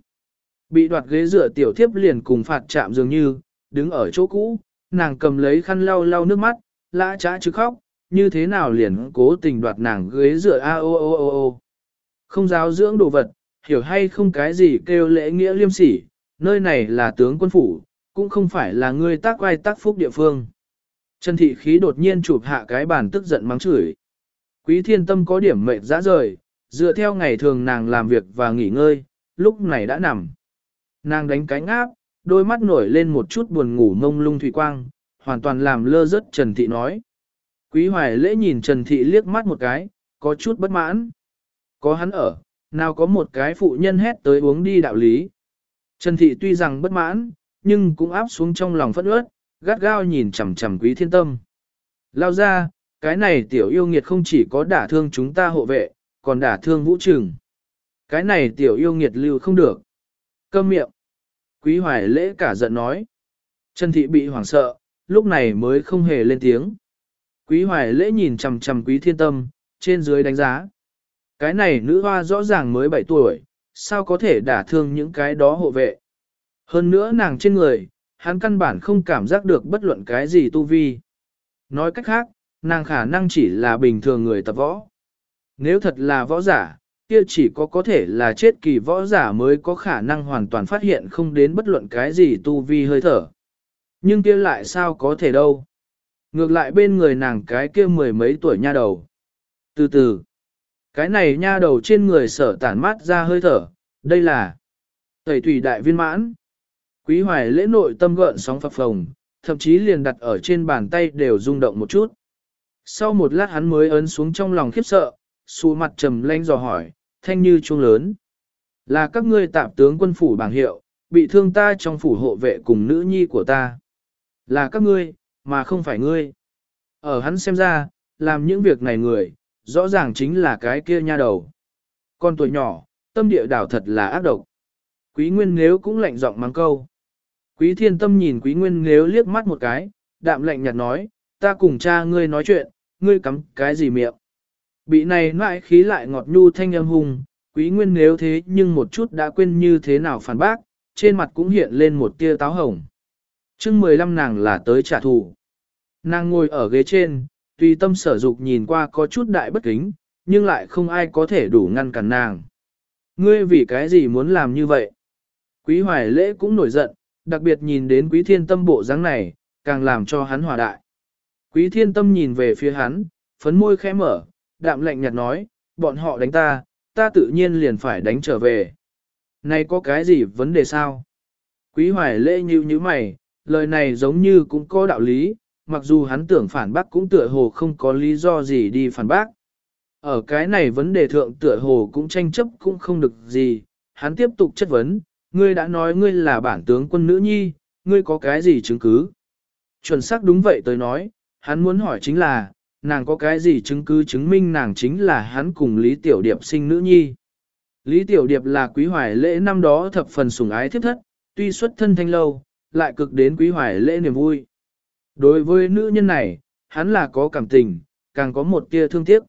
[SPEAKER 1] Bị đoạt ghế rửa tiểu thiếp liền cùng phạt chạm dường như, đứng ở chỗ cũ, nàng cầm lấy khăn lau lau nước mắt, lã trá chứ khóc, như thế nào liền cố tình đoạt nàng ghế rửa a o o o o. Không giáo dưỡng đồ vật, hiểu hay không cái gì kêu lễ nghĩa liêm sỉ, nơi này là tướng quân phủ, cũng không phải là người tác quay tác phúc địa phương. Trần thị khí đột nhiên chụp hạ cái bàn tức giận mắng chửi. Quý thiên tâm có điểm mệt dã rời, dựa theo ngày thường nàng làm việc và nghỉ ngơi, lúc này đã nằm. Nàng đánh cánh áp, đôi mắt nổi lên một chút buồn ngủ mông lung thủy quang, hoàn toàn làm lơ rớt Trần Thị nói. Quý hoài lễ nhìn Trần Thị liếc mắt một cái, có chút bất mãn. Có hắn ở, nào có một cái phụ nhân hét tới uống đi đạo lý. Trần Thị tuy rằng bất mãn, nhưng cũng áp xuống trong lòng phẫn ướt, gắt gao nhìn chằm chằm quý thiên tâm. Lao ra, cái này tiểu yêu nghiệt không chỉ có đả thương chúng ta hộ vệ, còn đả thương vũ trường. Cái này tiểu yêu nghiệt lưu không được. Câm miệng. Quý hoài lễ cả giận nói. Trần thị bị hoảng sợ, lúc này mới không hề lên tiếng. Quý hoài lễ nhìn chằm chằm quý thiên tâm, trên dưới đánh giá. Cái này nữ hoa rõ ràng mới 7 tuổi, sao có thể đả thương những cái đó hộ vệ. Hơn nữa nàng trên người, hắn căn bản không cảm giác được bất luận cái gì tu vi. Nói cách khác, nàng khả năng chỉ là bình thường người tập võ. Nếu thật là võ giả, kia chỉ có có thể là chết kỳ võ giả mới có khả năng hoàn toàn phát hiện không đến bất luận cái gì tu vi hơi thở. Nhưng kia lại sao có thể đâu. Ngược lại bên người nàng cái kia mười mấy tuổi nha đầu. Từ từ, cái này nha đầu trên người sở tản mát ra hơi thở, đây là tẩy thủy đại viên mãn. Quý hoài lễ nội tâm gợn sóng phập phồng, thậm chí liền đặt ở trên bàn tay đều rung động một chút. Sau một lát hắn mới ấn xuống trong lòng khiếp sợ, xù mặt trầm lanh dò hỏi, thanh như chuông lớn. Là các ngươi tạm tướng quân phủ bảng hiệu, bị thương ta trong phủ hộ vệ cùng nữ nhi của ta. Là các ngươi, mà không phải ngươi. Ở hắn xem ra, làm những việc này người, rõ ràng chính là cái kia nha đầu. Con tuổi nhỏ, tâm địa đảo thật là ác độc. Quý Nguyên nếu cũng lạnh giọng mắng câu. Quý Thiên Tâm nhìn Quý Nguyên nếu liếc mắt một cái, đạm lạnh nhạt nói, ta cùng cha ngươi nói chuyện, ngươi cắm cái gì miệng. Bị này nại khí lại ngọt nhu thanh âm hùng, quý nguyên nếu thế nhưng một chút đã quên như thế nào phản bác, trên mặt cũng hiện lên một tia táo hồng chương 15 nàng là tới trả thù. Nàng ngồi ở ghế trên, tùy tâm sở dục nhìn qua có chút đại bất kính, nhưng lại không ai có thể đủ ngăn cản nàng. Ngươi vì cái gì muốn làm như vậy? Quý hoài lễ cũng nổi giận, đặc biệt nhìn đến quý thiên tâm bộ dáng này, càng làm cho hắn hòa đại. Quý thiên tâm nhìn về phía hắn, phấn môi khẽ mở, đạm lạnh nhạt nói, bọn họ đánh ta, ta tự nhiên liền phải đánh trở về. Này có cái gì vấn đề sao? Quý hoài lễ như như mày, lời này giống như cũng có đạo lý, mặc dù hắn tưởng phản bác cũng tựa hồ không có lý do gì đi phản bác. Ở cái này vấn đề thượng tựa hồ cũng tranh chấp cũng không được gì, hắn tiếp tục chất vấn, ngươi đã nói ngươi là bản tướng quân nữ nhi, ngươi có cái gì chứng cứ? Chuẩn xác đúng vậy tới nói, hắn muốn hỏi chính là, nàng có cái gì chứng cứ chứng minh nàng chính là hắn cùng Lý Tiểu Điệp sinh nữ nhi. Lý Tiểu Điệp là quý hoài lễ năm đó thập phần sủng ái thiếp thất, tuy xuất thân thanh lâu, lại cực đến quý hoài lễ niềm vui. Đối với nữ nhân này, hắn là có cảm tình, càng có một tia thương tiếc.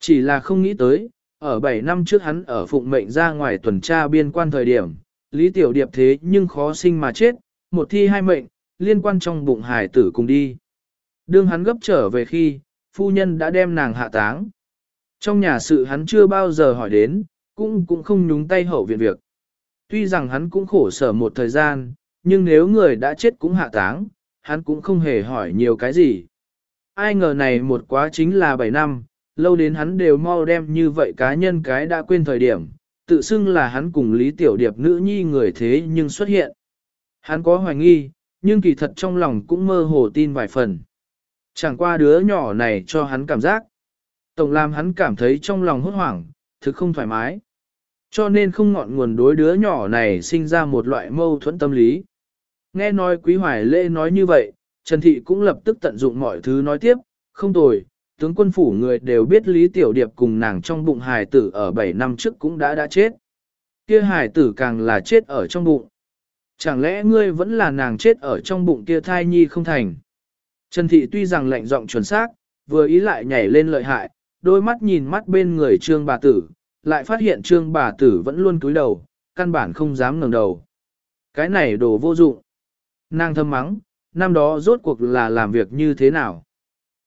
[SPEAKER 1] Chỉ là không nghĩ tới, ở 7 năm trước hắn ở phụng mệnh ra ngoài tuần tra biên quan thời điểm, Lý Tiểu Điệp thế nhưng khó sinh mà chết, một thi hai mệnh, liên quan trong bụng hải tử cùng đi. Đương hắn gấp trở về khi, phu nhân đã đem nàng hạ táng. Trong nhà sự hắn chưa bao giờ hỏi đến, cũng cũng không nhúng tay hậu viện việc. Tuy rằng hắn cũng khổ sở một thời gian, nhưng nếu người đã chết cũng hạ táng, hắn cũng không hề hỏi nhiều cái gì. Ai ngờ này một quá chính là 7 năm, lâu đến hắn đều mau đem như vậy cá nhân cái đã quên thời điểm, tự xưng là hắn cùng Lý Tiểu Điệp nữ nhi người thế nhưng xuất hiện. Hắn có hoài nghi, nhưng kỳ thật trong lòng cũng mơ hồ tin vài phần. Chẳng qua đứa nhỏ này cho hắn cảm giác. Tổng làm hắn cảm thấy trong lòng hốt hoảng, thực không thoải mái. Cho nên không ngọn nguồn đối đứa nhỏ này sinh ra một loại mâu thuẫn tâm lý. Nghe nói Quý Hoài lễ nói như vậy, Trần Thị cũng lập tức tận dụng mọi thứ nói tiếp, không tồi, tướng quân phủ người đều biết Lý Tiểu Điệp cùng nàng trong bụng hài tử ở 7 năm trước cũng đã đã chết. Kia hài tử càng là chết ở trong bụng. Chẳng lẽ ngươi vẫn là nàng chết ở trong bụng kia thai nhi không thành? Trần Thị tuy rằng lạnh giọng chuẩn xác, vừa ý lại nhảy lên lợi hại, đôi mắt nhìn mắt bên người trương bà tử, lại phát hiện trương bà tử vẫn luôn cúi đầu, căn bản không dám ngẩng đầu. Cái này đồ vô dụng. Nàng thâm mắng, năm đó rốt cuộc là làm việc như thế nào?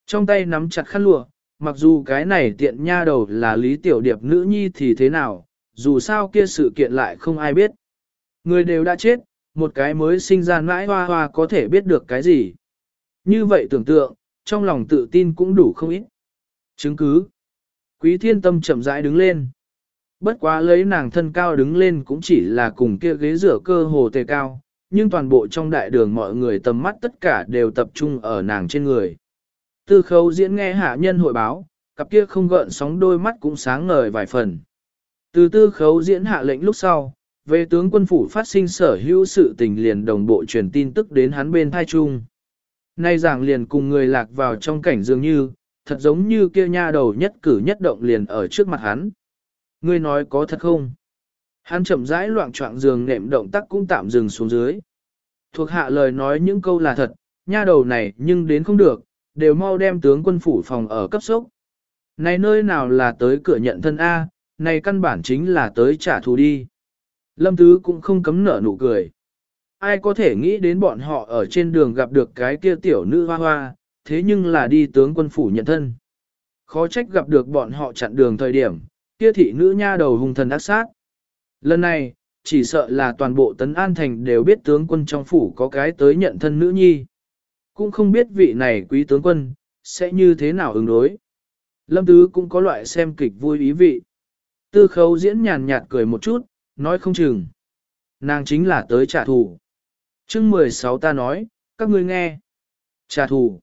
[SPEAKER 1] Trong tay nắm chặt khăn lụa, mặc dù cái này tiện nha đầu là Lý Tiểu Điệp nữ nhi thì thế nào, dù sao kia sự kiện lại không ai biết. Người đều đã chết, một cái mới sinh ra mãi hoa hoa có thể biết được cái gì. Như vậy tưởng tượng, trong lòng tự tin cũng đủ không ít. Chứng cứ. Quý thiên tâm chậm rãi đứng lên. Bất quá lấy nàng thân cao đứng lên cũng chỉ là cùng kia ghế rửa cơ hồ tề cao, nhưng toàn bộ trong đại đường mọi người tầm mắt tất cả đều tập trung ở nàng trên người. Tư khấu diễn nghe hạ nhân hội báo, cặp kia không gợn sóng đôi mắt cũng sáng ngời vài phần. Từ tư khấu diễn hạ lệnh lúc sau, về tướng quân phủ phát sinh sở hữu sự tình liền đồng bộ truyền tin tức đến hắn bên thai trung. Nay giảng liền cùng người lạc vào trong cảnh dường như, thật giống như kia nha đầu nhất cử nhất động liền ở trước mặt hắn. Ngươi nói có thật không? Hắn chậm rãi loạn trọng giường nệm động tác cũng tạm dừng xuống dưới. Thuộc hạ lời nói những câu là thật, nha đầu này nhưng đến không được, đều mau đem tướng quân phủ phòng ở cấp sốc. Này nơi nào là tới cửa nhận thân A, này căn bản chính là tới trả thù đi. Lâm Tứ cũng không cấm nở nụ cười. Ai có thể nghĩ đến bọn họ ở trên đường gặp được cái kia tiểu nữ hoa hoa, thế nhưng là đi tướng quân phủ nhận thân. Khó trách gặp được bọn họ chặn đường thời điểm, kia thị nữ nha đầu hung thần ác sát. Lần này, chỉ sợ là toàn bộ tấn an thành đều biết tướng quân trong phủ có cái tới nhận thân nữ nhi. Cũng không biết vị này quý tướng quân, sẽ như thế nào ứng đối. Lâm Tứ cũng có loại xem kịch vui ý vị. Tư khấu diễn nhàn nhạt cười một chút, nói không chừng. Nàng chính là tới trả thù. chương 16 ta nói, các ngươi nghe. Trả thù.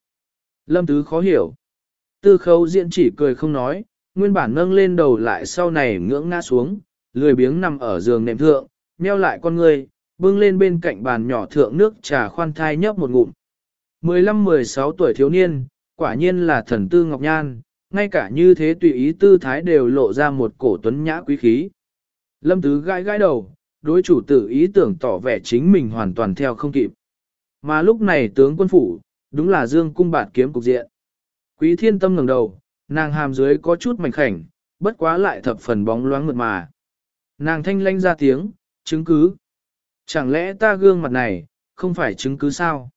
[SPEAKER 1] Lâm Tứ khó hiểu. Tư khấu diễn chỉ cười không nói, nguyên bản nâng lên đầu lại sau này ngưỡng ngã xuống, lười biếng nằm ở giường nệm thượng, nheo lại con người, bưng lên bên cạnh bàn nhỏ thượng nước trà khoan thai nhấp một ngụm. 15-16 tuổi thiếu niên, quả nhiên là thần tư ngọc nhan, ngay cả như thế tùy ý tư thái đều lộ ra một cổ tuấn nhã quý khí. Lâm Tứ gãi gãi đầu, đối chủ tử ý tưởng tỏ vẻ chính mình hoàn toàn theo không kịp. Mà lúc này tướng quân phủ, đúng là dương cung bạt kiếm cục diện. Quý thiên tâm ngẩng đầu, nàng hàm dưới có chút mảnh khảnh, bất quá lại thập phần bóng loáng mượt mà. Nàng thanh lanh ra tiếng, chứng cứ. Chẳng lẽ ta gương mặt này, không phải chứng cứ sao?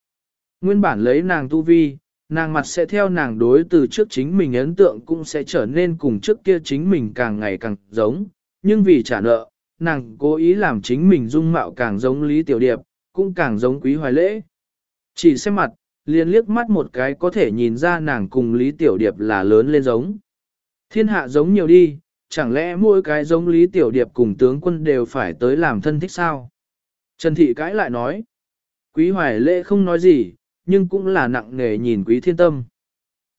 [SPEAKER 1] Nguyên bản lấy nàng tu vi, nàng mặt sẽ theo nàng đối từ trước chính mình ấn tượng cũng sẽ trở nên cùng trước kia chính mình càng ngày càng giống, nhưng vì trả nợ, nàng cố ý làm chính mình dung mạo càng giống Lý Tiểu Điệp, cũng càng giống Quý Hoài Lễ. Chỉ xem mặt, liền liếc mắt một cái có thể nhìn ra nàng cùng Lý Tiểu Điệp là lớn lên giống. Thiên hạ giống nhiều đi, chẳng lẽ mỗi cái giống Lý Tiểu Điệp cùng tướng quân đều phải tới làm thân thích sao? Trần Thị cãi lại nói. Quý Hoài Lễ không nói gì, nhưng cũng là nặng nề nhìn Quý Thiên Tâm.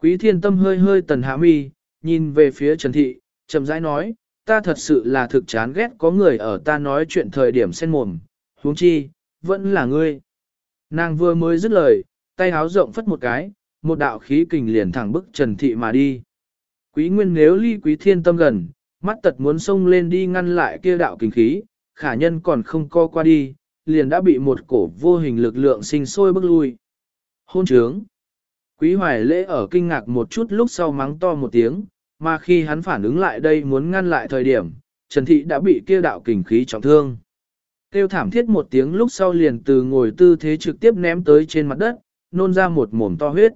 [SPEAKER 1] Quý Thiên Tâm hơi hơi tần hạ mi, nhìn về phía Trần Thị, chậm rãi nói, ta thật sự là thực chán ghét có người ở ta nói chuyện thời điểm sen mồm, huống chi, vẫn là ngươi. Nàng vừa mới dứt lời, tay háo rộng phất một cái, một đạo khí kình liền thẳng bức Trần Thị mà đi. Quý Nguyên nếu ly Quý Thiên Tâm gần, mắt tật muốn xông lên đi ngăn lại kia đạo kình khí, khả nhân còn không co qua đi, liền đã bị một cổ vô hình lực lượng sinh sôi bức lui. Hôn trướng. Quý hoài lễ ở kinh ngạc một chút lúc sau mắng to một tiếng, mà khi hắn phản ứng lại đây muốn ngăn lại thời điểm, Trần Thị đã bị kia đạo kình khí trọng thương. Kêu thảm thiết một tiếng lúc sau liền từ ngồi tư thế trực tiếp ném tới trên mặt đất, nôn ra một mồm to huyết.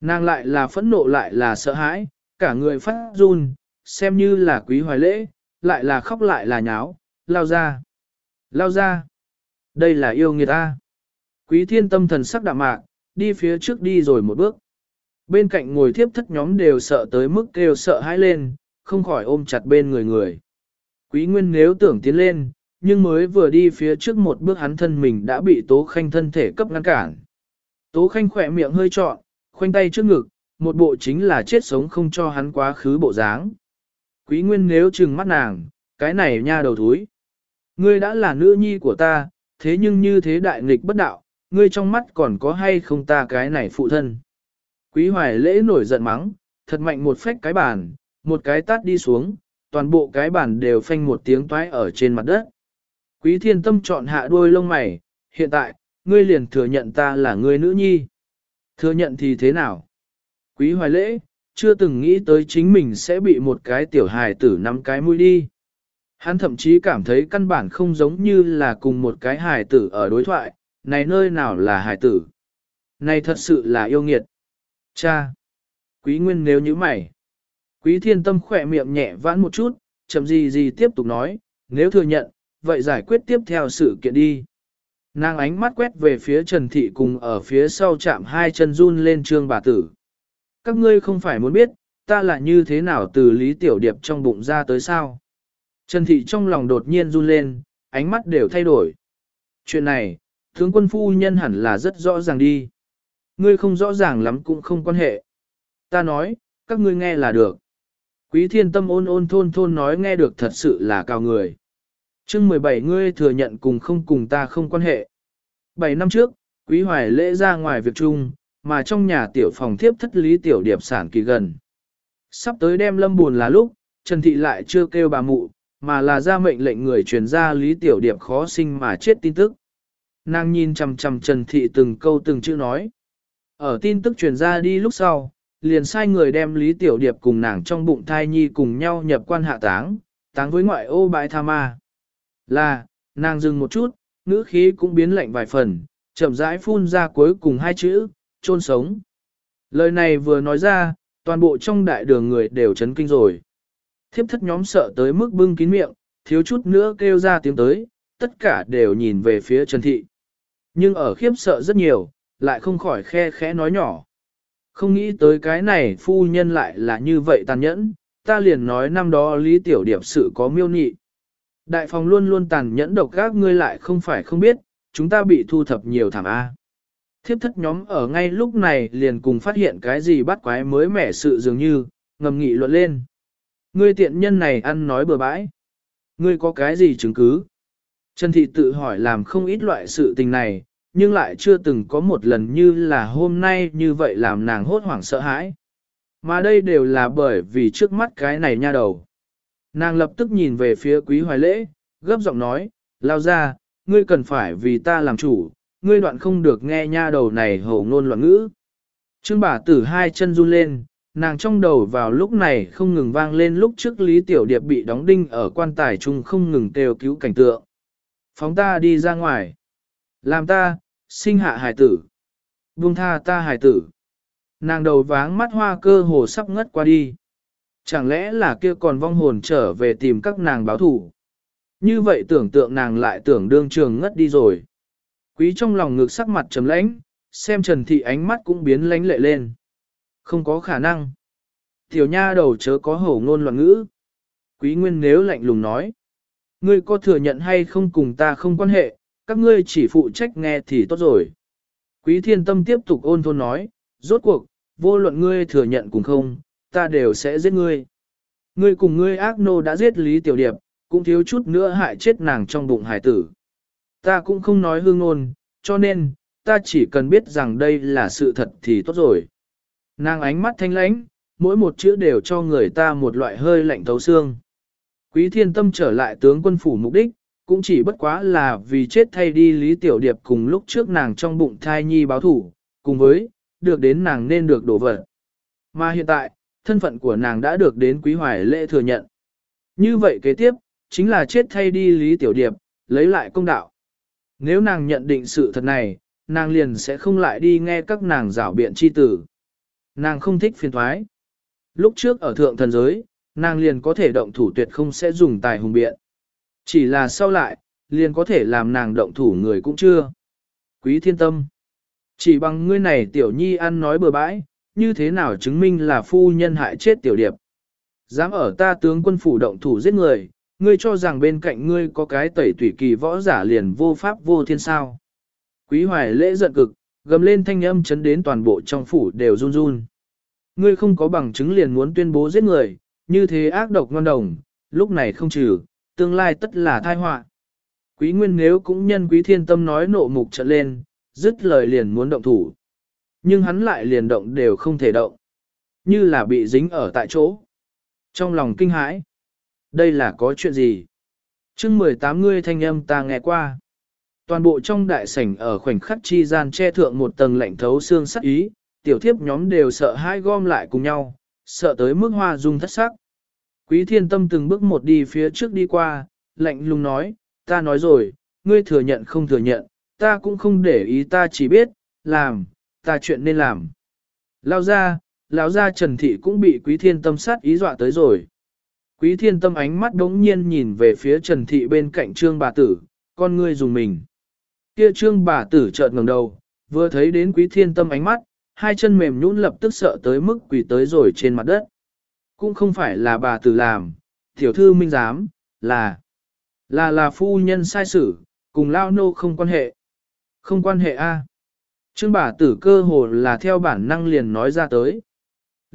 [SPEAKER 1] Nàng lại là phẫn nộ lại là sợ hãi, cả người phát run, xem như là quý hoài lễ, lại là khóc lại là nháo, lao ra. Lao ra. Đây là yêu nghiệt ta. Quý thiên tâm thần sắc đạm mạc, đi phía trước đi rồi một bước. Bên cạnh ngồi thiếp thất nhóm đều sợ tới mức kêu sợ hãi lên, không khỏi ôm chặt bên người người. Quý nguyên nếu tưởng tiến lên, nhưng mới vừa đi phía trước một bước hắn thân mình đã bị Tố Khanh thân thể cấp ngăn cản. Tố Khanh khỏe miệng hơi trọn, khoanh tay trước ngực, một bộ chính là chết sống không cho hắn quá khứ bộ dáng. Quý Nguyên nếu trừng mắt nàng, cái này nha đầu thúi. Ngươi đã là nữ nhi của ta, thế nhưng như thế đại nghịch bất đạo, ngươi trong mắt còn có hay không ta cái này phụ thân. Quý hoài lễ nổi giận mắng, thật mạnh một phách cái bàn, một cái tát đi xuống, toàn bộ cái bàn đều phanh một tiếng toái ở trên mặt đất. Quý thiên tâm chọn hạ đuôi lông mày, hiện tại, ngươi liền thừa nhận ta là ngươi nữ nhi. Thừa nhận thì thế nào? Quý hoài lễ, chưa từng nghĩ tới chính mình sẽ bị một cái tiểu hài tử nắm cái mũi đi. Hắn thậm chí cảm thấy căn bản không giống như là cùng một cái hài tử ở đối thoại, này nơi nào là hài tử. Này thật sự là yêu nghiệt. Cha! Quý nguyên nếu như mày. Quý thiên tâm khỏe miệng nhẹ vãn một chút, chậm gì gì tiếp tục nói, nếu thừa nhận, vậy giải quyết tiếp theo sự kiện đi. Nàng ánh mắt quét về phía Trần Thị cùng ở phía sau chạm hai chân run lên trương bà tử. Các ngươi không phải muốn biết, ta là như thế nào từ Lý Tiểu Điệp trong bụng ra tới sao? Trần Thị trong lòng đột nhiên run lên, ánh mắt đều thay đổi. Chuyện này, tướng quân phu nhân hẳn là rất rõ ràng đi. Ngươi không rõ ràng lắm cũng không quan hệ. Ta nói, các ngươi nghe là được. Quý thiên tâm ôn ôn thôn thôn nói nghe được thật sự là cao người. chương 17 ngươi thừa nhận cùng không cùng ta không quan hệ. 7 năm trước, quý hoài lễ ra ngoài việc chung, mà trong nhà tiểu phòng thiếp thất lý tiểu điệp sản kỳ gần. Sắp tới đem lâm buồn là lúc, Trần Thị lại chưa kêu bà mụ, mà là ra mệnh lệnh người truyền ra lý tiểu điệp khó sinh mà chết tin tức. Nàng nhìn chằm chằm Trần Thị từng câu từng chữ nói. Ở tin tức truyền ra đi lúc sau, liền sai người đem Lý Tiểu Điệp cùng nàng trong bụng thai nhi cùng nhau nhập quan hạ táng, táng với ngoại ô bãi tha ma. Là, nàng dừng một chút, ngữ khí cũng biến lạnh vài phần, chậm rãi phun ra cuối cùng hai chữ, chôn sống. Lời này vừa nói ra, toàn bộ trong đại đường người đều chấn kinh rồi. Thiếp thất nhóm sợ tới mức bưng kín miệng, thiếu chút nữa kêu ra tiếng tới, tất cả đều nhìn về phía Trần Thị. Nhưng ở khiếp sợ rất nhiều, lại không khỏi khe khẽ nói nhỏ. Không nghĩ tới cái này phu nhân lại là như vậy tàn nhẫn, ta liền nói năm đó Lý Tiểu Điệp sự có miêu nhị. Đại phòng luôn luôn tàn nhẫn độc các ngươi lại không phải không biết, chúng ta bị thu thập nhiều thảm A. Thiếp thất nhóm ở ngay lúc này liền cùng phát hiện cái gì bắt quái mới mẻ sự dường như, ngầm nghị luận lên. Ngươi tiện nhân này ăn nói bừa bãi. Ngươi có cái gì chứng cứ? Trần Thị tự hỏi làm không ít loại sự tình này, nhưng lại chưa từng có một lần như là hôm nay như vậy làm nàng hốt hoảng sợ hãi. Mà đây đều là bởi vì trước mắt cái này nha đầu. Nàng lập tức nhìn về phía quý hoài lễ, gấp giọng nói, lao ra, ngươi cần phải vì ta làm chủ, ngươi đoạn không được nghe nha đầu này hổ ngôn loạn ngữ. Trương bà tử hai chân run lên, nàng trong đầu vào lúc này không ngừng vang lên lúc trước Lý Tiểu Điệp bị đóng đinh ở quan tài chung không ngừng kêu cứu cảnh tượng. Phóng ta đi ra ngoài. Làm ta, sinh hạ hải tử. Buông tha ta hải tử. Nàng đầu váng mắt hoa cơ hồ sắp ngất qua đi. Chẳng lẽ là kia còn vong hồn trở về tìm các nàng báo thủ. Như vậy tưởng tượng nàng lại tưởng đương trường ngất đi rồi. Quý trong lòng ngược sắc mặt trầm lãnh, xem Trần Thị ánh mắt cũng biến lánh lệ lên. Không có khả năng. Tiểu nha đầu chớ có hổ ngôn loạn ngữ. Quý Nguyên nếu lạnh lùng nói. Ngươi có thừa nhận hay không cùng ta không quan hệ, các ngươi chỉ phụ trách nghe thì tốt rồi. Quý Thiên Tâm tiếp tục ôn thôn nói, rốt cuộc, vô luận ngươi thừa nhận cùng không, ta đều sẽ giết ngươi. Ngươi cùng ngươi ác nô đã giết Lý Tiểu Điệp, cũng thiếu chút nữa hại chết nàng trong bụng hải tử. Ta cũng không nói hương ngôn, cho nên, ta chỉ cần biết rằng đây là sự thật thì tốt rồi. Nàng ánh mắt thanh lãnh, mỗi một chữ đều cho người ta một loại hơi lạnh thấu xương. Quý thiên tâm trở lại tướng quân phủ mục đích, cũng chỉ bất quá là vì chết thay đi Lý Tiểu Điệp cùng lúc trước nàng trong bụng thai nhi báo thủ, cùng với, được đến nàng nên được đổ vật. Mà hiện tại, thân phận của nàng đã được đến quý hoài lễ thừa nhận. Như vậy kế tiếp, chính là chết thay đi Lý Tiểu Điệp, lấy lại công đạo. Nếu nàng nhận định sự thật này, nàng liền sẽ không lại đi nghe các nàng rảo biện chi tử. Nàng không thích phiền thoái. Lúc trước ở thượng thần giới, nàng liền có thể động thủ tuyệt không sẽ dùng tài hùng biện. Chỉ là sau lại, liền có thể làm nàng động thủ người cũng chưa. Quý thiên tâm. Chỉ bằng ngươi này tiểu nhi ăn nói bừa bãi, như thế nào chứng minh là phu nhân hại chết tiểu điệp. Dám ở ta tướng quân phủ động thủ giết người, ngươi cho rằng bên cạnh ngươi có cái tẩy tủy kỳ võ giả liền vô pháp vô thiên sao. Quý hoài lễ giận cực, gầm lên thanh âm chấn đến toàn bộ trong phủ đều run run. Ngươi không có bằng chứng liền muốn tuyên bố giết người, như thế ác độc ngon đồng, lúc này không trừ, tương lai tất là tai họa. Quý nguyên nếu cũng nhân quý thiên tâm nói nộ mục trận lên, dứt lời liền muốn động thủ. Nhưng hắn lại liền động đều không thể động. Như là bị dính ở tại chỗ. Trong lòng kinh hãi. Đây là có chuyện gì? chương 18 ngươi thanh âm ta nghe qua. Toàn bộ trong đại sảnh ở khoảnh khắc chi gian che thượng một tầng lạnh thấu xương sắc ý, tiểu thiếp nhóm đều sợ hai gom lại cùng nhau, sợ tới mức hoa dung thất sắc. Quý thiên tâm từng bước một đi phía trước đi qua, lạnh lùng nói, ta nói rồi, ngươi thừa nhận không thừa nhận, ta cũng không để ý ta chỉ biết, làm, ta chuyện nên làm. Lao ra, lão ra Trần Thị cũng bị quý thiên tâm sát ý dọa tới rồi. Quý thiên tâm ánh mắt đống nhiên nhìn về phía Trần Thị bên cạnh trương bà tử, con ngươi dùng mình. Kia trương bà tử chợt ngẩng đầu, vừa thấy đến quý thiên tâm ánh mắt, hai chân mềm nhũn lập tức sợ tới mức quỳ tới rồi trên mặt đất. Cũng không phải là bà tử làm, tiểu thư minh giám, là, là là phu nhân sai sử, cùng lao nô không quan hệ. Không quan hệ a. Trương bà tử cơ hồ là theo bản năng liền nói ra tới.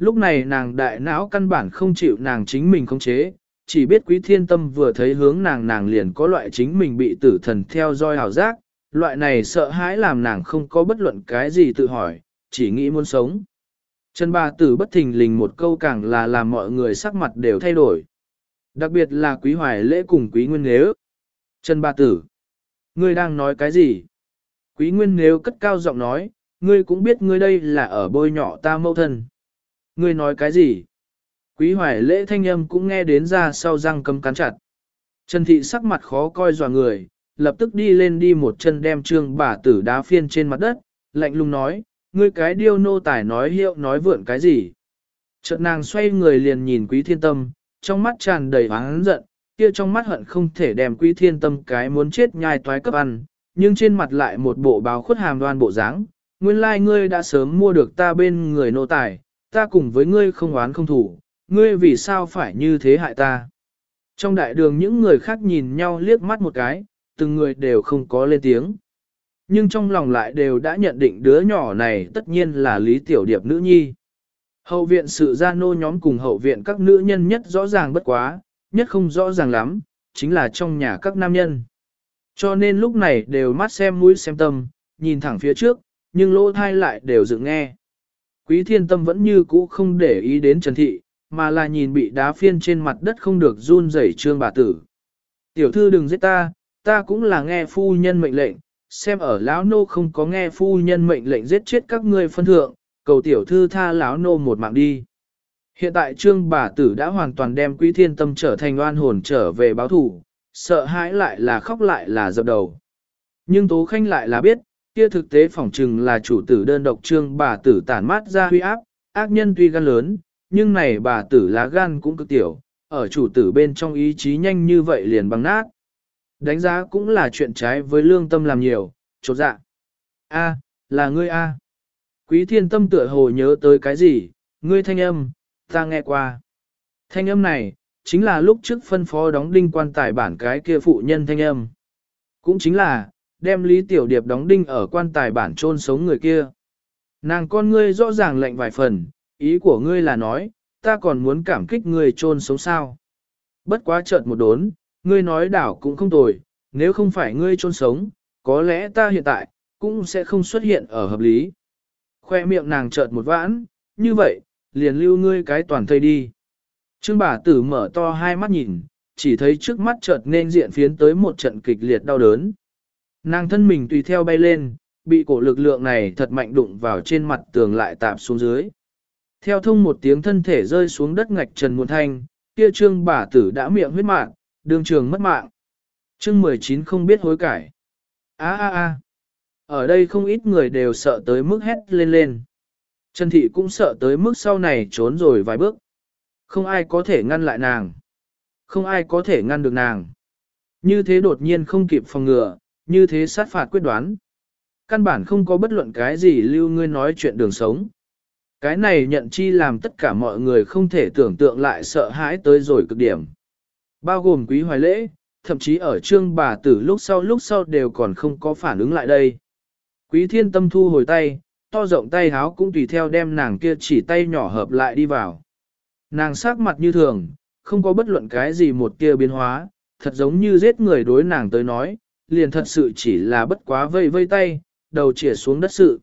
[SPEAKER 1] Lúc này nàng đại não căn bản không chịu nàng chính mình khống chế, chỉ biết quý thiên tâm vừa thấy hướng nàng nàng liền có loại chính mình bị tử thần theo dõi hào giác, loại này sợ hãi làm nàng không có bất luận cái gì tự hỏi, chỉ nghĩ muốn sống. Trần bà tử bất thình lình một câu càng là làm mọi người sắc mặt đều thay đổi. Đặc biệt là quý hoài lễ cùng quý nguyên nếu. Trần bà tử, ngươi đang nói cái gì? Quý nguyên nếu cất cao giọng nói, ngươi cũng biết ngươi đây là ở bôi nhỏ ta mâu thân. Ngươi nói cái gì? Quý hoài lễ thanh âm cũng nghe đến ra sau răng cấm cắn chặt. Trần thị sắc mặt khó coi dò người, lập tức đi lên đi một chân đem trương bà tử đá phiên trên mặt đất, lạnh lùng nói, ngươi cái điêu nô tài nói hiệu nói vượn cái gì. Chợt nàng xoay người liền nhìn quý thiên tâm, trong mắt tràn đầy oán giận, kia trong mắt hận không thể đem quý thiên tâm cái muốn chết nhai toái cấp ăn, nhưng trên mặt lại một bộ báo khuất hàm đoan bộ dáng. Nguyên lai like ngươi đã sớm mua được ta bên người nô tài, ta cùng với ngươi không oán không thủ, ngươi vì sao phải như thế hại ta. Trong đại đường những người khác nhìn nhau liếc mắt một cái, từng người đều không có lên tiếng. Nhưng trong lòng lại đều đã nhận định đứa nhỏ này tất nhiên là Lý Tiểu Điệp nữ nhi. Hậu viện sự gia nô nhóm cùng hậu viện các nữ nhân nhất rõ ràng bất quá, nhất không rõ ràng lắm, chính là trong nhà các nam nhân. Cho nên lúc này đều mắt xem mũi xem tâm, nhìn thẳng phía trước, nhưng lỗ thai lại đều dựng nghe. Quý thiên tâm vẫn như cũ không để ý đến Trần Thị, mà là nhìn bị đá phiên trên mặt đất không được run rẩy trương bà tử. Tiểu thư đừng giết ta, ta cũng là nghe phu nhân mệnh lệnh, xem ở lão nô không có nghe phu nhân mệnh lệnh giết chết các ngươi phân thượng, cầu tiểu thư tha lão nô một mạng đi. Hiện tại trương bà tử đã hoàn toàn đem quý thiên tâm trở thành oan hồn trở về báo thủ, sợ hãi lại là khóc lại là dập đầu. Nhưng Tố Khanh lại là biết, kia thực tế phỏng chừng là chủ tử đơn độc trương bà tử tản mát ra huy áp, ác nhân tuy gan lớn, nhưng này bà tử lá gan cũng cực tiểu, ở chủ tử bên trong ý chí nhanh như vậy liền băng nát. Đánh giá cũng là chuyện trái với lương tâm làm nhiều, chột dạ. A, là ngươi A. Quý thiên tâm tựa hồ nhớ tới cái gì, ngươi thanh âm, ta nghe qua. Thanh âm này, chính là lúc trước phân phó đóng đinh quan tài bản cái kia phụ nhân thanh âm. Cũng chính là, đem Lý Tiểu Điệp đóng đinh ở quan tài bản chôn sống người kia. Nàng con ngươi rõ ràng lệnh vài phần, ý của ngươi là nói, ta còn muốn cảm kích ngươi chôn sống sao. Bất quá chợt một đốn, ngươi nói đảo cũng không tồi, nếu không phải ngươi chôn sống, có lẽ ta hiện tại, cũng sẽ không xuất hiện ở hợp lý. Khoe miệng nàng chợt một vãn, như vậy, liền lưu ngươi cái toàn thây đi. Trương bà tử mở to hai mắt nhìn, chỉ thấy trước mắt chợt nên diện phiến tới một trận kịch liệt đau đớn. Nàng thân mình tùy theo bay lên, bị cổ lực lượng này thật mạnh đụng vào trên mặt tường lại tạp xuống dưới. Theo thông một tiếng thân thể rơi xuống đất ngạch trần muôn thanh, kia trương bà tử đã miệng huyết mạng, đường trường mất mạng. Chương 19 không biết hối cải. a a a Ở đây không ít người đều sợ tới mức hét lên lên. Trần Thị cũng sợ tới mức sau này trốn rồi vài bước. Không ai có thể ngăn lại nàng. Không ai có thể ngăn được nàng. Như thế đột nhiên không kịp phòng ngừa, như thế sát phạt quyết đoán. Căn bản không có bất luận cái gì lưu ngươi nói chuyện đường sống. Cái này nhận chi làm tất cả mọi người không thể tưởng tượng lại sợ hãi tới rồi cực điểm. Bao gồm quý hoài lễ, thậm chí ở trương bà tử lúc sau lúc sau đều còn không có phản ứng lại đây. Quý thiên tâm thu hồi tay, to rộng tay háo cũng tùy theo đem nàng kia chỉ tay nhỏ hợp lại đi vào. Nàng sắc mặt như thường, không có bất luận cái gì một kia biến hóa, thật giống như giết người đối nàng tới nói, liền thật sự chỉ là bất quá vây vây tay, đầu chìa xuống đất sự.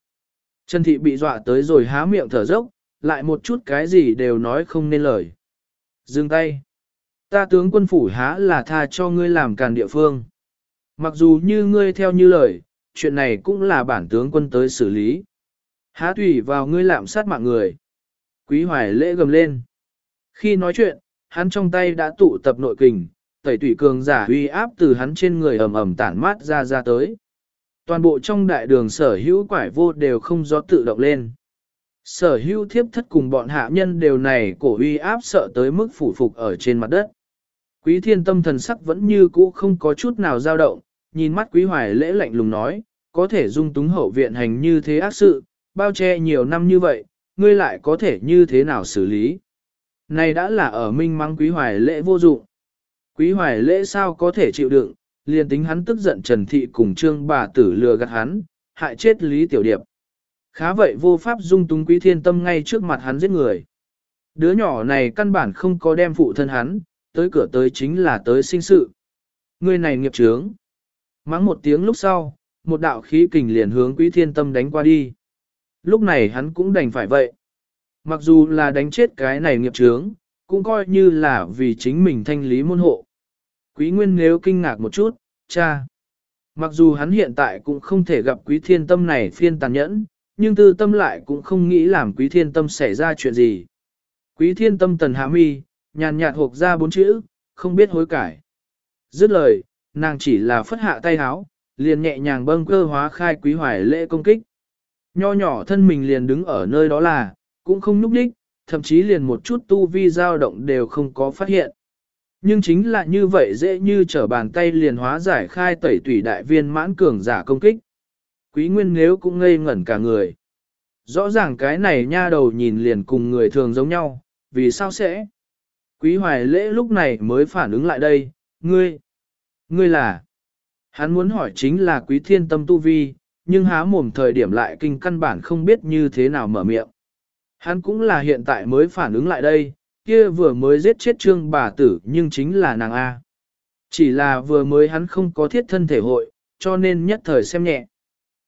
[SPEAKER 1] Trần Thị bị dọa tới rồi há miệng thở dốc, lại một chút cái gì đều nói không nên lời. Dừng tay. Ta tướng quân phủ há là tha cho ngươi làm càn địa phương. Mặc dù như ngươi theo như lời, chuyện này cũng là bản tướng quân tới xử lý. Há tùy vào ngươi lạm sát mạng người. Quý hoài lễ gầm lên. Khi nói chuyện, hắn trong tay đã tụ tập nội kình, tẩy tủy cường giả uy áp từ hắn trên người ầm ầm tản mát ra ra tới. Toàn bộ trong đại đường sở hữu quải vô đều không do tự động lên. Sở hữu thiếp thất cùng bọn hạ nhân đều này cổ uy áp sợ tới mức phủ phục ở trên mặt đất. Quý thiên tâm thần sắc vẫn như cũ không có chút nào dao động, nhìn mắt quý hoài lễ lạnh lùng nói, có thể dung túng hậu viện hành như thế ác sự, bao che nhiều năm như vậy, ngươi lại có thể như thế nào xử lý. Này đã là ở minh mắng quý hoài lễ vô dụng. Quý hoài lễ sao có thể chịu đựng, liền tính hắn tức giận Trần Thị cùng trương bà tử lừa gạt hắn, hại chết Lý Tiểu Điệp. Khá vậy vô pháp dung túng quý thiên tâm ngay trước mặt hắn giết người. Đứa nhỏ này căn bản không có đem phụ thân hắn, tới cửa tới chính là tới sinh sự. Người này nghiệp trướng. Mắng một tiếng lúc sau, một đạo khí kình liền hướng quý thiên tâm đánh qua đi. Lúc này hắn cũng đành phải vậy. Mặc dù là đánh chết cái này nghiệp trướng, cũng coi như là vì chính mình thanh lý môn hộ. Quý Nguyên nếu kinh ngạc một chút, cha. Mặc dù hắn hiện tại cũng không thể gặp quý thiên tâm này phiên tàn nhẫn, nhưng tư tâm lại cũng không nghĩ làm quý thiên tâm xảy ra chuyện gì. Quý thiên tâm tần hạ mi, nhàn nhạt hộp ra bốn chữ, không biết hối cải. Dứt lời, nàng chỉ là phất hạ tay háo, liền nhẹ nhàng bâng cơ hóa khai quý hoài lễ công kích. Nho nhỏ thân mình liền đứng ở nơi đó là, cũng không núp đích, thậm chí liền một chút tu vi dao động đều không có phát hiện. Nhưng chính là như vậy dễ như trở bàn tay liền hóa giải khai tẩy tủy đại viên mãn cường giả công kích. Quý nguyên nếu cũng ngây ngẩn cả người. Rõ ràng cái này nha đầu nhìn liền cùng người thường giống nhau, vì sao sẽ? Quý hoài lễ lúc này mới phản ứng lại đây, ngươi, ngươi là. Hắn muốn hỏi chính là quý thiên tâm tu vi, nhưng há mồm thời điểm lại kinh căn bản không biết như thế nào mở miệng. Hắn cũng là hiện tại mới phản ứng lại đây, kia vừa mới giết chết trương bà tử nhưng chính là nàng A. Chỉ là vừa mới hắn không có thiết thân thể hội, cho nên nhất thời xem nhẹ.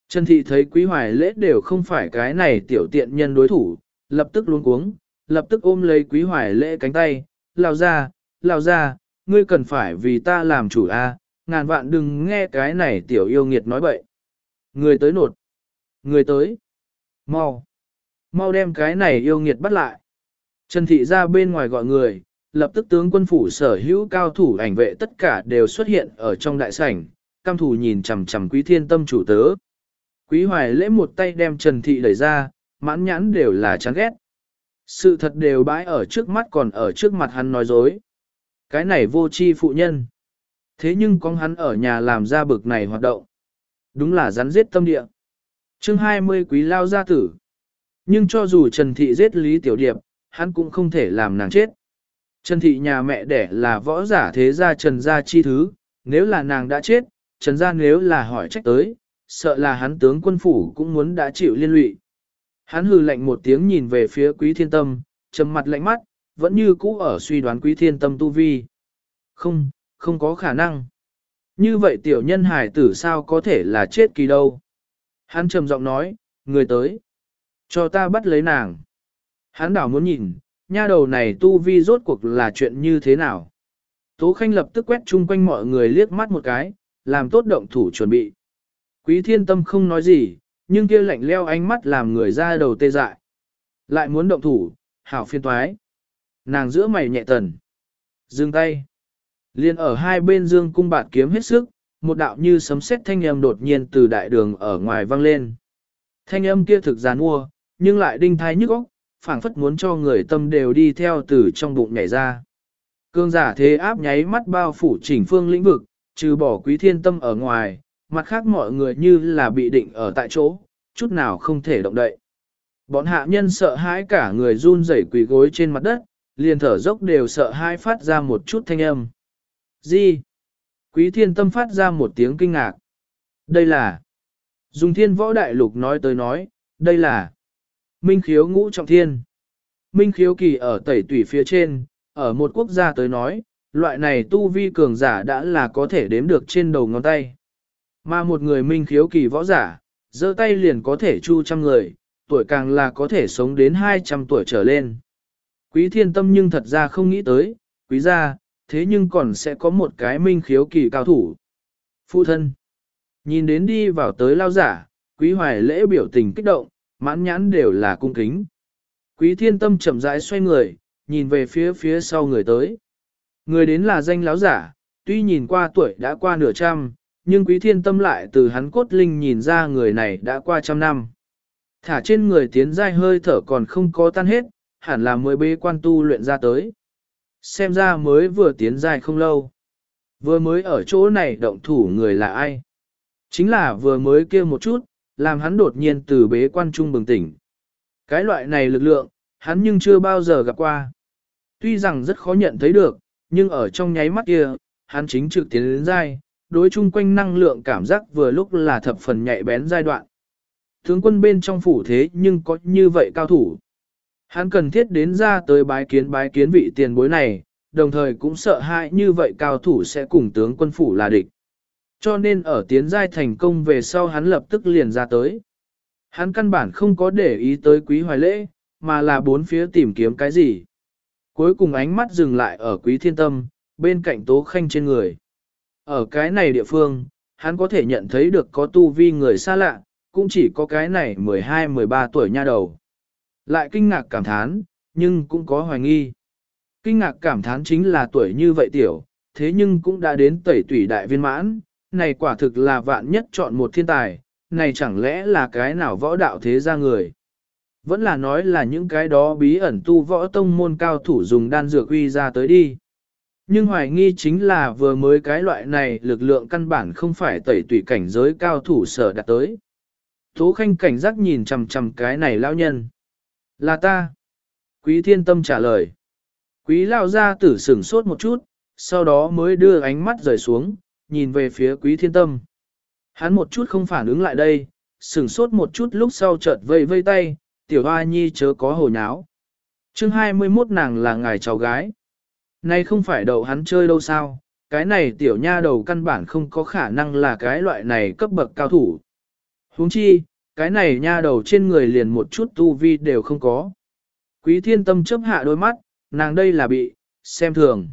[SPEAKER 1] Trần Thị thấy quý hoài lễ đều không phải cái này tiểu tiện nhân đối thủ, lập tức luống cuống, lập tức ôm lấy quý hoài lễ cánh tay, lao ra, lao ra, ngươi cần phải vì ta làm chủ A, ngàn vạn đừng nghe cái này tiểu yêu nghiệt nói bậy. Người tới nột, người tới, mau, mau đem cái này yêu nghiệt bắt lại. Trần Thị ra bên ngoài gọi người, lập tức tướng quân phủ sở hữu cao thủ ảnh vệ tất cả đều xuất hiện ở trong đại sảnh, cam thủ nhìn chằm chằm quý thiên tâm chủ tớ. Quý hoài lễ một tay đem Trần Thị đẩy ra, mãn nhãn đều là chán ghét. Sự thật đều bãi ở trước mắt còn ở trước mặt hắn nói dối. Cái này vô chi phụ nhân. Thế nhưng con hắn ở nhà làm ra bực này hoạt động. Đúng là rắn giết tâm địa. chương 20 quý lao gia tử. Nhưng cho dù Trần Thị giết Lý Tiểu Điệp, hắn cũng không thể làm nàng chết. Trần Thị nhà mẹ đẻ là võ giả thế gia Trần gia chi thứ, nếu là nàng đã chết, Trần gia nếu là hỏi trách tới, sợ là hắn tướng quân phủ cũng muốn đã chịu liên lụy. Hắn hừ lạnh một tiếng nhìn về phía quý thiên tâm, trầm mặt lạnh mắt, vẫn như cũ ở suy đoán quý thiên tâm tu vi. Không, không có khả năng. Như vậy tiểu nhân hải tử sao có thể là chết kỳ đâu. Hắn trầm giọng nói, người tới. Cho ta bắt lấy nàng. Hắn đảo muốn nhìn, nha đầu này tu vi rốt cuộc là chuyện như thế nào. Tố Khanh lập tức quét chung quanh mọi người liếc mắt một cái, làm tốt động thủ chuẩn bị. Quý thiên tâm không nói gì, nhưng kia lạnh leo ánh mắt làm người ra đầu tê dại. Lại muốn động thủ, hảo phiên toái. Nàng giữa mày nhẹ tần. Dừng tay. Liên ở hai bên dương cung bạt kiếm hết sức, một đạo như sấm sét thanh âm đột nhiên từ đại đường ở ngoài vang lên. Thanh âm kia thực giàn mua, nhưng lại đinh thai nhức óc, phảng phất muốn cho người tâm đều đi theo từ trong bụng nhảy ra. Cương giả thế áp nháy mắt bao phủ chỉnh phương lĩnh vực, trừ bỏ quý thiên tâm ở ngoài, mặt khác mọi người như là bị định ở tại chỗ, chút nào không thể động đậy. Bọn hạ nhân sợ hãi cả người run rẩy quỳ gối trên mặt đất, liền thở dốc đều sợ hãi phát ra một chút thanh âm. Gì? Quý thiên tâm phát ra một tiếng kinh ngạc. Đây là... Dùng thiên võ đại lục nói tới nói, đây là... Minh khiếu ngũ trọng thiên. Minh khiếu kỳ ở tẩy tủy phía trên, ở một quốc gia tới nói, loại này tu vi cường giả đã là có thể đếm được trên đầu ngón tay. Mà một người minh khiếu kỳ võ giả, giơ tay liền có thể chu trăm người, tuổi càng là có thể sống đến 200 tuổi trở lên. Quý thiên tâm nhưng thật ra không nghĩ tới, quý gia, thế nhưng còn sẽ có một cái minh khiếu kỳ cao thủ. Phụ thân, nhìn đến đi vào tới lao giả, quý hoài lễ biểu tình kích động, mãn nhãn đều là cung kính. Quý thiên tâm chậm rãi xoay người, nhìn về phía phía sau người tới. Người đến là danh láo giả, tuy nhìn qua tuổi đã qua nửa trăm, nhưng quý thiên tâm lại từ hắn cốt linh nhìn ra người này đã qua trăm năm. Thả trên người tiến dai hơi thở còn không có tan hết, hẳn là mới bế quan tu luyện ra tới. Xem ra mới vừa tiến dài không lâu. Vừa mới ở chỗ này động thủ người là ai? Chính là vừa mới kia một chút, làm hắn đột nhiên từ bế quan trung bừng tỉnh. Cái loại này lực lượng, hắn nhưng chưa bao giờ gặp qua. Tuy rằng rất khó nhận thấy được, nhưng ở trong nháy mắt kia, hắn chính trực tiến đến dai, đối chung quanh năng lượng cảm giác vừa lúc là thập phần nhạy bén giai đoạn. Tướng quân bên trong phủ thế nhưng có như vậy cao thủ. Hắn cần thiết đến ra tới bái kiến bái kiến vị tiền bối này, đồng thời cũng sợ hãi như vậy cao thủ sẽ cùng tướng quân phủ là địch. Cho nên ở tiến giai thành công về sau hắn lập tức liền ra tới. Hắn căn bản không có để ý tới quý hoài lễ, mà là bốn phía tìm kiếm cái gì. Cuối cùng ánh mắt dừng lại ở quý thiên tâm, bên cạnh tố khanh trên người. Ở cái này địa phương, hắn có thể nhận thấy được có tu vi người xa lạ, cũng chỉ có cái này 12-13 tuổi nha đầu. Lại kinh ngạc cảm thán, nhưng cũng có hoài nghi. Kinh ngạc cảm thán chính là tuổi như vậy tiểu, thế nhưng cũng đã đến tẩy tủy đại viên mãn, này quả thực là vạn nhất chọn một thiên tài, này chẳng lẽ là cái nào võ đạo thế ra người. Vẫn là nói là những cái đó bí ẩn tu võ tông môn cao thủ dùng đan dược uy ra tới đi. Nhưng hoài nghi chính là vừa mới cái loại này lực lượng căn bản không phải tẩy tủy cảnh giới cao thủ sở đạt tới. Tố khanh cảnh giác nhìn chằm chằm cái này lão nhân. Là ta. Quý thiên tâm trả lời. Quý lao ra tử sửng sốt một chút, sau đó mới đưa ánh mắt rời xuống, nhìn về phía quý thiên tâm. Hắn một chút không phản ứng lại đây, sửng sốt một chút lúc sau chợt vây vây tay, tiểu hoa nhi chớ có hồ nháo. chương 21 nàng là ngài cháu gái. Nay không phải đậu hắn chơi đâu sao, cái này tiểu nha đầu căn bản không có khả năng là cái loại này cấp bậc cao thủ. huống chi, cái này nha đầu trên người liền một chút tu vi đều không có. Quý thiên tâm chấp hạ đôi mắt, nàng đây là bị, xem thường.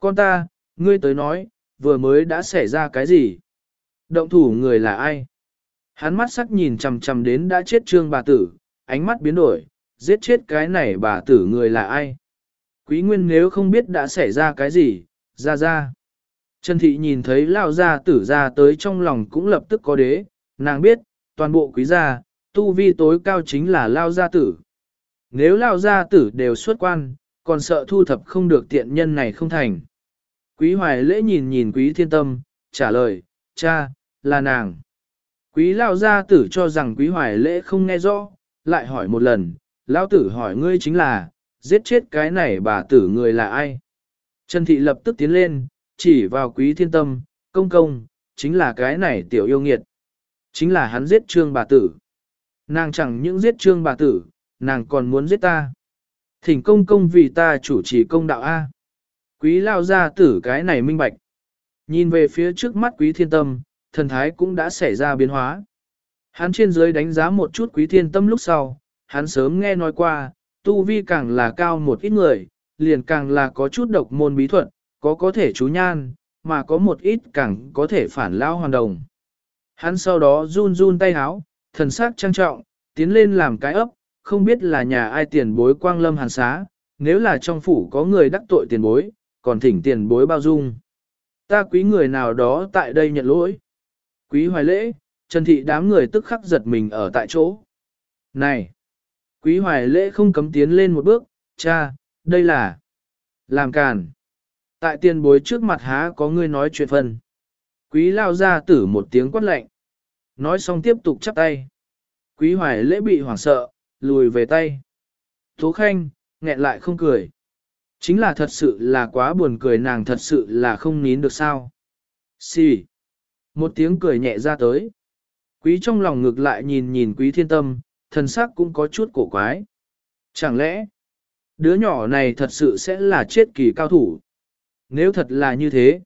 [SPEAKER 1] Con ta, ngươi tới nói, vừa mới đã xảy ra cái gì? Động thủ người là ai? Hắn mắt sắc nhìn chằm chằm đến đã chết trương bà tử, ánh mắt biến đổi, giết chết cái này bà tử người là ai? Quý nguyên nếu không biết đã xảy ra cái gì, ra ra. Trần thị nhìn thấy lao gia tử ra tới trong lòng cũng lập tức có đế, nàng biết, toàn bộ quý gia, tu vi tối cao chính là lao gia tử. Nếu lao gia tử đều xuất quan, còn sợ thu thập không được tiện nhân này không thành. Quý hoài lễ nhìn nhìn quý thiên tâm, trả lời, cha, là nàng. Quý lao gia tử cho rằng quý hoài lễ không nghe rõ, lại hỏi một lần, lao tử hỏi ngươi chính là, giết chết cái này bà tử người là ai? Trần thị lập tức tiến lên, chỉ vào quý thiên tâm, công công, chính là cái này tiểu yêu nghiệt. Chính là hắn giết trương bà tử. Nàng chẳng những giết trương bà tử, nàng còn muốn giết ta. Thỉnh công công vì ta chủ trì công đạo A. Quý lao ra tử cái này minh bạch. Nhìn về phía trước mắt quý thiên tâm, thần thái cũng đã xảy ra biến hóa. Hắn trên dưới đánh giá một chút quý thiên tâm lúc sau, hắn sớm nghe nói qua, tu vi càng là cao một ít người, liền càng là có chút độc môn bí thuật, có có thể chú nhan, mà có một ít càng có thể phản lao hoàn đồng. Hắn sau đó run run tay háo, thần sắc trang trọng, tiến lên làm cái ấp, không biết là nhà ai tiền bối quang lâm hàn xá, nếu là trong phủ có người đắc tội tiền bối, còn thỉnh tiền bối bao dung. Ta quý người nào đó tại đây nhận lỗi. Quý hoài lễ, Trần Thị đám người tức khắc giật mình ở tại chỗ. Này! Quý hoài lễ không cấm tiến lên một bước, cha, đây là... Làm càn. Tại tiền bối trước mặt há có người nói chuyện phân. Quý lao ra tử một tiếng quát lạnh. Nói xong tiếp tục chắp tay. Quý hoài lễ bị hoảng sợ, lùi về tay. Tố khanh, nghẹn lại không cười. Chính là thật sự là quá buồn cười nàng thật sự là không nín được sao. Xì. Một tiếng cười nhẹ ra tới. Quý trong lòng ngược lại nhìn nhìn quý thiên tâm, thần sắc cũng có chút cổ quái. Chẳng lẽ, đứa nhỏ này thật sự sẽ là chết kỳ cao thủ? Nếu thật là như thế,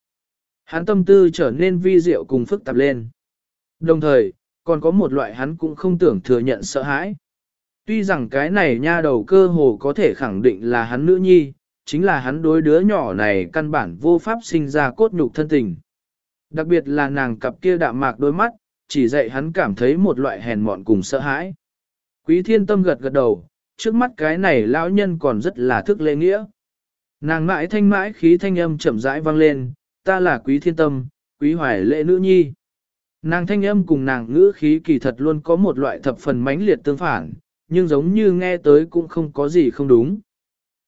[SPEAKER 1] hắn tâm tư trở nên vi diệu cùng phức tạp lên. Đồng thời, còn có một loại hắn cũng không tưởng thừa nhận sợ hãi. Tuy rằng cái này nha đầu cơ hồ có thể khẳng định là hắn nữ nhi, chính là hắn đối đứa nhỏ này căn bản vô pháp sinh ra cốt nhục thân tình. Đặc biệt là nàng cặp kia đạm mạc đôi mắt, chỉ dạy hắn cảm thấy một loại hèn mọn cùng sợ hãi. Quý thiên tâm gật gật đầu, trước mắt cái này lão nhân còn rất là thức lễ nghĩa. Nàng mãi thanh mãi khí thanh âm chậm rãi vang lên, ta là quý thiên tâm, quý hoài Lệ nữ nhi. Nàng thanh âm cùng nàng ngữ khí kỳ thật luôn có một loại thập phần mãnh liệt tương phản, nhưng giống như nghe tới cũng không có gì không đúng.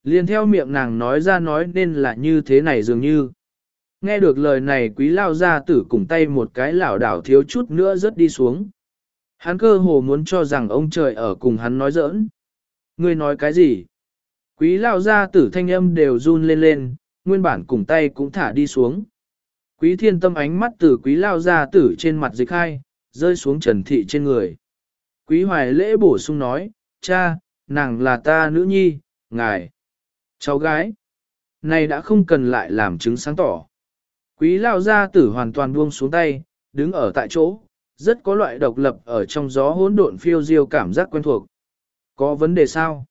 [SPEAKER 1] Liên theo miệng nàng nói ra nói nên là như thế này dường như. Nghe được lời này quý lao ra tử cùng tay một cái lảo đảo thiếu chút nữa rớt đi xuống. Hắn cơ hồ muốn cho rằng ông trời ở cùng hắn nói giỡn. Ngươi nói cái gì? Quý lao ra tử thanh âm đều run lên lên, nguyên bản cùng tay cũng thả đi xuống. Quý thiên tâm ánh mắt từ quý lao ra tử trên mặt dịch hai, rơi xuống trần thị trên người. Quý hoài lễ bổ sung nói, cha, nàng là ta nữ nhi, ngài, cháu gái. Này đã không cần lại làm chứng sáng tỏ. Quý lao gia tử hoàn toàn buông xuống tay, đứng ở tại chỗ, rất có loại độc lập ở trong gió hỗn độn phiêu diêu cảm giác quen thuộc. Có vấn đề sao?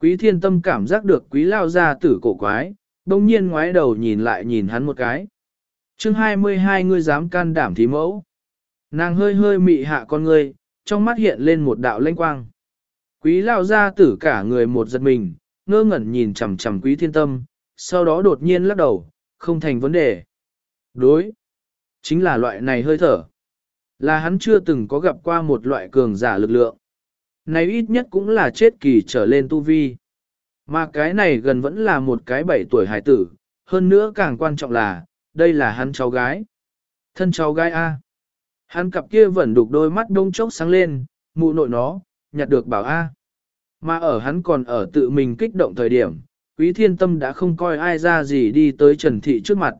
[SPEAKER 1] Quý thiên tâm cảm giác được quý lao gia tử cổ quái, đông nhiên ngoái đầu nhìn lại nhìn hắn một cái. chương 22 ngươi dám can đảm thí mẫu. Nàng hơi hơi mị hạ con ngươi, trong mắt hiện lên một đạo lanh quang. Quý lao gia tử cả người một giật mình, ngơ ngẩn nhìn chằm chằm quý thiên tâm, sau đó đột nhiên lắc đầu, không thành vấn đề. Đối, chính là loại này hơi thở. Là hắn chưa từng có gặp qua một loại cường giả lực lượng. Này ít nhất cũng là chết kỳ trở lên tu vi. Mà cái này gần vẫn là một cái bảy tuổi hải tử, hơn nữa càng quan trọng là, đây là hắn cháu gái. Thân cháu gái A. Hắn cặp kia vẫn đục đôi mắt đông chốc sáng lên, mụ nội nó, nhặt được bảo A. Mà ở hắn còn ở tự mình kích động thời điểm, quý thiên tâm đã không coi ai ra gì đi tới Trần Thị trước mặt.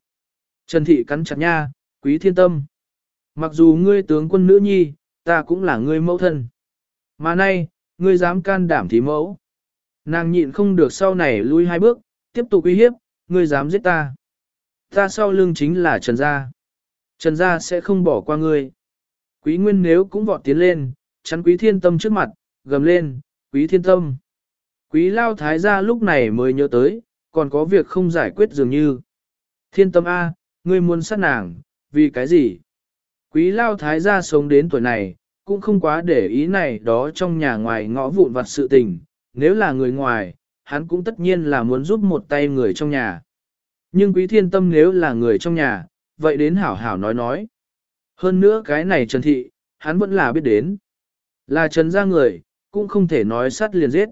[SPEAKER 1] Trần Thị cắn chặt nha, quý thiên tâm. Mặc dù ngươi tướng quân nữ nhi, ta cũng là ngươi mẫu thân. Mà nay, ngươi dám can đảm thí mẫu. Nàng nhịn không được sau này lui hai bước, tiếp tục uy hiếp, ngươi dám giết ta. Ta sau lưng chính là Trần Gia. Trần Gia sẽ không bỏ qua ngươi. Quý Nguyên nếu cũng vọt tiến lên, chắn Quý Thiên Tâm trước mặt, gầm lên, Quý Thiên Tâm. Quý Lao Thái Gia lúc này mới nhớ tới, còn có việc không giải quyết dường như. Thiên Tâm A, ngươi muốn sát nàng, vì cái gì? Quý Lao Thái Gia sống đến tuổi này, cũng không quá để ý này đó trong nhà ngoài ngõ vụn vặt sự tình, nếu là người ngoài, hắn cũng tất nhiên là muốn giúp một tay người trong nhà. Nhưng quý thiên tâm nếu là người trong nhà, vậy đến hảo hảo nói nói. Hơn nữa cái này Trần Thị, hắn vẫn là biết đến. Là trần ra người, cũng không thể nói sát liền giết.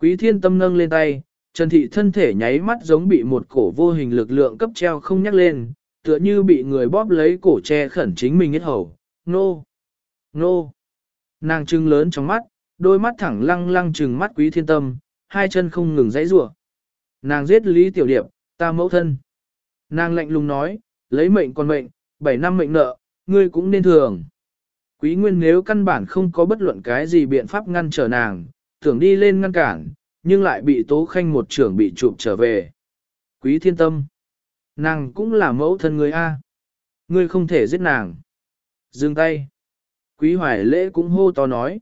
[SPEAKER 1] Quý thiên tâm nâng lên tay, Trần Thị thân thể nháy mắt giống bị một cổ vô hình lực lượng cấp treo không nhắc lên, tựa như bị người bóp lấy cổ che khẩn chính mình hết hầu. Nô! Nô! Nàng trưng lớn trong mắt, đôi mắt thẳng lăng lăng trừng mắt quý thiên tâm, hai chân không ngừng dãy rủa. Nàng giết Lý Tiểu Điệp, ta mẫu thân. Nàng lạnh lùng nói, lấy mệnh còn mệnh, bảy năm mệnh nợ, ngươi cũng nên thường. Quý Nguyên nếu căn bản không có bất luận cái gì biện pháp ngăn trở nàng, tưởng đi lên ngăn cản, nhưng lại bị Tố Khanh một trưởng bị chụp trở về. Quý Thiên Tâm, nàng cũng là mẫu thân người A. Ngươi không thể giết nàng. Dừng tay. Quý Hoài Lễ cũng hô to nói.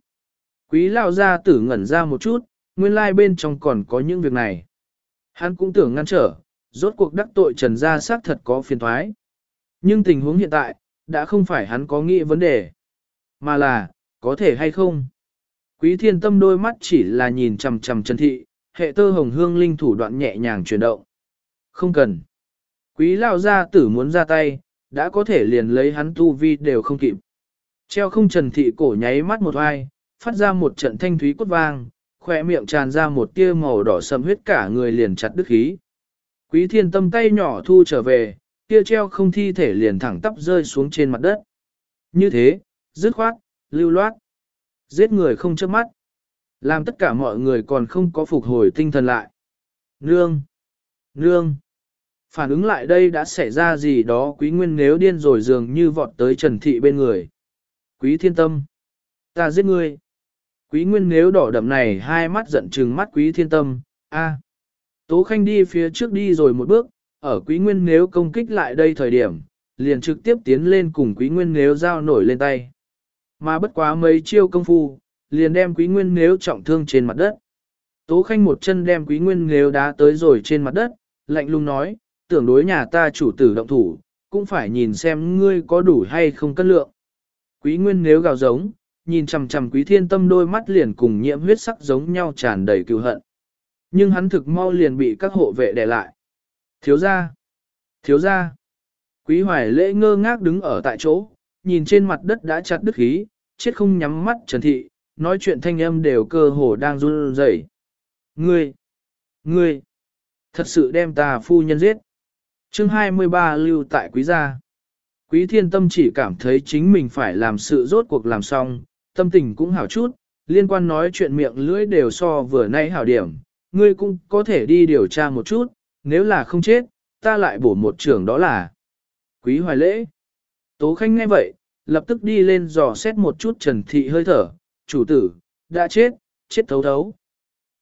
[SPEAKER 1] Quý Lão gia tử ngẩn ra một chút, nguyên lai bên trong còn có những việc này. Hắn cũng tưởng ngăn trở, rốt cuộc đắc tội trần gia xác thật có phiền thoái. Nhưng tình huống hiện tại, đã không phải hắn có nghĩ vấn đề, mà là, có thể hay không. Quý thiên tâm đôi mắt chỉ là nhìn chằm chằm Trần Thị, hệ tơ hồng hương linh thủ đoạn nhẹ nhàng chuyển động. Không cần. Quý lao gia tử muốn ra tay, đã có thể liền lấy hắn tu vi đều không kịp. Treo không Trần Thị cổ nháy mắt một oai, phát ra một trận thanh thúy cốt vang, khỏe miệng tràn ra một tia màu đỏ sầm huyết cả người liền chặt đứt khí. Quý thiên tâm tay nhỏ thu trở về, tia treo không thi thể liền thẳng tắp rơi xuống trên mặt đất. Như thế, dứt khoát, lưu loát. Giết người không chớp mắt. Làm tất cả mọi người còn không có phục hồi tinh thần lại. Nương! Nương! Phản ứng lại đây đã xảy ra gì đó quý nguyên nếu điên rồi dường như vọt tới Trần Thị bên người. Quý thiên tâm! Ta giết ngươi! Quý nguyên nếu đỏ đậm này hai mắt giận trừng mắt quý thiên tâm, a. Tố Khanh đi phía trước đi rồi một bước, ở quý nguyên nếu công kích lại đây thời điểm, liền trực tiếp tiến lên cùng quý nguyên nếu giao nổi lên tay. Mà bất quá mấy chiêu công phu, liền đem quý nguyên nếu trọng thương trên mặt đất. Tố Khanh một chân đem quý nguyên nếu đá tới rồi trên mặt đất, lạnh lùng nói, tưởng đối nhà ta chủ tử động thủ, cũng phải nhìn xem ngươi có đủ hay không cân lượng. Quý nguyên nếu gào giống, nhìn chằm chằm quý thiên tâm đôi mắt liền cùng nhiễm huyết sắc giống nhau tràn đầy cựu hận. Nhưng hắn thực mau liền bị các hộ vệ đè lại. Thiếu ra! Thiếu ra! Quý hoài lễ ngơ ngác đứng ở tại chỗ, nhìn trên mặt đất đã chặt đứt khí, chết không nhắm mắt Trần Thị, nói chuyện thanh âm đều cơ hồ đang run rẩy. Ngươi! Ngươi! Thật sự đem ta phu nhân giết. chương 23 lưu tại quý gia. Quý thiên tâm chỉ cảm thấy chính mình phải làm sự rốt cuộc làm xong, tâm tình cũng hảo chút, liên quan nói chuyện miệng lưỡi đều so vừa nay hảo điểm, ngươi cũng có thể đi điều tra một chút, nếu là không chết, ta lại bổ một trưởng đó là Quý Hoài Lễ. Tố Khanh nghe vậy, lập tức đi lên dò xét một chút Trần Thị hơi thở, chủ tử, đã chết, chết thấu thấu.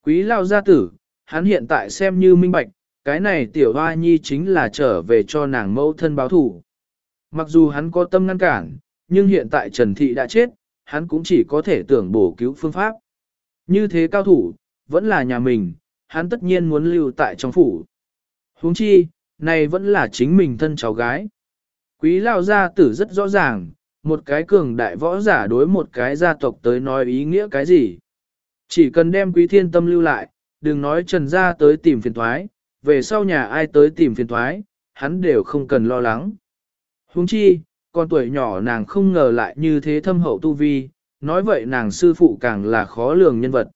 [SPEAKER 1] Quý Lao gia tử, hắn hiện tại xem như minh bạch, cái này tiểu hoa nhi chính là trở về cho nàng mẫu thân báo thủ. Mặc dù hắn có tâm ngăn cản, nhưng hiện tại Trần Thị đã chết, hắn cũng chỉ có thể tưởng bổ cứu phương pháp. Như thế cao thủ, vẫn là nhà mình, hắn tất nhiên muốn lưu tại trong phủ. huống chi, này vẫn là chính mình thân cháu gái. Quý lao gia tử rất rõ ràng, một cái cường đại võ giả đối một cái gia tộc tới nói ý nghĩa cái gì. Chỉ cần đem quý thiên tâm lưu lại, đừng nói trần gia tới tìm phiền thoái, về sau nhà ai tới tìm phiền thoái, hắn đều không cần lo lắng. huống chi, con tuổi nhỏ nàng không ngờ lại như thế thâm hậu tu vi, nói vậy nàng sư phụ càng là khó lường nhân vật.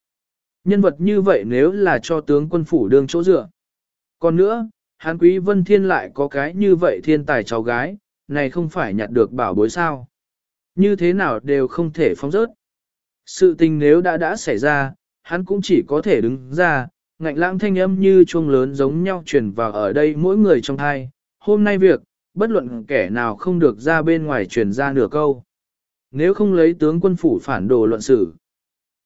[SPEAKER 1] Nhân vật như vậy nếu là cho tướng quân phủ đương chỗ dựa. Còn nữa, hán quý vân thiên lại có cái như vậy thiên tài cháu gái, này không phải nhặt được bảo bối sao. Như thế nào đều không thể phóng rớt. Sự tình nếu đã đã xảy ra, hắn cũng chỉ có thể đứng ra, ngạnh lãng thanh âm như chuông lớn giống nhau truyền vào ở đây mỗi người trong hai. Hôm nay việc, bất luận kẻ nào không được ra bên ngoài truyền ra nửa câu. Nếu không lấy tướng quân phủ phản đồ luận xử.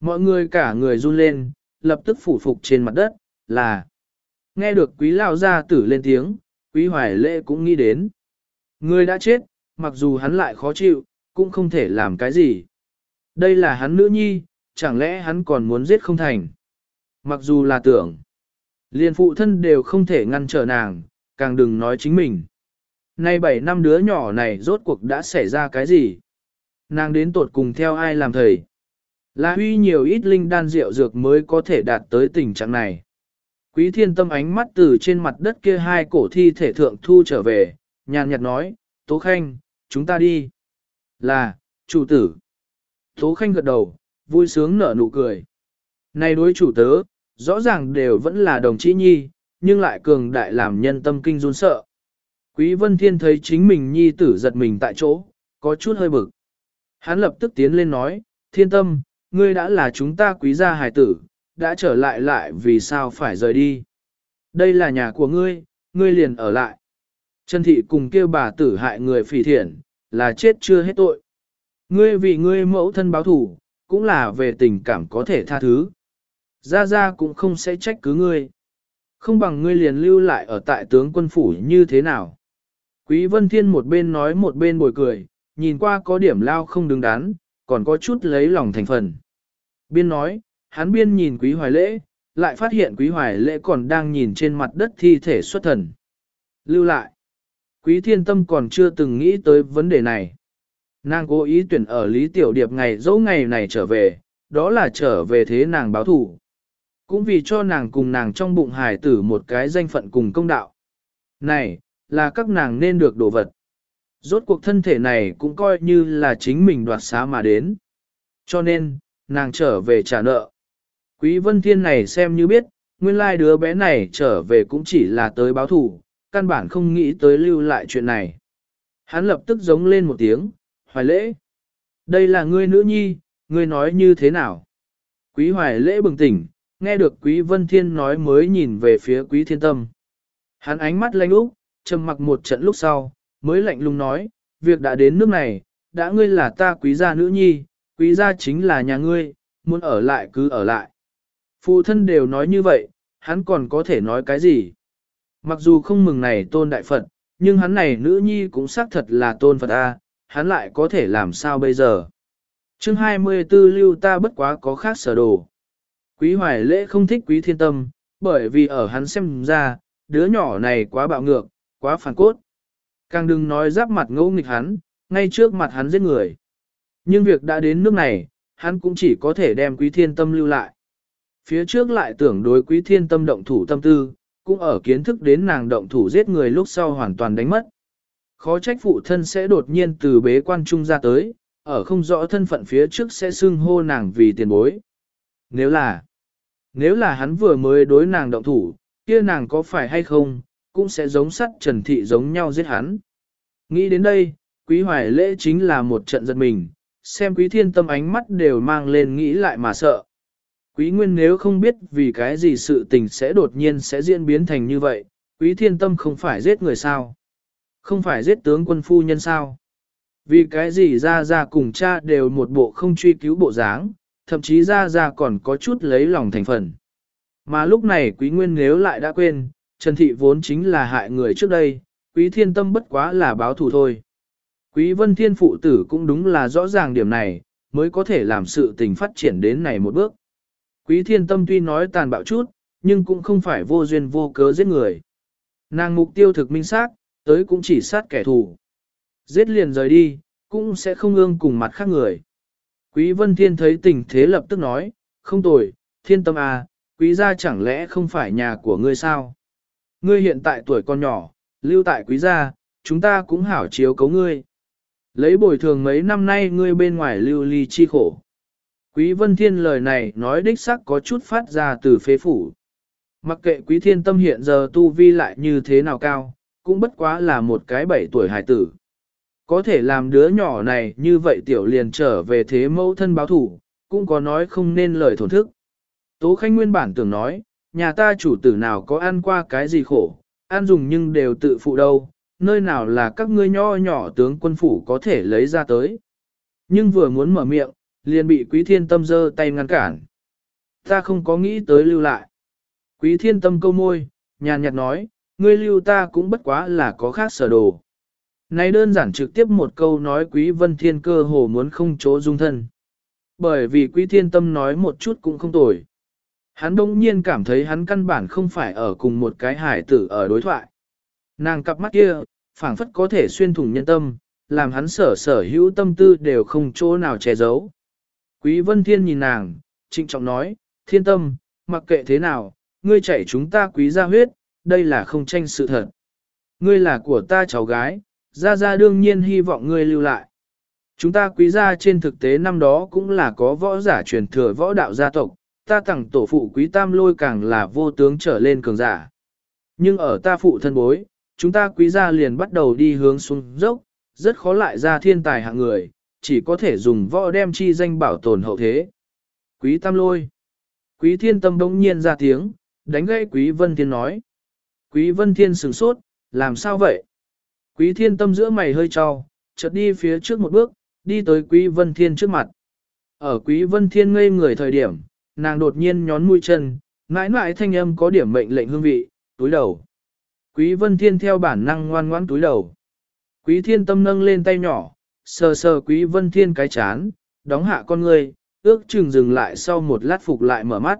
[SPEAKER 1] Mọi người cả người run lên, lập tức phủ phục trên mặt đất, là. Nghe được quý lao gia tử lên tiếng, quý hoài lễ cũng nghĩ đến. Người đã chết, mặc dù hắn lại khó chịu, cũng không thể làm cái gì. Đây là hắn nữ nhi, chẳng lẽ hắn còn muốn giết không thành. Mặc dù là tưởng, liền phụ thân đều không thể ngăn trở nàng, càng đừng nói chính mình. Nay bảy năm đứa nhỏ này rốt cuộc đã xảy ra cái gì? Nàng đến tột cùng theo ai làm thầy? Là huy nhiều ít linh đan rượu dược mới có thể đạt tới tình trạng này. Quý thiên tâm ánh mắt từ trên mặt đất kia hai cổ thi thể thượng thu trở về, nhàn nhạt nói, Tố Khanh, chúng ta đi. Là, chủ tử. Tố Khanh gật đầu, vui sướng nở nụ cười. Này đối chủ tớ, rõ ràng đều vẫn là đồng chí nhi, nhưng lại cường đại làm nhân tâm kinh run sợ. Quý Vân Thiên thấy chính mình nhi tử giật mình tại chỗ, có chút hơi bực. Hắn lập tức tiến lên nói, thiên tâm, ngươi đã là chúng ta quý gia hài tử, đã trở lại lại vì sao phải rời đi. Đây là nhà của ngươi, ngươi liền ở lại. Trần thị cùng kêu bà tử hại người phỉ thiện, là chết chưa hết tội. Ngươi vì ngươi mẫu thân báo thủ, cũng là về tình cảm có thể tha thứ. Gia Gia cũng không sẽ trách cứ ngươi. Không bằng ngươi liền lưu lại ở tại tướng quân phủ như thế nào. Quý Vân Thiên một bên nói một bên bồi cười, nhìn qua có điểm lao không đứng đắn, còn có chút lấy lòng thành phần. Biên nói, hắn biên nhìn quý hoài lễ, lại phát hiện quý hoài lễ còn đang nhìn trên mặt đất thi thể xuất thần. Lưu lại. Quý thiên tâm còn chưa từng nghĩ tới vấn đề này. Nàng cố ý tuyển ở Lý Tiểu Điệp ngày dẫu ngày này trở về, đó là trở về thế nàng báo thủ. Cũng vì cho nàng cùng nàng trong bụng hài tử một cái danh phận cùng công đạo. Này, là các nàng nên được đồ vật. Rốt cuộc thân thể này cũng coi như là chính mình đoạt xá mà đến. Cho nên, nàng trở về trả nợ. Quý Vân Thiên này xem như biết, nguyên lai đứa bé này trở về cũng chỉ là tới báo thủ, căn bản không nghĩ tới lưu lại chuyện này. Hắn lập tức giống lên một tiếng, hoài lễ. Đây là ngươi nữ nhi, ngươi nói như thế nào? Quý hoài lễ bừng tỉnh, nghe được quý vân thiên nói mới nhìn về phía quý thiên tâm. Hắn ánh mắt lanh úc, trầm mặc một trận lúc sau, mới lạnh lùng nói, việc đã đến nước này, đã ngươi là ta quý gia nữ nhi, quý gia chính là nhà ngươi, muốn ở lại cứ ở lại. Phụ thân đều nói như vậy, hắn còn có thể nói cái gì? Mặc dù không mừng này tôn đại Phật, nhưng hắn này nữ nhi cũng xác thật là tôn Phật A, hắn lại có thể làm sao bây giờ? chương 24 lưu ta bất quá có khác sở đồ. Quý hoài lễ không thích quý thiên tâm, bởi vì ở hắn xem ra, đứa nhỏ này quá bạo ngược, quá phản cốt. Càng đừng nói giáp mặt ngẫu nghịch hắn, ngay trước mặt hắn giết người. Nhưng việc đã đến nước này, hắn cũng chỉ có thể đem quý thiên tâm lưu lại. Phía trước lại tưởng đối quý thiên tâm động thủ tâm tư, cũng ở kiến thức đến nàng động thủ giết người lúc sau hoàn toàn đánh mất. Khó trách phụ thân sẽ đột nhiên từ bế quan trung ra tới, ở không rõ thân phận phía trước sẽ xưng hô nàng vì tiền bối. Nếu là, nếu là hắn vừa mới đối nàng động thủ, kia nàng có phải hay không, cũng sẽ giống sắt trần thị giống nhau giết hắn. Nghĩ đến đây, quý hoài lễ chính là một trận giật mình, xem quý thiên tâm ánh mắt đều mang lên nghĩ lại mà sợ. Quý nguyên nếu không biết vì cái gì sự tình sẽ đột nhiên sẽ diễn biến thành như vậy, quý thiên tâm không phải giết người sao? Không phải giết tướng quân phu nhân sao? Vì cái gì ra ra cùng cha đều một bộ không truy cứu bộ dáng, thậm chí ra ra còn có chút lấy lòng thành phần. Mà lúc này quý nguyên nếu lại đã quên, Trần Thị vốn chính là hại người trước đây, quý thiên tâm bất quá là báo thù thôi. Quý vân thiên phụ tử cũng đúng là rõ ràng điểm này, mới có thể làm sự tình phát triển đến này một bước. Quý thiên tâm tuy nói tàn bạo chút, nhưng cũng không phải vô duyên vô cớ giết người. Nàng mục tiêu thực minh xác, tới cũng chỉ sát kẻ thù. Giết liền rời đi, cũng sẽ không ương cùng mặt khác người. Quý vân thiên thấy tình thế lập tức nói, không tồi, thiên tâm à, quý gia chẳng lẽ không phải nhà của ngươi sao? Ngươi hiện tại tuổi còn nhỏ, lưu tại quý gia, chúng ta cũng hảo chiếu cấu ngươi. Lấy bồi thường mấy năm nay ngươi bên ngoài lưu ly chi khổ. Quý vân thiên lời này nói đích sắc có chút phát ra từ phế phủ. Mặc kệ quý thiên tâm hiện giờ tu vi lại như thế nào cao, cũng bất quá là một cái bảy tuổi hài tử. Có thể làm đứa nhỏ này như vậy tiểu liền trở về thế mẫu thân báo thủ, cũng có nói không nên lời thổn thức. Tố Khanh nguyên bản tưởng nói, nhà ta chủ tử nào có ăn qua cái gì khổ, ăn dùng nhưng đều tự phụ đâu, nơi nào là các ngươi nho nhỏ tướng quân phủ có thể lấy ra tới. Nhưng vừa muốn mở miệng, liền bị quý thiên tâm giơ tay ngăn cản. Ta không có nghĩ tới lưu lại. Quý thiên tâm câu môi, nhàn nhạt nói, ngươi lưu ta cũng bất quá là có khác sở đồ. Này đơn giản trực tiếp một câu nói quý vân thiên cơ hồ muốn không chỗ dung thân. Bởi vì quý thiên tâm nói một chút cũng không tồi. Hắn đông nhiên cảm thấy hắn căn bản không phải ở cùng một cái hải tử ở đối thoại. Nàng cặp mắt kia, phảng phất có thể xuyên thủng nhân tâm, làm hắn sở sở hữu tâm tư đều không chỗ nào che giấu. Quý Vân Thiên nhìn nàng, trịnh trọng nói, thiên tâm, mặc kệ thế nào, ngươi chảy chúng ta quý gia huyết, đây là không tranh sự thật. Ngươi là của ta cháu gái, ra ra đương nhiên hy vọng ngươi lưu lại. Chúng ta quý gia trên thực tế năm đó cũng là có võ giả truyền thừa võ đạo gia tộc, ta tặng tổ phụ quý tam lôi càng là vô tướng trở lên cường giả. Nhưng ở ta phụ thân bối, chúng ta quý gia liền bắt đầu đi hướng xuống dốc, rất khó lại ra thiên tài hạng người, chỉ có thể dùng võ đem chi danh bảo tồn hậu thế. Quý tam lôi. Quý thiên tâm bỗng nhiên ra tiếng, đánh gãy quý vân thiên nói. Quý vân thiên sửng sốt, làm sao vậy? Quý thiên tâm giữa mày hơi trao, chợt đi phía trước một bước, đi tới quý vân thiên trước mặt. Ở quý vân thiên ngây người thời điểm, nàng đột nhiên nhón mũi chân, mãi mãi thanh âm có điểm mệnh lệnh hương vị, túi đầu. Quý vân thiên theo bản năng ngoan ngoãn túi đầu. Quý thiên tâm nâng lên tay nhỏ, sờ sờ quý vân thiên cái chán, đóng hạ con người, ước chừng dừng lại sau một lát phục lại mở mắt.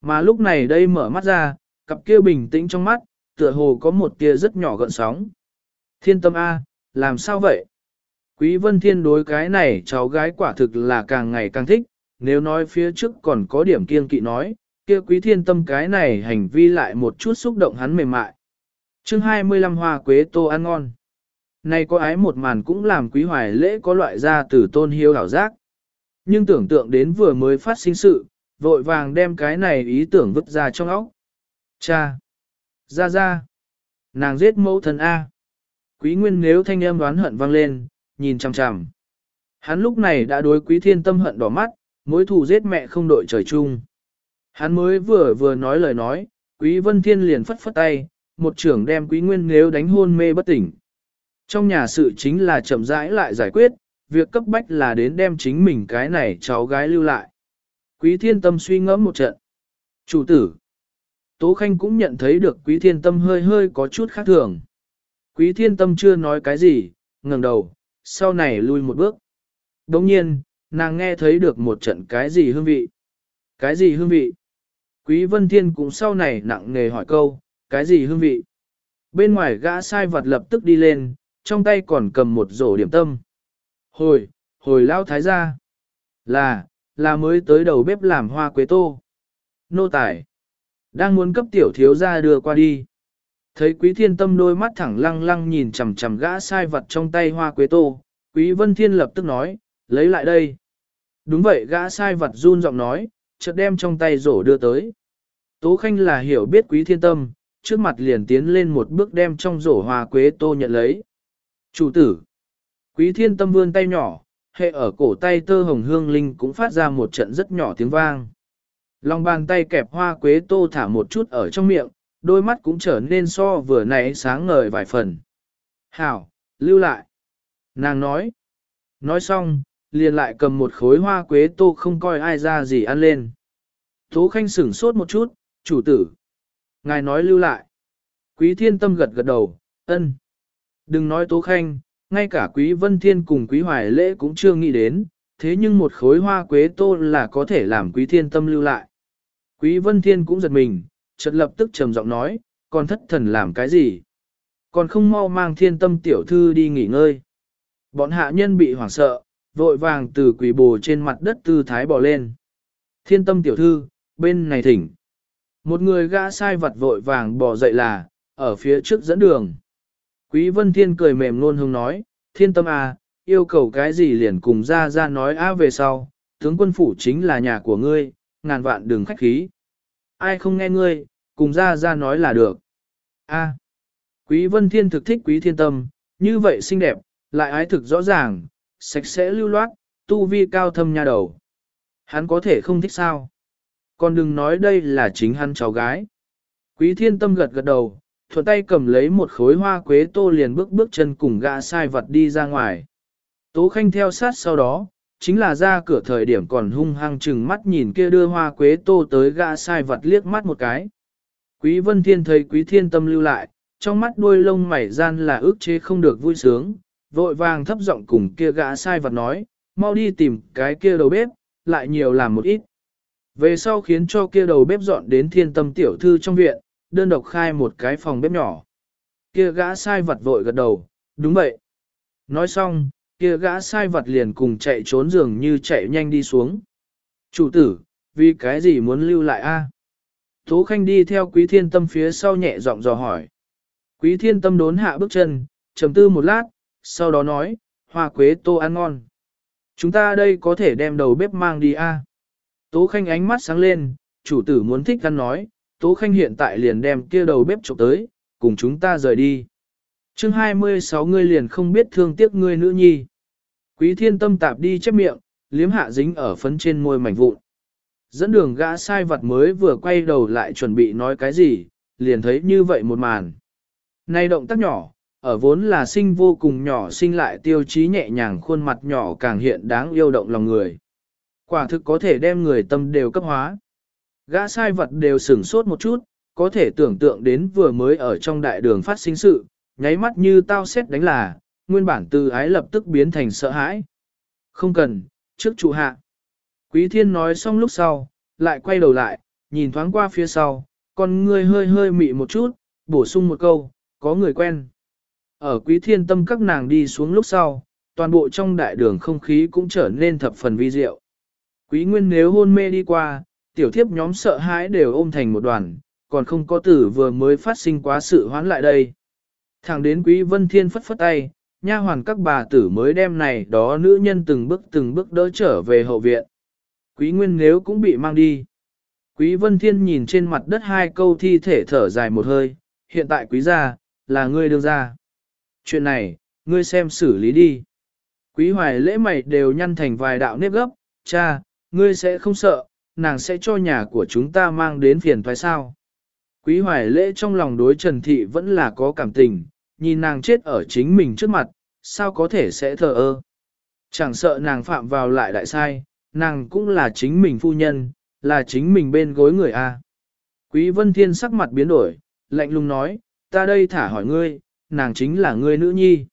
[SPEAKER 1] Mà lúc này đây mở mắt ra, cặp kia bình tĩnh trong mắt, tựa hồ có một tia rất nhỏ gợn sóng. Thiên tâm A, làm sao vậy? Quý vân thiên đối cái này cháu gái quả thực là càng ngày càng thích, nếu nói phía trước còn có điểm kiên kỵ nói, kia quý thiên tâm cái này hành vi lại một chút xúc động hắn mềm mại. chương 25 hoa quế tô ăn ngon. Này có ái một màn cũng làm quý hoài lễ có loại ra từ tôn hiếu hảo giác. Nhưng tưởng tượng đến vừa mới phát sinh sự, vội vàng đem cái này ý tưởng vứt ra trong óc. Cha! Ra ra! Nàng giết mẫu thần A. Quý nguyên nếu thanh âm đoán hận vang lên, nhìn chằm chằm. Hắn lúc này đã đối quý thiên tâm hận đỏ mắt, mối thù giết mẹ không đội trời chung. Hắn mới vừa vừa nói lời nói, quý vân thiên liền phất phất tay, một trưởng đem quý nguyên nếu đánh hôn mê bất tỉnh. Trong nhà sự chính là chậm rãi lại giải quyết, việc cấp bách là đến đem chính mình cái này cháu gái lưu lại. Quý thiên tâm suy ngẫm một trận. Chủ tử. Tố Khanh cũng nhận thấy được quý thiên tâm hơi hơi có chút khác thường. Quý thiên tâm chưa nói cái gì, ngẩng đầu, sau này lui một bước. Đồng nhiên, nàng nghe thấy được một trận cái gì hương vị. Cái gì hương vị? Quý Vân Thiên cũng sau này nặng nề hỏi câu, cái gì hương vị? Bên ngoài gã sai vật lập tức đi lên, trong tay còn cầm một rổ điểm tâm. Hồi, hồi lao thái gia. Là, là mới tới đầu bếp làm hoa quế tô. Nô tài. Đang muốn cấp tiểu thiếu gia đưa qua đi. Thấy quý thiên tâm đôi mắt thẳng lăng lăng nhìn chằm chằm gã sai vật trong tay hoa quế tô, quý vân thiên lập tức nói, lấy lại đây. Đúng vậy gã sai vật run giọng nói, chợt đem trong tay rổ đưa tới. Tố Khanh là hiểu biết quý thiên tâm, trước mặt liền tiến lên một bước đem trong rổ hoa quế tô nhận lấy. Chủ tử, quý thiên tâm vươn tay nhỏ, hệ ở cổ tay tơ hồng hương linh cũng phát ra một trận rất nhỏ tiếng vang. Lòng bàn tay kẹp hoa quế tô thả một chút ở trong miệng, đôi mắt cũng trở nên so vừa nãy sáng ngời vài phần. Hảo, lưu lại. Nàng nói. Nói xong, liền lại cầm một khối hoa quế tô không coi ai ra gì ăn lên. Tố khanh sửng sốt một chút, chủ tử. Ngài nói lưu lại. Quý thiên tâm gật gật đầu, ân. Đừng nói tố khanh, ngay cả quý vân thiên cùng quý hoài lễ cũng chưa nghĩ đến, thế nhưng một khối hoa quế tô là có thể làm quý thiên tâm lưu lại. Quý vân thiên cũng giật mình, chợt lập tức trầm giọng nói, còn thất thần làm cái gì? Còn không mau mang thiên tâm tiểu thư đi nghỉ ngơi. Bọn hạ nhân bị hoảng sợ, vội vàng từ quỷ bồ trên mặt đất tư thái bỏ lên. Thiên tâm tiểu thư, bên này thỉnh. Một người gã sai vật vội vàng bỏ dậy là, ở phía trước dẫn đường. Quý vân thiên cười mềm luôn hương nói, thiên tâm à, yêu cầu cái gì liền cùng ra ra nói á về sau, tướng quân phủ chính là nhà của ngươi, ngàn vạn đừng khách khí. Ai không nghe ngươi, cùng ra ra nói là được. A. quý vân thiên thực thích quý thiên tâm, như vậy xinh đẹp, lại ái thực rõ ràng, sạch sẽ lưu loát, tu vi cao thâm nha đầu. Hắn có thể không thích sao? Còn đừng nói đây là chính hắn cháu gái. Quý thiên tâm gật gật đầu, thuận tay cầm lấy một khối hoa quế tô liền bước bước chân cùng gã sai vật đi ra ngoài. Tố khanh theo sát sau đó, chính là ra cửa thời điểm còn hung hăng chừng mắt nhìn kia đưa hoa quế tô tới gã sai vật liếc mắt một cái. Quý vân thiên thấy quý thiên tâm lưu lại, trong mắt đuôi lông mảy gian là ước chế không được vui sướng, vội vàng thấp giọng cùng kia gã sai vật nói, mau đi tìm cái kia đầu bếp, lại nhiều làm một ít. Về sau khiến cho kia đầu bếp dọn đến thiên tâm tiểu thư trong viện, đơn độc khai một cái phòng bếp nhỏ. Kia gã sai vật vội gật đầu, đúng vậy. Nói xong, kia gã sai vật liền cùng chạy trốn giường như chạy nhanh đi xuống. Chủ tử, vì cái gì muốn lưu lại a? Tố Khanh đi theo Quý Thiên Tâm phía sau nhẹ giọng dò hỏi. Quý Thiên Tâm đốn hạ bước chân, trầm tư một lát, sau đó nói, hoa quế tô ăn ngon. Chúng ta đây có thể đem đầu bếp mang đi a. Tố Khanh ánh mắt sáng lên, chủ tử muốn thích ăn nói, Tố Khanh hiện tại liền đem kia đầu bếp trộm tới, cùng chúng ta rời đi. chương 26 ngươi liền không biết thương tiếc ngươi nữ nhi. Quý thiên tâm tạp đi chép miệng, liếm hạ dính ở phấn trên môi mảnh vụn. Dẫn đường gã sai vật mới vừa quay đầu lại chuẩn bị nói cái gì, liền thấy như vậy một màn. Này động tác nhỏ, ở vốn là sinh vô cùng nhỏ sinh lại tiêu chí nhẹ nhàng khuôn mặt nhỏ càng hiện đáng yêu động lòng người. Quả thực có thể đem người tâm đều cấp hóa. Gã sai vật đều sửng sốt một chút, có thể tưởng tượng đến vừa mới ở trong đại đường phát sinh sự, nháy mắt như tao xét đánh là, nguyên bản từ ái lập tức biến thành sợ hãi. Không cần, trước trụ hạ. Quý thiên nói xong lúc sau, lại quay đầu lại, nhìn thoáng qua phía sau, con ngươi hơi hơi mị một chút, bổ sung một câu, có người quen. Ở quý thiên tâm các nàng đi xuống lúc sau, toàn bộ trong đại đường không khí cũng trở nên thập phần vi diệu. Quý nguyên nếu hôn mê đi qua, tiểu thiếp nhóm sợ hãi đều ôm thành một đoàn, còn không có tử vừa mới phát sinh quá sự hoán lại đây. Thẳng đến quý vân thiên phất phất tay, nha hoàn các bà tử mới đem này đó nữ nhân từng bước từng bước đỡ trở về hậu viện. Quý nguyên nếu cũng bị mang đi. Quý vân thiên nhìn trên mặt đất hai câu thi thể thở dài một hơi, hiện tại quý gia, là ngươi đương ra. Chuyện này, ngươi xem xử lý đi. Quý hoài lễ mày đều nhăn thành vài đạo nếp gấp, cha, ngươi sẽ không sợ, nàng sẽ cho nhà của chúng ta mang đến phiền thoái sao. Quý hoài lễ trong lòng đối Trần Thị vẫn là có cảm tình, nhìn nàng chết ở chính mình trước mặt, sao có thể sẽ thờ ơ. Chẳng sợ nàng phạm vào lại đại sai, nàng cũng là chính mình phu nhân, là chính mình bên gối người A. Quý Vân Thiên sắc mặt biến đổi, lạnh lùng nói, ta đây thả hỏi ngươi, nàng chính là ngươi nữ nhi.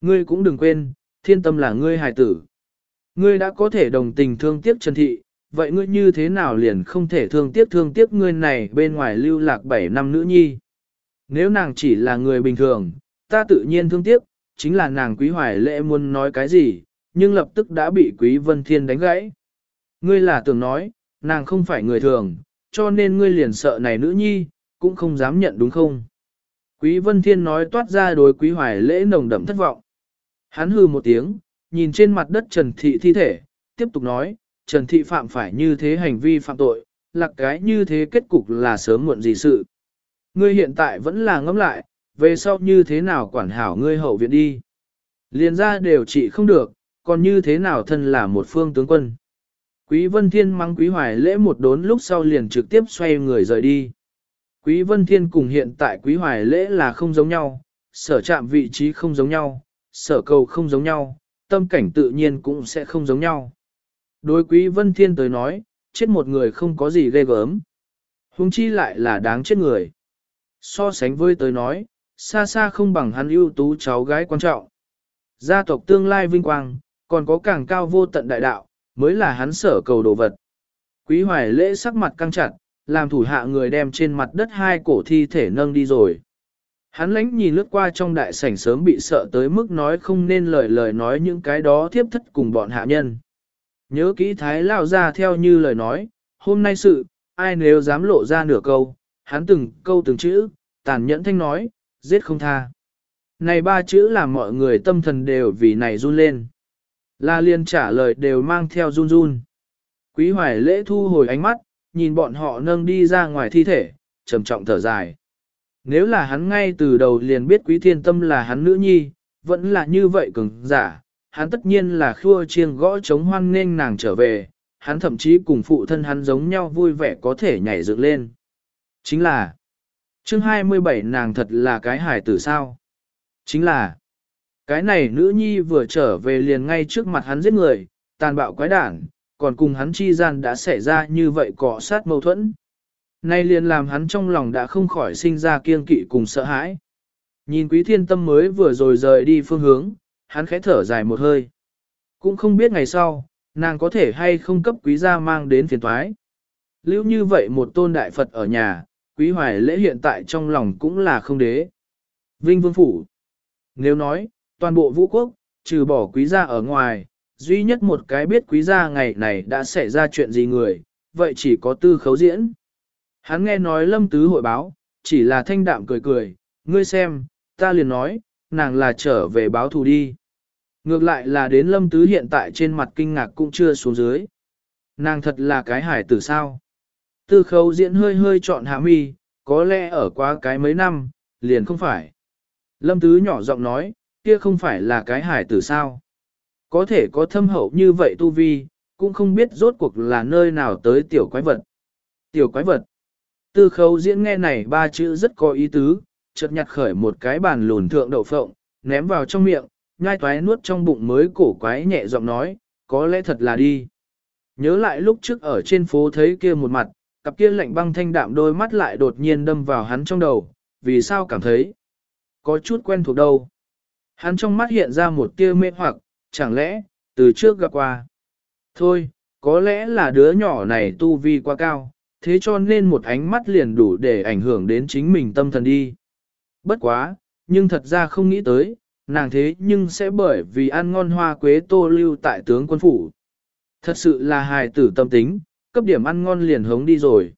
[SPEAKER 1] Ngươi cũng đừng quên, thiên tâm là ngươi hài tử. Ngươi đã có thể đồng tình thương tiếc Trần Thị, vậy ngươi như thế nào liền không thể thương tiếc thương tiếc ngươi này bên ngoài lưu lạc 7 năm nữ nhi. Nếu nàng chỉ là người bình thường, ta tự nhiên thương tiếc, chính là nàng quý hoài lễ muốn nói cái gì, nhưng lập tức đã bị quý vân thiên đánh gãy. Ngươi là tưởng nói, nàng không phải người thường, cho nên ngươi liền sợ này nữ nhi, cũng không dám nhận đúng không? Quý vân thiên nói toát ra đối quý hoài lễ nồng đậm thất vọng. Hắn hư một tiếng, nhìn trên mặt đất Trần Thị thi thể, tiếp tục nói, Trần Thị phạm phải như thế hành vi phạm tội, lạc cái như thế kết cục là sớm muộn gì sự. Ngươi hiện tại vẫn là ngẫm lại, về sau như thế nào quản hảo ngươi hậu viện đi. Liền ra đều trị không được, còn như thế nào thân là một phương tướng quân. Quý Vân Thiên mang Quý Hoài lễ một đốn lúc sau liền trực tiếp xoay người rời đi. Quý Vân Thiên cùng hiện tại Quý Hoài lễ là không giống nhau, sở chạm vị trí không giống nhau, sở cầu không giống nhau, tâm cảnh tự nhiên cũng sẽ không giống nhau. Đối Quý Vân Thiên tới nói, chết một người không có gì ghê gớm. Hùng chi lại là đáng chết người. So sánh với tới nói, xa xa không bằng hắn ưu tú cháu gái quan trọng. Gia tộc tương lai vinh quang, còn có càng cao vô tận đại đạo, mới là hắn sở cầu đồ vật. Quý hoài lễ sắc mặt căng chặt, làm thủ hạ người đem trên mặt đất hai cổ thi thể nâng đi rồi. Hắn lánh nhìn lướt qua trong đại sảnh sớm bị sợ tới mức nói không nên lời lời nói những cái đó thiếp thất cùng bọn hạ nhân. Nhớ kỹ thái lao ra theo như lời nói, hôm nay sự, ai nếu dám lộ ra nửa câu, hắn từng câu từng chữ, tàn nhẫn thanh nói, giết không tha. Này ba chữ làm mọi người tâm thần đều vì này run lên. La liên trả lời đều mang theo run run. Quý hoài lễ thu hồi ánh mắt, nhìn bọn họ nâng đi ra ngoài thi thể, trầm trọng thở dài. Nếu là hắn ngay từ đầu liền biết quý thiên tâm là hắn nữ nhi, vẫn là như vậy cứng giả, hắn tất nhiên là khua chiêng gõ chống hoan nghênh nàng trở về, hắn thậm chí cùng phụ thân hắn giống nhau vui vẻ có thể nhảy dựng lên. Chính là, chương 27 nàng thật là cái hài tử sao? Chính là, cái này nữ nhi vừa trở về liền ngay trước mặt hắn giết người, tàn bạo quái đản, còn cùng hắn chi gian đã xảy ra như vậy cọ sát mâu thuẫn. Nay liền làm hắn trong lòng đã không khỏi sinh ra kiên kỵ cùng sợ hãi. Nhìn quý thiên tâm mới vừa rồi rời đi phương hướng, hắn khẽ thở dài một hơi. Cũng không biết ngày sau, nàng có thể hay không cấp quý gia mang đến phiền thoái. Lưu như vậy một tôn đại Phật ở nhà, quý hoài lễ hiện tại trong lòng cũng là không đế. Vinh Vương Phủ Nếu nói, toàn bộ vũ quốc, trừ bỏ quý gia ở ngoài, duy nhất một cái biết quý gia ngày này đã xảy ra chuyện gì người, vậy chỉ có tư khấu diễn. Hắn nghe nói lâm tứ hội báo, chỉ là thanh đạm cười cười, ngươi xem, ta liền nói, nàng là trở về báo thù đi. Ngược lại là đến lâm tứ hiện tại trên mặt kinh ngạc cũng chưa xuống dưới. Nàng thật là cái hải tử sao. Tư khấu diễn hơi hơi chọn hạ mi, có lẽ ở quá cái mấy năm, liền không phải. Lâm tứ nhỏ giọng nói, kia không phải là cái hải tử sao. Có thể có thâm hậu như vậy tu vi, cũng không biết rốt cuộc là nơi nào tới tiểu quái vật. Tiểu quái vật. Tư khấu diễn nghe này ba chữ rất có ý tứ, chợt nhặt khởi một cái bàn lùn thượng đậu phộng, ném vào trong miệng, nhai toái nuốt trong bụng mới cổ quái nhẹ giọng nói, có lẽ thật là đi. Nhớ lại lúc trước ở trên phố thấy kia một mặt, cặp kia lạnh băng thanh đạm đôi mắt lại đột nhiên đâm vào hắn trong đầu, vì sao cảm thấy có chút quen thuộc đâu. Hắn trong mắt hiện ra một tia mê hoặc, chẳng lẽ, từ trước gặp qua. Thôi, có lẽ là đứa nhỏ này tu vi quá cao, thế cho nên một ánh mắt liền đủ để ảnh hưởng đến chính mình tâm thần đi. Bất quá, nhưng thật ra không nghĩ tới, nàng thế nhưng sẽ bởi vì ăn ngon hoa quế tô lưu tại tướng quân phủ. Thật sự là hài tử tâm tính, cấp điểm ăn ngon liền hống đi rồi.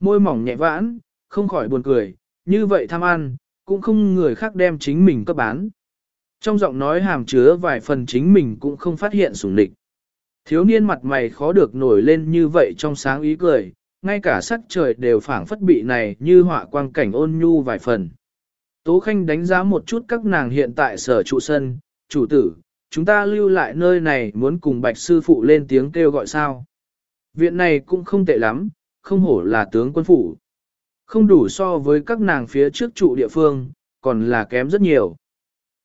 [SPEAKER 1] Môi mỏng nhẹ vãn, không khỏi buồn cười, như vậy tham ăn, cũng không người khác đem chính mình cấp bán. Trong giọng nói hàm chứa vài phần chính mình cũng không phát hiện sủng địch. Thiếu niên mặt mày khó được nổi lên như vậy trong sáng ý cười, ngay cả sắc trời đều phảng phất bị này như họa quang cảnh ôn nhu vài phần. Tố Khanh đánh giá một chút các nàng hiện tại sở trụ sân, chủ tử, chúng ta lưu lại nơi này muốn cùng bạch sư phụ lên tiếng kêu gọi sao. Viện này cũng không tệ lắm, không hổ là tướng quân phủ. Không đủ so với các nàng phía trước trụ địa phương, còn là kém rất nhiều.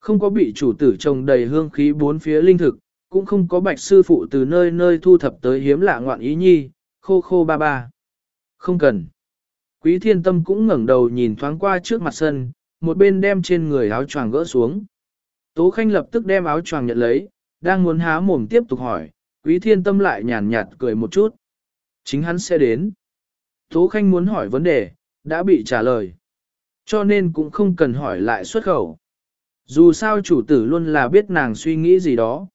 [SPEAKER 1] Không có bị chủ tử trồng đầy hương khí bốn phía linh thực, cũng không có bạch sư phụ từ nơi nơi thu thập tới hiếm lạ ngoạn ý nhi, khô khô ba ba. Không cần. Quý thiên tâm cũng ngẩng đầu nhìn thoáng qua trước mặt sân, một bên đem trên người áo choàng gỡ xuống. Tố Khanh lập tức đem áo choàng nhận lấy, đang muốn há mồm tiếp tục hỏi, quý thiên tâm lại nhàn nhạt cười một chút. Chính hắn sẽ đến. Tố Khanh muốn hỏi vấn đề, đã bị trả lời. Cho nên cũng không cần hỏi lại xuất khẩu. Dù sao chủ tử luôn là biết nàng suy nghĩ gì đó.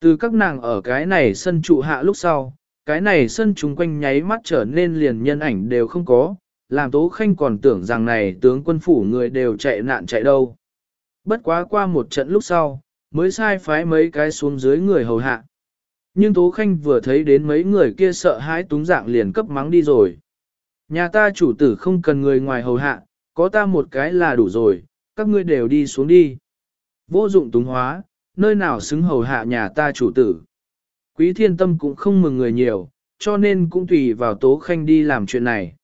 [SPEAKER 1] Từ các nàng ở cái này sân trụ hạ lúc sau, cái này sân chúng quanh nháy mắt trở nên liền nhân ảnh đều không có, làm Tố Khanh còn tưởng rằng này tướng quân phủ người đều chạy nạn chạy đâu. Bất quá qua một trận lúc sau, mới sai phái mấy cái xuống dưới người hầu hạ. Nhưng Tố Khanh vừa thấy đến mấy người kia sợ hãi túng dạng liền cấp mắng đi rồi. Nhà ta chủ tử không cần người ngoài hầu hạ, có ta một cái là đủ rồi, các ngươi đều đi xuống đi. Vô dụng túng hóa, nơi nào xứng hầu hạ nhà ta chủ tử. Quý thiên tâm cũng không mừng người nhiều, cho nên cũng tùy vào Tố Khanh đi làm chuyện này.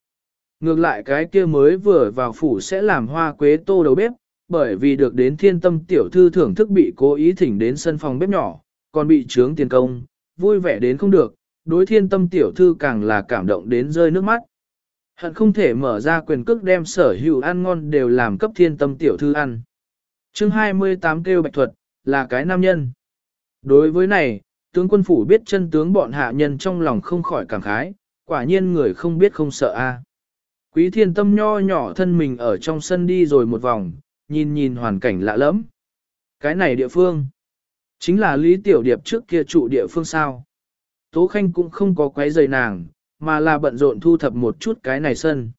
[SPEAKER 1] Ngược lại cái kia mới vừa vào phủ sẽ làm hoa quế tô đầu bếp, bởi vì được đến thiên tâm tiểu thư thưởng thức bị cố ý thỉnh đến sân phòng bếp nhỏ, còn bị trướng tiền công, vui vẻ đến không được, đối thiên tâm tiểu thư càng là cảm động đến rơi nước mắt. Hận không thể mở ra quyền cước đem sở hữu ăn ngon đều làm cấp thiên tâm tiểu thư ăn. chương 28 kêu bạch thuật, là cái nam nhân. Đối với này, tướng quân phủ biết chân tướng bọn hạ nhân trong lòng không khỏi cảm khái, quả nhiên người không biết không sợ a. Quý thiên tâm nho nhỏ thân mình ở trong sân đi rồi một vòng, nhìn nhìn hoàn cảnh lạ lẫm. Cái này địa phương, chính là Lý Tiểu Điệp trước kia trụ địa phương sao. Tố Khanh cũng không có quấy rầy nàng, mà là bận rộn thu thập một chút cái này sân.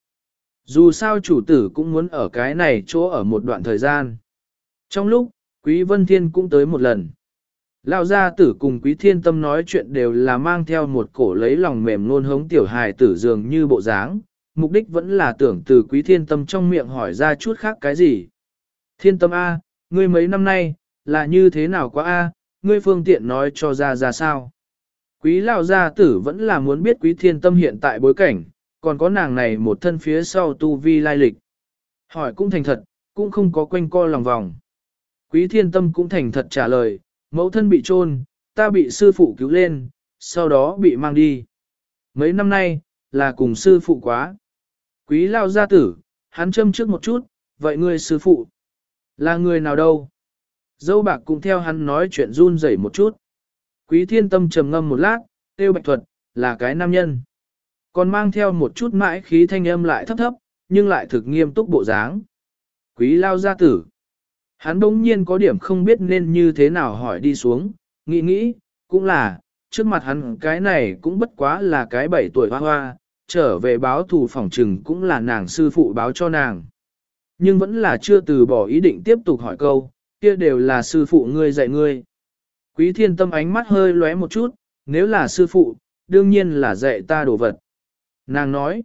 [SPEAKER 1] Dù sao chủ tử cũng muốn ở cái này chỗ ở một đoạn thời gian. Trong lúc, Quý Vân Thiên cũng tới một lần. Lão gia tử cùng Quý Thiên Tâm nói chuyện đều là mang theo một cổ lấy lòng mềm luôn hống tiểu hài tử dường như bộ dáng, mục đích vẫn là tưởng từ Quý Thiên Tâm trong miệng hỏi ra chút khác cái gì. Thiên Tâm A, ngươi mấy năm nay, là như thế nào quá A, ngươi phương tiện nói cho ra ra sao. Quý lão gia tử vẫn là muốn biết Quý Thiên Tâm hiện tại bối cảnh, còn có nàng này một thân phía sau tu vi lai lịch. Hỏi cũng thành thật, cũng không có quanh co lòng vòng. Quý thiên tâm cũng thành thật trả lời, mẫu thân bị trôn, ta bị sư phụ cứu lên, sau đó bị mang đi. Mấy năm nay, là cùng sư phụ quá. Quý lao gia tử, hắn châm trước một chút, vậy ngươi sư phụ, là người nào đâu? Dâu bạc cũng theo hắn nói chuyện run rẩy một chút. Quý thiên tâm trầm ngâm một lát, tiêu bạch thuật, là cái nam nhân. Còn mang theo một chút mãi khí thanh âm lại thấp thấp, nhưng lại thực nghiêm túc bộ dáng. Quý lao gia tử. Hắn đống nhiên có điểm không biết nên như thế nào hỏi đi xuống, nghĩ nghĩ, cũng là, trước mặt hắn cái này cũng bất quá là cái bảy tuổi hoa hoa, trở về báo thù phòng trừng cũng là nàng sư phụ báo cho nàng. Nhưng vẫn là chưa từ bỏ ý định tiếp tục hỏi câu, kia đều là sư phụ ngươi dạy ngươi. Quý thiên tâm ánh mắt hơi lóe một chút, nếu là sư phụ, đương nhiên là dạy ta đồ vật. Nàng nói,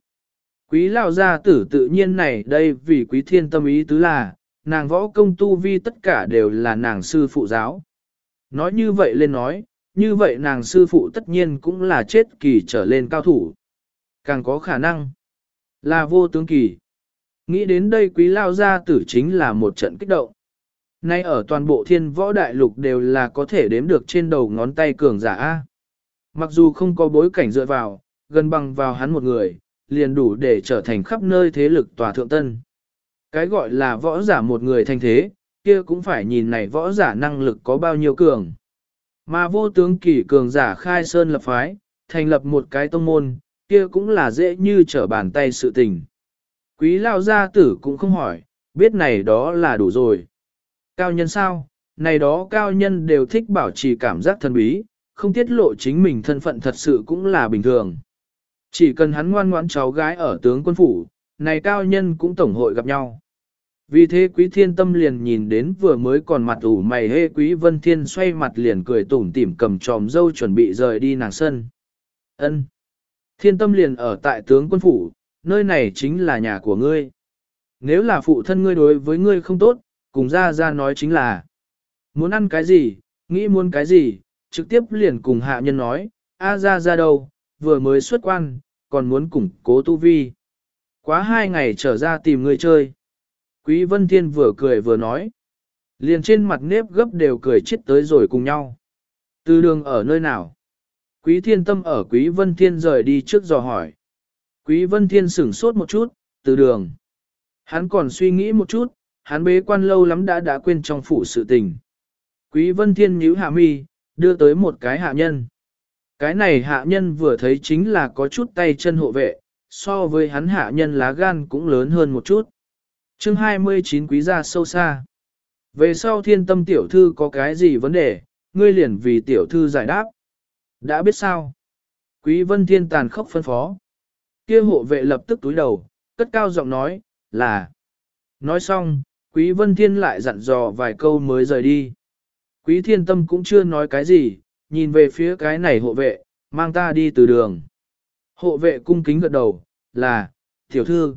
[SPEAKER 1] quý lao gia tử tự nhiên này đây vì quý thiên tâm ý tứ là, nàng võ công tu vi tất cả đều là nàng sư phụ giáo. Nói như vậy lên nói, như vậy nàng sư phụ tất nhiên cũng là chết kỳ trở lên cao thủ. Càng có khả năng là vô tướng kỳ. Nghĩ đến đây quý lao gia tử chính là một trận kích động. Nay ở toàn bộ thiên võ đại lục đều là có thể đếm được trên đầu ngón tay cường giả A. Mặc dù không có bối cảnh dựa vào, gần bằng vào hắn một người, liền đủ để trở thành khắp nơi thế lực tòa thượng tân. Cái gọi là võ giả một người thành thế, kia cũng phải nhìn này võ giả năng lực có bao nhiêu cường. Mà vô tướng kỳ cường giả khai sơn lập phái, thành lập một cái tông môn, kia cũng là dễ như trở bàn tay sự tình. Quý lao gia tử cũng không hỏi, biết này đó là đủ rồi. Cao nhân sao? Này đó cao nhân đều thích bảo trì cảm giác thần bí, không tiết lộ chính mình thân phận thật sự cũng là bình thường. Chỉ cần hắn ngoan ngoãn cháu gái ở tướng quân phủ, này cao nhân cũng tổng hội gặp nhau. Vì thế quý thiên tâm liền nhìn đến vừa mới còn mặt ủ mày hê quý vân thiên xoay mặt liền cười tủm tỉm cầm tròm dâu chuẩn bị rời đi nàng sân. ân Thiên tâm liền ở tại tướng quân phủ, nơi này chính là nhà của ngươi. Nếu là phụ thân ngươi đối với ngươi không tốt, cùng ra ra nói chính là muốn ăn cái gì, nghĩ muốn cái gì, trực tiếp liền cùng hạ nhân nói, a ra ra đâu, vừa mới xuất quan, còn muốn củng cố tu vi. Quá hai ngày trở ra tìm ngươi chơi. Quý Vân Thiên vừa cười vừa nói. Liền trên mặt nếp gấp đều cười chết tới rồi cùng nhau. Từ đường ở nơi nào? Quý Thiên Tâm ở Quý Vân Thiên rời đi trước dò hỏi. Quý Vân Thiên sửng sốt một chút, từ đường. Hắn còn suy nghĩ một chút, hắn bế quan lâu lắm đã đã quên trong phủ sự tình. Quý Vân Thiên nhíu hạ mi, đưa tới một cái hạ nhân. Cái này hạ nhân vừa thấy chính là có chút tay chân hộ vệ, so với hắn hạ nhân lá gan cũng lớn hơn một chút. chương 29 quý gia sâu xa. Về sau thiên tâm tiểu thư có cái gì vấn đề, ngươi liền vì tiểu thư giải đáp. Đã biết sao? Quý vân thiên tàn khốc phân phó. Kia hộ vệ lập tức túi đầu, cất cao giọng nói, là. Nói xong, quý vân thiên lại dặn dò vài câu mới rời đi. Quý thiên tâm cũng chưa nói cái gì, nhìn về phía cái này hộ vệ, mang ta đi từ đường. Hộ vệ cung kính gật đầu, là, tiểu thư.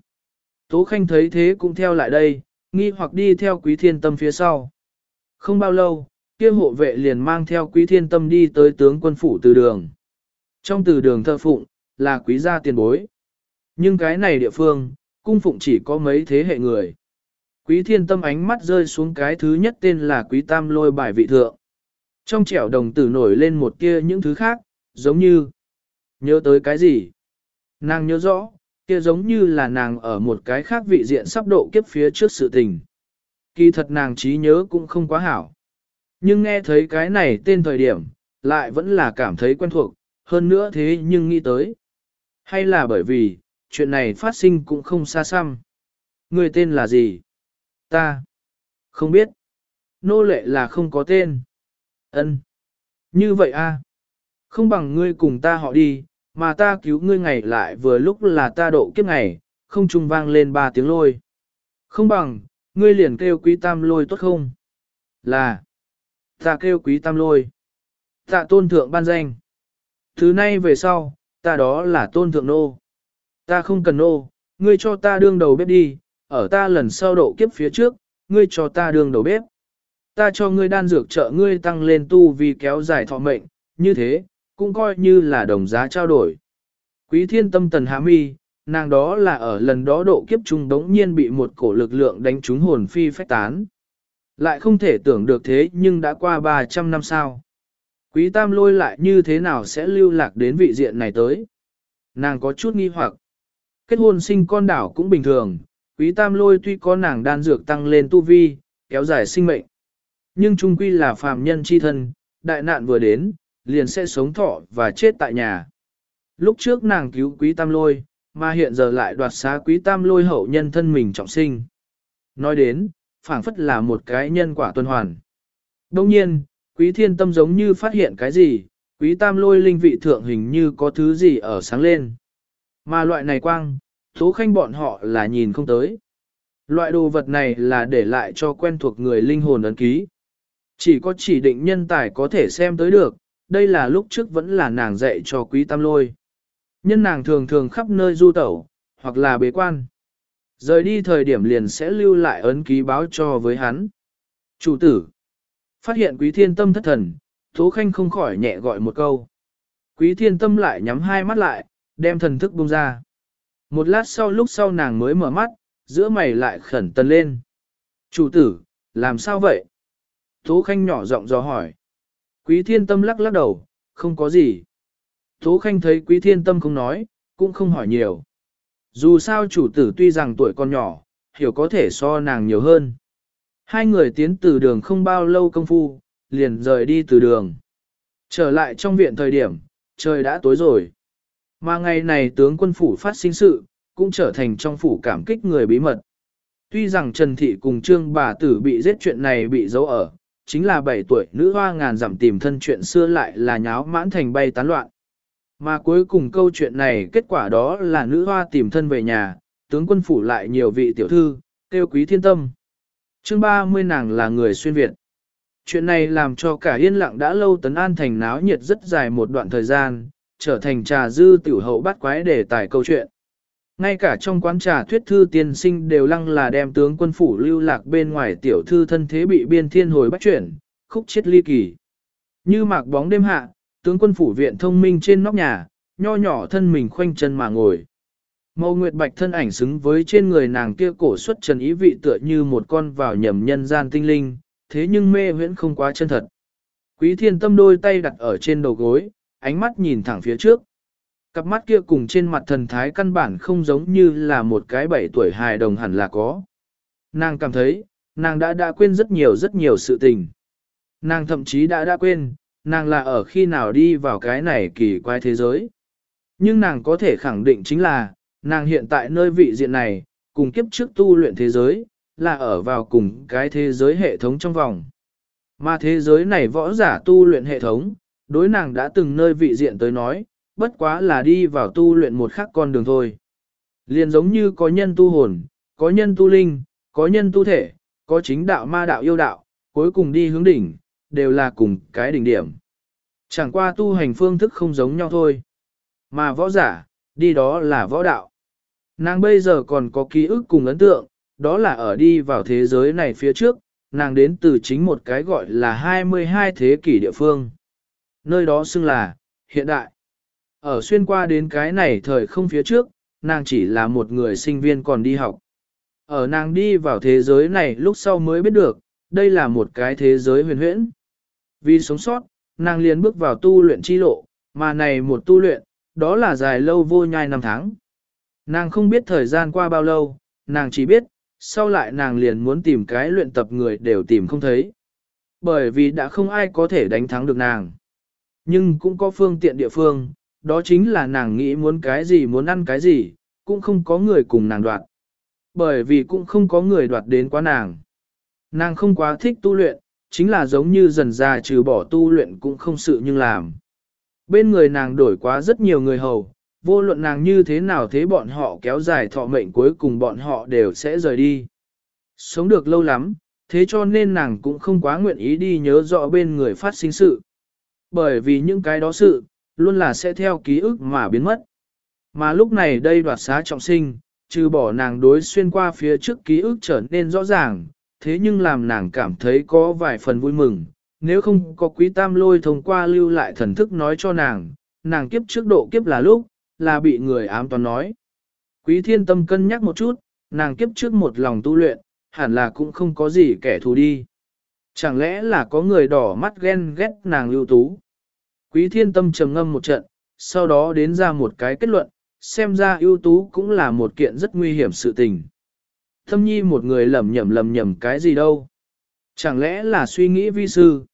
[SPEAKER 1] Tố Khanh thấy thế cũng theo lại đây, nghi hoặc đi theo quý thiên tâm phía sau. Không bao lâu, kia hộ vệ liền mang theo quý thiên tâm đi tới tướng quân phủ từ đường. Trong từ đường thờ phụng, là quý gia tiền bối. Nhưng cái này địa phương, cung phụng chỉ có mấy thế hệ người. Quý thiên tâm ánh mắt rơi xuống cái thứ nhất tên là quý tam lôi bài vị thượng. Trong trẻo đồng tử nổi lên một kia những thứ khác, giống như nhớ tới cái gì. Nàng nhớ rõ, kia giống như là nàng ở một cái khác vị diện sắp độ kiếp phía trước sự tình. Kỳ thật nàng trí nhớ cũng không quá hảo. Nhưng nghe thấy cái này tên thời điểm, lại vẫn là cảm thấy quen thuộc, hơn nữa thế nhưng nghĩ tới. Hay là bởi vì, chuyện này phát sinh cũng không xa xăm. Người tên là gì? Ta. Không biết. Nô lệ là không có tên. Ân. Như vậy a. Không bằng ngươi cùng ta họ đi, mà ta cứu ngươi ngày lại vừa lúc là ta độ kiếp ngày, không trùng vang lên ba tiếng lôi. Không bằng, ngươi liền kêu quý tam lôi tốt không? Là. Ta kêu quý tam lôi. Tạ tôn thượng ban danh. Thứ nay về sau, ta đó là tôn thượng nô. Ta không cần nô, ngươi cho ta đương đầu bếp đi, ở ta lần sau độ kiếp phía trước, ngươi cho ta đương đầu bếp. Ta cho ngươi đan dược trợ ngươi tăng lên tu vì kéo dài thọ mệnh, như thế, cũng coi như là đồng giá trao đổi. Quý thiên tâm tần hạ mi, nàng đó là ở lần đó độ kiếp trung đống nhiên bị một cổ lực lượng đánh trúng hồn phi phách tán. Lại không thể tưởng được thế nhưng đã qua 300 năm sau. Quý tam lôi lại như thế nào sẽ lưu lạc đến vị diện này tới? Nàng có chút nghi hoặc. Kết hôn sinh con đảo cũng bình thường, quý tam lôi tuy có nàng đan dược tăng lên tu vi, kéo dài sinh mệnh. Nhưng trung quy là phàm nhân chi thân, đại nạn vừa đến, liền sẽ sống thọ và chết tại nhà. Lúc trước nàng cứu quý tam lôi, mà hiện giờ lại đoạt xá quý tam lôi hậu nhân thân mình trọng sinh. Nói đến, phảng phất là một cái nhân quả tuần hoàn. Đồng nhiên, quý thiên tâm giống như phát hiện cái gì, quý tam lôi linh vị thượng hình như có thứ gì ở sáng lên. Mà loại này quang, tố khanh bọn họ là nhìn không tới. Loại đồ vật này là để lại cho quen thuộc người linh hồn ấn ký. Chỉ có chỉ định nhân tài có thể xem tới được, đây là lúc trước vẫn là nàng dạy cho quý tam lôi. Nhân nàng thường thường khắp nơi du tẩu, hoặc là bế quan. Rời đi thời điểm liền sẽ lưu lại ấn ký báo cho với hắn. Chủ tử. Phát hiện quý thiên tâm thất thần, Tố Khanh không khỏi nhẹ gọi một câu. Quý thiên tâm lại nhắm hai mắt lại, đem thần thức bung ra. Một lát sau lúc sau nàng mới mở mắt, giữa mày lại khẩn tần lên. Chủ tử, làm sao vậy? Tố Khanh nhỏ giọng dò hỏi. Quý thiên tâm lắc lắc đầu, không có gì. Tố Khanh thấy quý thiên tâm không nói, cũng không hỏi nhiều. Dù sao chủ tử tuy rằng tuổi còn nhỏ, hiểu có thể so nàng nhiều hơn. Hai người tiến từ đường không bao lâu công phu, liền rời đi từ đường. Trở lại trong viện thời điểm, trời đã tối rồi. Mà ngày này tướng quân phủ phát sinh sự, cũng trở thành trong phủ cảm kích người bí mật. Tuy rằng Trần Thị cùng Trương bà tử bị giết chuyện này bị giấu ở, chính là 7 tuổi nữ hoa ngàn dặm tìm thân chuyện xưa lại là nháo mãn thành bay tán loạn. Mà cuối cùng câu chuyện này kết quả đó là nữ hoa tìm thân về nhà, tướng quân phủ lại nhiều vị tiểu thư, tiêu quý thiên tâm. chương 30 nàng là người xuyên Việt. Chuyện này làm cho cả yên lặng đã lâu tấn an thành náo nhiệt rất dài một đoạn thời gian, trở thành trà dư tiểu hậu bắt quái để tải câu chuyện. Ngay cả trong quán trà thuyết thư tiên sinh đều lăng là đem tướng quân phủ lưu lạc bên ngoài tiểu thư thân thế bị biên thiên hồi bắt chuyển, khúc chết ly kỳ. Như mạc bóng đêm hạ, tướng quân phủ viện thông minh trên nóc nhà, nho nhỏ thân mình khoanh chân mà ngồi. Mâu Nguyệt Bạch thân ảnh xứng với trên người nàng kia cổ xuất trần ý vị tựa như một con vào nhầm nhân gian tinh linh, thế nhưng mê huyễn không quá chân thật. Quý thiên tâm đôi tay đặt ở trên đầu gối, ánh mắt nhìn thẳng phía trước. Cặp mắt kia cùng trên mặt thần thái căn bản không giống như là một cái bảy tuổi hài đồng hẳn là có. Nàng cảm thấy, nàng đã đã quên rất nhiều rất nhiều sự tình. Nàng thậm chí đã đã quên, nàng là ở khi nào đi vào cái này kỳ quái thế giới. Nhưng nàng có thể khẳng định chính là, nàng hiện tại nơi vị diện này, cùng kiếp trước tu luyện thế giới, là ở vào cùng cái thế giới hệ thống trong vòng. Mà thế giới này võ giả tu luyện hệ thống, đối nàng đã từng nơi vị diện tới nói, bất quá là đi vào tu luyện một khắc con đường thôi. Liền giống như có nhân tu hồn, có nhân tu linh, có nhân tu thể, có chính đạo ma đạo yêu đạo, cuối cùng đi hướng đỉnh, đều là cùng cái đỉnh điểm. Chẳng qua tu hành phương thức không giống nhau thôi. Mà võ giả, đi đó là võ đạo. Nàng bây giờ còn có ký ức cùng ấn tượng, đó là ở đi vào thế giới này phía trước, nàng đến từ chính một cái gọi là 22 thế kỷ địa phương. Nơi đó xưng là, hiện đại. Ở xuyên qua đến cái này thời không phía trước, nàng chỉ là một người sinh viên còn đi học. Ở nàng đi vào thế giới này lúc sau mới biết được, đây là một cái thế giới huyền huyễn. Vì sống sót, nàng liền bước vào tu luyện chi lộ, mà này một tu luyện, đó là dài lâu vô nhai năm tháng. Nàng không biết thời gian qua bao lâu, nàng chỉ biết, sau lại nàng liền muốn tìm cái luyện tập người đều tìm không thấy. Bởi vì đã không ai có thể đánh thắng được nàng. Nhưng cũng có phương tiện địa phương, đó chính là nàng nghĩ muốn cái gì muốn ăn cái gì, cũng không có người cùng nàng đoạt. Bởi vì cũng không có người đoạt đến quá nàng. Nàng không quá thích tu luyện, chính là giống như dần ra trừ bỏ tu luyện cũng không sự nhưng làm. Bên người nàng đổi quá rất nhiều người hầu, vô luận nàng như thế nào thế bọn họ kéo dài thọ mệnh cuối cùng bọn họ đều sẽ rời đi. Sống được lâu lắm, thế cho nên nàng cũng không quá nguyện ý đi nhớ rõ bên người phát sinh sự. Bởi vì những cái đó sự, luôn là sẽ theo ký ức mà biến mất. Mà lúc này đây đoạt xá trọng sinh, trừ bỏ nàng đối xuyên qua phía trước ký ức trở nên rõ ràng, thế nhưng làm nàng cảm thấy có vài phần vui mừng, nếu không có quý tam lôi thông qua lưu lại thần thức nói cho nàng, nàng kiếp trước độ kiếp là lúc, là bị người ám toán nói. Quý thiên tâm cân nhắc một chút, nàng kiếp trước một lòng tu luyện, hẳn là cũng không có gì kẻ thù đi. Chẳng lẽ là có người đỏ mắt ghen ghét nàng lưu tú. Quý thiên tâm trầm ngâm một trận, sau đó đến ra một cái kết luận, xem ra ưu tú cũng là một kiện rất nguy hiểm sự tình. Thâm nhi một người lầm nhầm lầm nhầm cái gì đâu. Chẳng lẽ là suy nghĩ vi sư?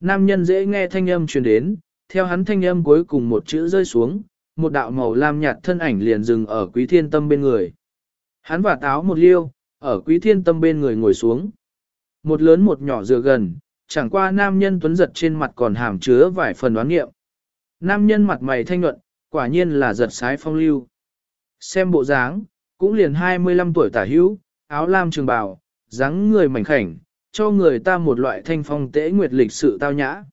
[SPEAKER 1] Nam nhân dễ nghe thanh âm truyền đến, theo hắn thanh âm cuối cùng một chữ rơi xuống, một đạo màu lam nhạt thân ảnh liền dừng ở quý thiên tâm bên người. Hắn và táo một liêu, ở quý thiên tâm bên người ngồi xuống. Một lớn một nhỏ dựa gần, chẳng qua nam nhân tuấn giật trên mặt còn hàm chứa vài phần đoán nghiệm. Nam nhân mặt mày thanh nhuận, quả nhiên là giật sái phong lưu. Xem bộ dáng, cũng liền 25 tuổi tả hữu, áo lam trường bào, dáng người mảnh khảnh, cho người ta một loại thanh phong tế nguyệt lịch sự tao nhã.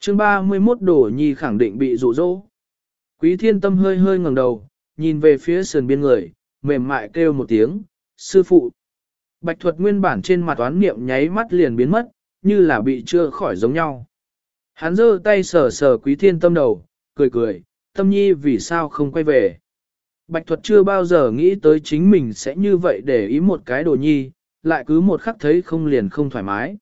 [SPEAKER 1] chương 31 đổ nhi khẳng định bị rụ rỗ. Quý thiên tâm hơi hơi ngẩng đầu, nhìn về phía sườn biên người, mềm mại kêu một tiếng, sư phụ. Bạch thuật nguyên bản trên mặt toán niệm nháy mắt liền biến mất, như là bị chưa khỏi giống nhau. Hắn giơ tay sờ sờ quý thiên tâm đầu, cười cười, tâm nhi vì sao không quay về. Bạch thuật chưa bao giờ nghĩ tới chính mình sẽ như vậy để ý một cái đồ nhi, lại cứ một khắc thấy không liền không thoải mái.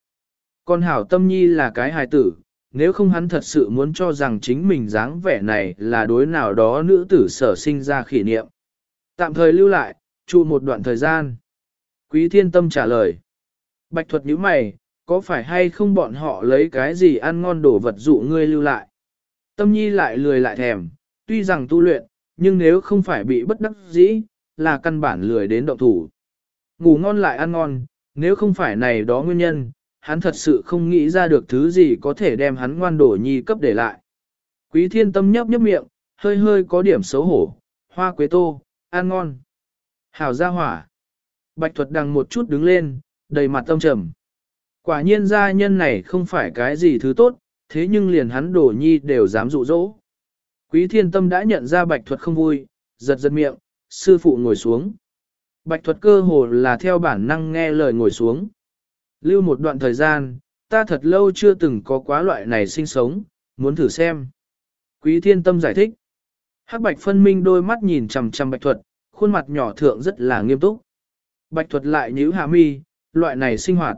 [SPEAKER 1] Con hảo tâm nhi là cái hài tử, nếu không hắn thật sự muốn cho rằng chính mình dáng vẻ này là đối nào đó nữ tử sở sinh ra khỉ niệm. Tạm thời lưu lại, trụ một đoạn thời gian. Quý thiên tâm trả lời. Bạch thuật nhíu mày, có phải hay không bọn họ lấy cái gì ăn ngon đổ vật dụ ngươi lưu lại. Tâm nhi lại lười lại thèm, tuy rằng tu luyện, nhưng nếu không phải bị bất đắc dĩ, là căn bản lười đến động thủ. Ngủ ngon lại ăn ngon, nếu không phải này đó nguyên nhân, hắn thật sự không nghĩ ra được thứ gì có thể đem hắn ngoan đổ nhi cấp để lại. Quý thiên tâm nhấp nhấp miệng, hơi hơi có điểm xấu hổ, hoa quế tô, ăn ngon. Hảo ra hỏa. Bạch thuật đằng một chút đứng lên, đầy mặt tâm trầm. Quả nhiên gia nhân này không phải cái gì thứ tốt, thế nhưng liền hắn đổ nhi đều dám dụ dỗ. Quý thiên tâm đã nhận ra bạch thuật không vui, giật giật miệng, sư phụ ngồi xuống. Bạch thuật cơ hồ là theo bản năng nghe lời ngồi xuống. Lưu một đoạn thời gian, ta thật lâu chưa từng có quá loại này sinh sống, muốn thử xem. Quý thiên tâm giải thích. Hắc bạch phân minh đôi mắt nhìn chằm chằm bạch thuật, khuôn mặt nhỏ thượng rất là nghiêm túc. Bạch thuật lại nhíu hạ mi, loại này sinh hoạt.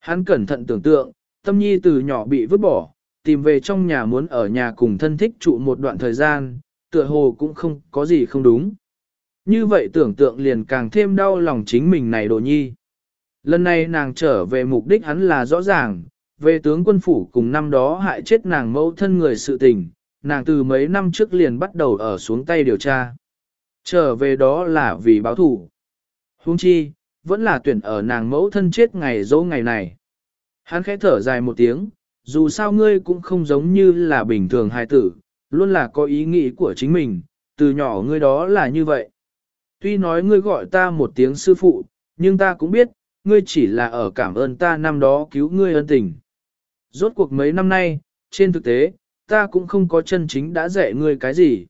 [SPEAKER 1] Hắn cẩn thận tưởng tượng, tâm nhi từ nhỏ bị vứt bỏ, tìm về trong nhà muốn ở nhà cùng thân thích trụ một đoạn thời gian, tựa hồ cũng không có gì không đúng. Như vậy tưởng tượng liền càng thêm đau lòng chính mình này đồ nhi. Lần này nàng trở về mục đích hắn là rõ ràng, về tướng quân phủ cùng năm đó hại chết nàng mẫu thân người sự tình, nàng từ mấy năm trước liền bắt đầu ở xuống tay điều tra. Trở về đó là vì báo thủ. Huống chi, vẫn là tuyển ở nàng mẫu thân chết ngày dỗ ngày này. Hắn khẽ thở dài một tiếng, dù sao ngươi cũng không giống như là bình thường hài tử, luôn là có ý nghĩ của chính mình, từ nhỏ ngươi đó là như vậy. Tuy nói ngươi gọi ta một tiếng sư phụ, nhưng ta cũng biết, ngươi chỉ là ở cảm ơn ta năm đó cứu ngươi ân tình. Rốt cuộc mấy năm nay, trên thực tế, ta cũng không có chân chính đã dạy ngươi cái gì.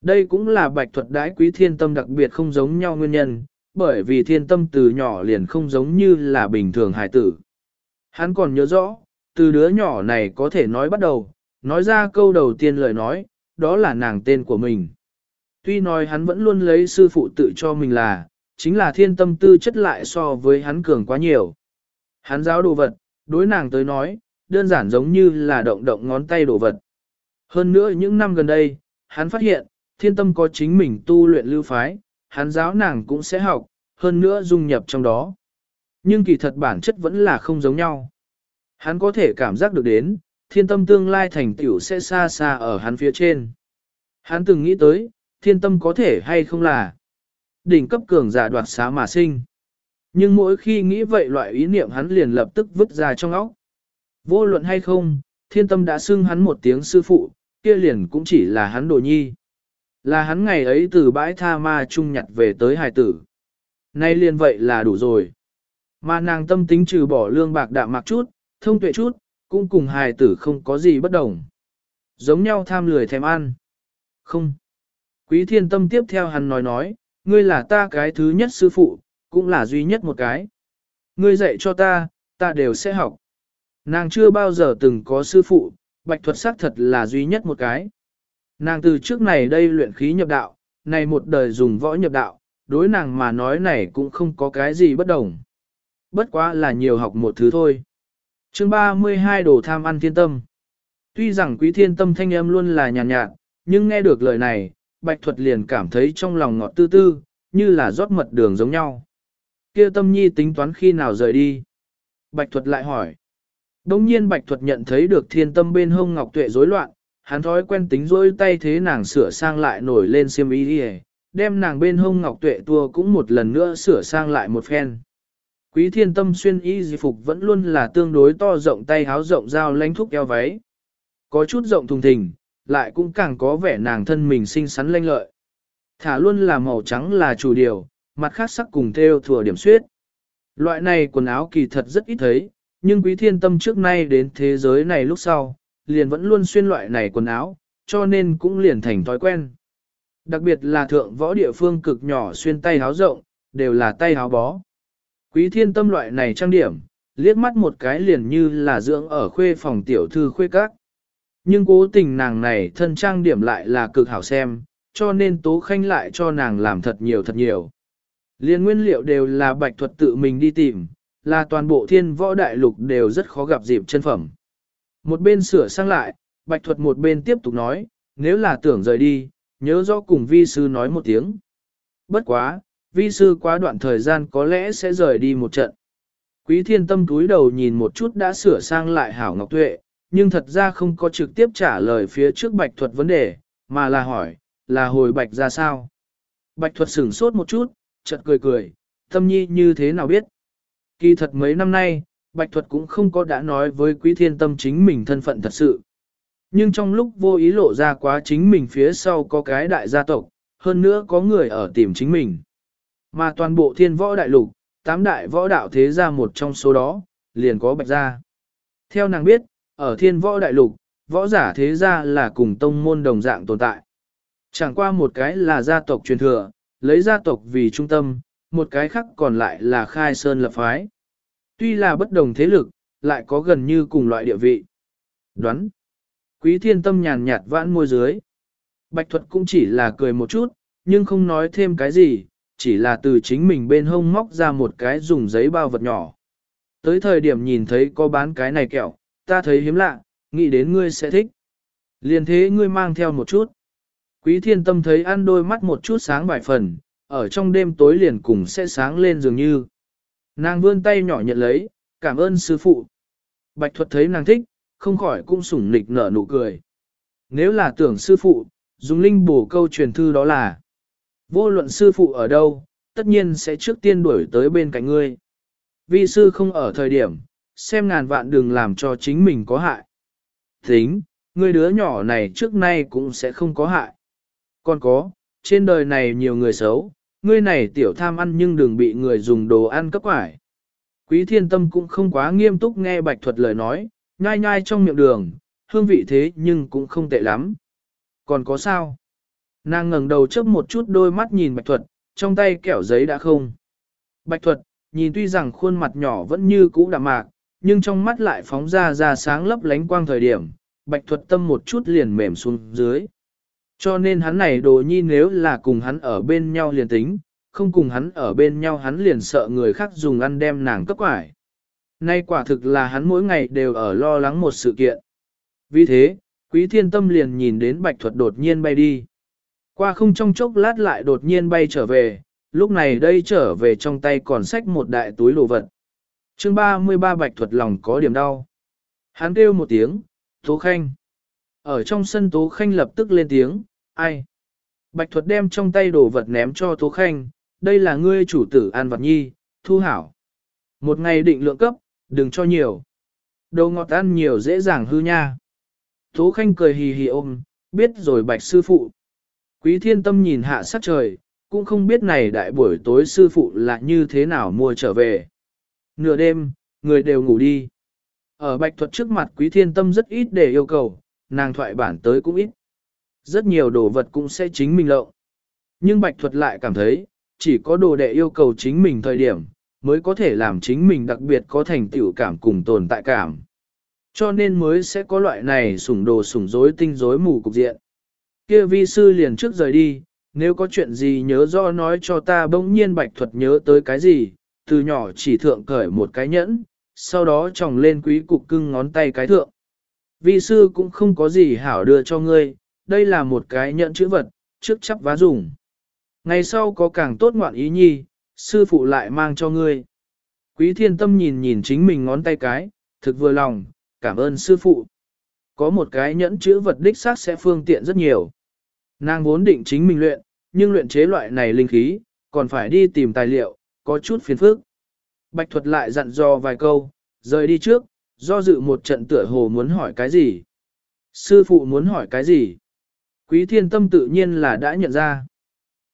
[SPEAKER 1] Đây cũng là bạch thuật đái quý thiên tâm đặc biệt không giống nhau nguyên nhân, bởi vì thiên tâm từ nhỏ liền không giống như là bình thường hài tử. Hắn còn nhớ rõ, từ đứa nhỏ này có thể nói bắt đầu, nói ra câu đầu tiên lời nói, đó là nàng tên của mình. Tuy nói hắn vẫn luôn lấy sư phụ tự cho mình là, chính là thiên tâm tư chất lại so với hắn cường quá nhiều. Hắn giáo đồ vật, đối nàng tới nói, đơn giản giống như là động động ngón tay đồ vật. Hơn nữa những năm gần đây, hắn phát hiện, thiên tâm có chính mình tu luyện lưu phái, hắn giáo nàng cũng sẽ học, hơn nữa dung nhập trong đó. Nhưng kỳ thật bản chất vẫn là không giống nhau. Hắn có thể cảm giác được đến, thiên tâm tương lai thành tiểu sẽ xa xa ở hắn phía trên. Hắn từng nghĩ tới, thiên tâm có thể hay không là đỉnh cấp cường giả đoạt xá mà sinh. Nhưng mỗi khi nghĩ vậy loại ý niệm hắn liền lập tức vứt ra trong óc. Vô luận hay không, thiên tâm đã xưng hắn một tiếng sư phụ, kia liền cũng chỉ là hắn đồ nhi. Là hắn ngày ấy từ bãi tha ma trung nhặt về tới hài tử. Nay liền vậy là đủ rồi. Mà nàng tâm tính trừ bỏ lương bạc đạm mặc chút, thông tuệ chút, cũng cùng hài tử không có gì bất đồng. Giống nhau tham lười thèm ăn. Không. Quý thiên tâm tiếp theo hắn nói nói, ngươi là ta cái thứ nhất sư phụ, cũng là duy nhất một cái. Ngươi dạy cho ta, ta đều sẽ học. Nàng chưa bao giờ từng có sư phụ, bạch thuật sắc thật là duy nhất một cái. Nàng từ trước này đây luyện khí nhập đạo, này một đời dùng võ nhập đạo, đối nàng mà nói này cũng không có cái gì bất đồng. Bất quá là nhiều học một thứ thôi chương 32 đồ tham ăn thiên tâm. Tuy rằng quý thiên tâm thanh âm luôn là nhàn nhạt, nhạt, nhưng nghe được lời này, bạch thuật liền cảm thấy trong lòng ngọt tư tư, như là rót mật đường giống nhau. kia tâm nhi tính toán khi nào rời đi. Bạch thuật lại hỏi. Đông nhiên bạch thuật nhận thấy được thiên tâm bên hông ngọc tuệ rối loạn, hắn thói quen tính rối tay thế nàng sửa sang lại nổi lên xiêm y đi đem nàng bên hông ngọc tuệ tua cũng một lần nữa sửa sang lại một phen. Quý thiên tâm xuyên y di phục vẫn luôn là tương đối to rộng tay háo rộng dao lánh thúc eo váy. Có chút rộng thùng thình, lại cũng càng có vẻ nàng thân mình xinh xắn lanh lợi. Thả luôn là màu trắng là chủ điều, mặt khác sắc cùng theo thừa điểm suyết. Loại này quần áo kỳ thật rất ít thấy, nhưng quý thiên tâm trước nay đến thế giới này lúc sau, liền vẫn luôn xuyên loại này quần áo, cho nên cũng liền thành thói quen. Đặc biệt là thượng võ địa phương cực nhỏ xuyên tay háo rộng, đều là tay háo bó. Quý thiên tâm loại này trang điểm, liếc mắt một cái liền như là dưỡng ở khuê phòng tiểu thư khuê các. Nhưng cố tình nàng này thân trang điểm lại là cực hảo xem, cho nên Tố Khanh lại cho nàng làm thật nhiều thật nhiều. Liên nguyên liệu đều là bạch thuật tự mình đi tìm, là toàn bộ thiên võ đại lục đều rất khó gặp dịp chân phẩm. Một bên sửa sang lại, bạch thuật một bên tiếp tục nói, nếu là tưởng rời đi, nhớ rõ cùng vi sư nói một tiếng. Bất quá, vi sư quá đoạn thời gian có lẽ sẽ rời đi một trận. Quý thiên tâm túi đầu nhìn một chút đã sửa sang lại hảo ngọc tuệ, nhưng thật ra không có trực tiếp trả lời phía trước bạch thuật vấn đề, mà là hỏi, là hồi bạch ra sao? Bạch thuật sửng sốt một chút, chợt cười cười, tâm nhi như thế nào biết? Kỳ thật mấy năm nay, bạch thuật cũng không có đã nói với quý thiên tâm chính mình thân phận thật sự. Nhưng trong lúc vô ý lộ ra quá chính mình phía sau có cái đại gia tộc, hơn nữa có người ở tìm chính mình. Mà toàn bộ thiên võ đại lục, tám đại võ đạo thế gia một trong số đó, liền có bạch gia. Theo nàng biết, ở thiên võ đại lục, võ giả thế gia là cùng tông môn đồng dạng tồn tại. Chẳng qua một cái là gia tộc truyền thừa, lấy gia tộc vì trung tâm, một cái khác còn lại là khai sơn lập phái. Tuy là bất đồng thế lực, lại có gần như cùng loại địa vị. Đoán. Quý thiên tâm nhàn nhạt vãn môi dưới. Bạch thuật cũng chỉ là cười một chút, nhưng không nói thêm cái gì, chỉ là từ chính mình bên hông móc ra một cái dùng giấy bao vật nhỏ. Tới thời điểm nhìn thấy có bán cái này kẹo, ta thấy hiếm lạ, nghĩ đến ngươi sẽ thích. Liền thế ngươi mang theo một chút. Quý thiên tâm thấy ăn đôi mắt một chút sáng vài phần, ở trong đêm tối liền cùng sẽ sáng lên dường như. Nàng vươn tay nhỏ nhận lấy, cảm ơn sư phụ. Bạch thuật thấy nàng thích, không khỏi cũng sủng nịch nở nụ cười. Nếu là tưởng sư phụ, dùng linh bổ câu truyền thư đó là Vô luận sư phụ ở đâu, tất nhiên sẽ trước tiên đuổi tới bên cạnh ngươi. Vi sư không ở thời điểm, xem ngàn vạn đừng làm cho chính mình có hại. Tính, ngươi đứa nhỏ này trước nay cũng sẽ không có hại. Còn có, trên đời này nhiều người xấu, ngươi này tiểu tham ăn nhưng đừng bị người dùng đồ ăn cấp quải. Quý thiên tâm cũng không quá nghiêm túc nghe bạch thuật lời nói, nhai nhai trong miệng đường, hương vị thế nhưng cũng không tệ lắm. Còn có sao? Nàng ngẩng đầu chớp một chút đôi mắt nhìn bạch thuật, trong tay kẹo giấy đã không. Bạch thuật, nhìn tuy rằng khuôn mặt nhỏ vẫn như cũ đạm mạc, nhưng trong mắt lại phóng ra ra sáng lấp lánh quang thời điểm, bạch thuật tâm một chút liền mềm xuống dưới. Cho nên hắn này đồ nhi nếu là cùng hắn ở bên nhau liền tính, không cùng hắn ở bên nhau hắn liền sợ người khác dùng ăn đem nàng cấp quải. Nay quả thực là hắn mỗi ngày đều ở lo lắng một sự kiện. Vì thế, quý thiên tâm liền nhìn đến bạch thuật đột nhiên bay đi. Qua không trong chốc lát lại đột nhiên bay trở về, lúc này đây trở về trong tay còn xách một đại túi đồ vật. chương 33 bạch thuật lòng có điểm đau. Hắn kêu một tiếng, Tố Khanh. Ở trong sân Tố Khanh lập tức lên tiếng, ai? Bạch thuật đem trong tay đồ vật ném cho Tố Khanh, đây là ngươi chủ tử An Vật Nhi, thu hảo. Một ngày định lượng cấp, đừng cho nhiều. Đồ ngọt ăn nhiều dễ dàng hư nha. Tố Khanh cười hì hì ôm, biết rồi bạch sư phụ. Quý thiên tâm nhìn hạ sát trời, cũng không biết này đại buổi tối sư phụ là như thế nào mua trở về. Nửa đêm, người đều ngủ đi. Ở bạch thuật trước mặt quý thiên tâm rất ít để yêu cầu, nàng thoại bản tới cũng ít. Rất nhiều đồ vật cũng sẽ chính mình lộng. Nhưng bạch thuật lại cảm thấy, chỉ có đồ đệ yêu cầu chính mình thời điểm, mới có thể làm chính mình đặc biệt có thành tựu cảm cùng tồn tại cảm. Cho nên mới sẽ có loại này sủng đồ sủng rối tinh rối mù cục diện. Kia vi sư liền trước rời đi, nếu có chuyện gì nhớ do nói cho ta bỗng nhiên bạch thuật nhớ tới cái gì, từ nhỏ chỉ thượng cởi một cái nhẫn, sau đó tròng lên quý cục cưng ngón tay cái thượng. Vi sư cũng không có gì hảo đưa cho ngươi, đây là một cái nhẫn chữ vật, trước chắp vá dùng. Ngày sau có càng tốt ngoạn ý nhi, sư phụ lại mang cho ngươi. Quý thiên tâm nhìn nhìn chính mình ngón tay cái, thực vừa lòng, cảm ơn sư phụ. Có một cái nhẫn chữ vật đích xác sẽ phương tiện rất nhiều. Nàng vốn định chính mình luyện, nhưng luyện chế loại này linh khí, còn phải đi tìm tài liệu, có chút phiền phức. Bạch thuật lại dặn dò vài câu, rời đi trước, do dự một trận tựa hồ muốn hỏi cái gì. Sư phụ muốn hỏi cái gì? Quý thiên tâm tự nhiên là đã nhận ra.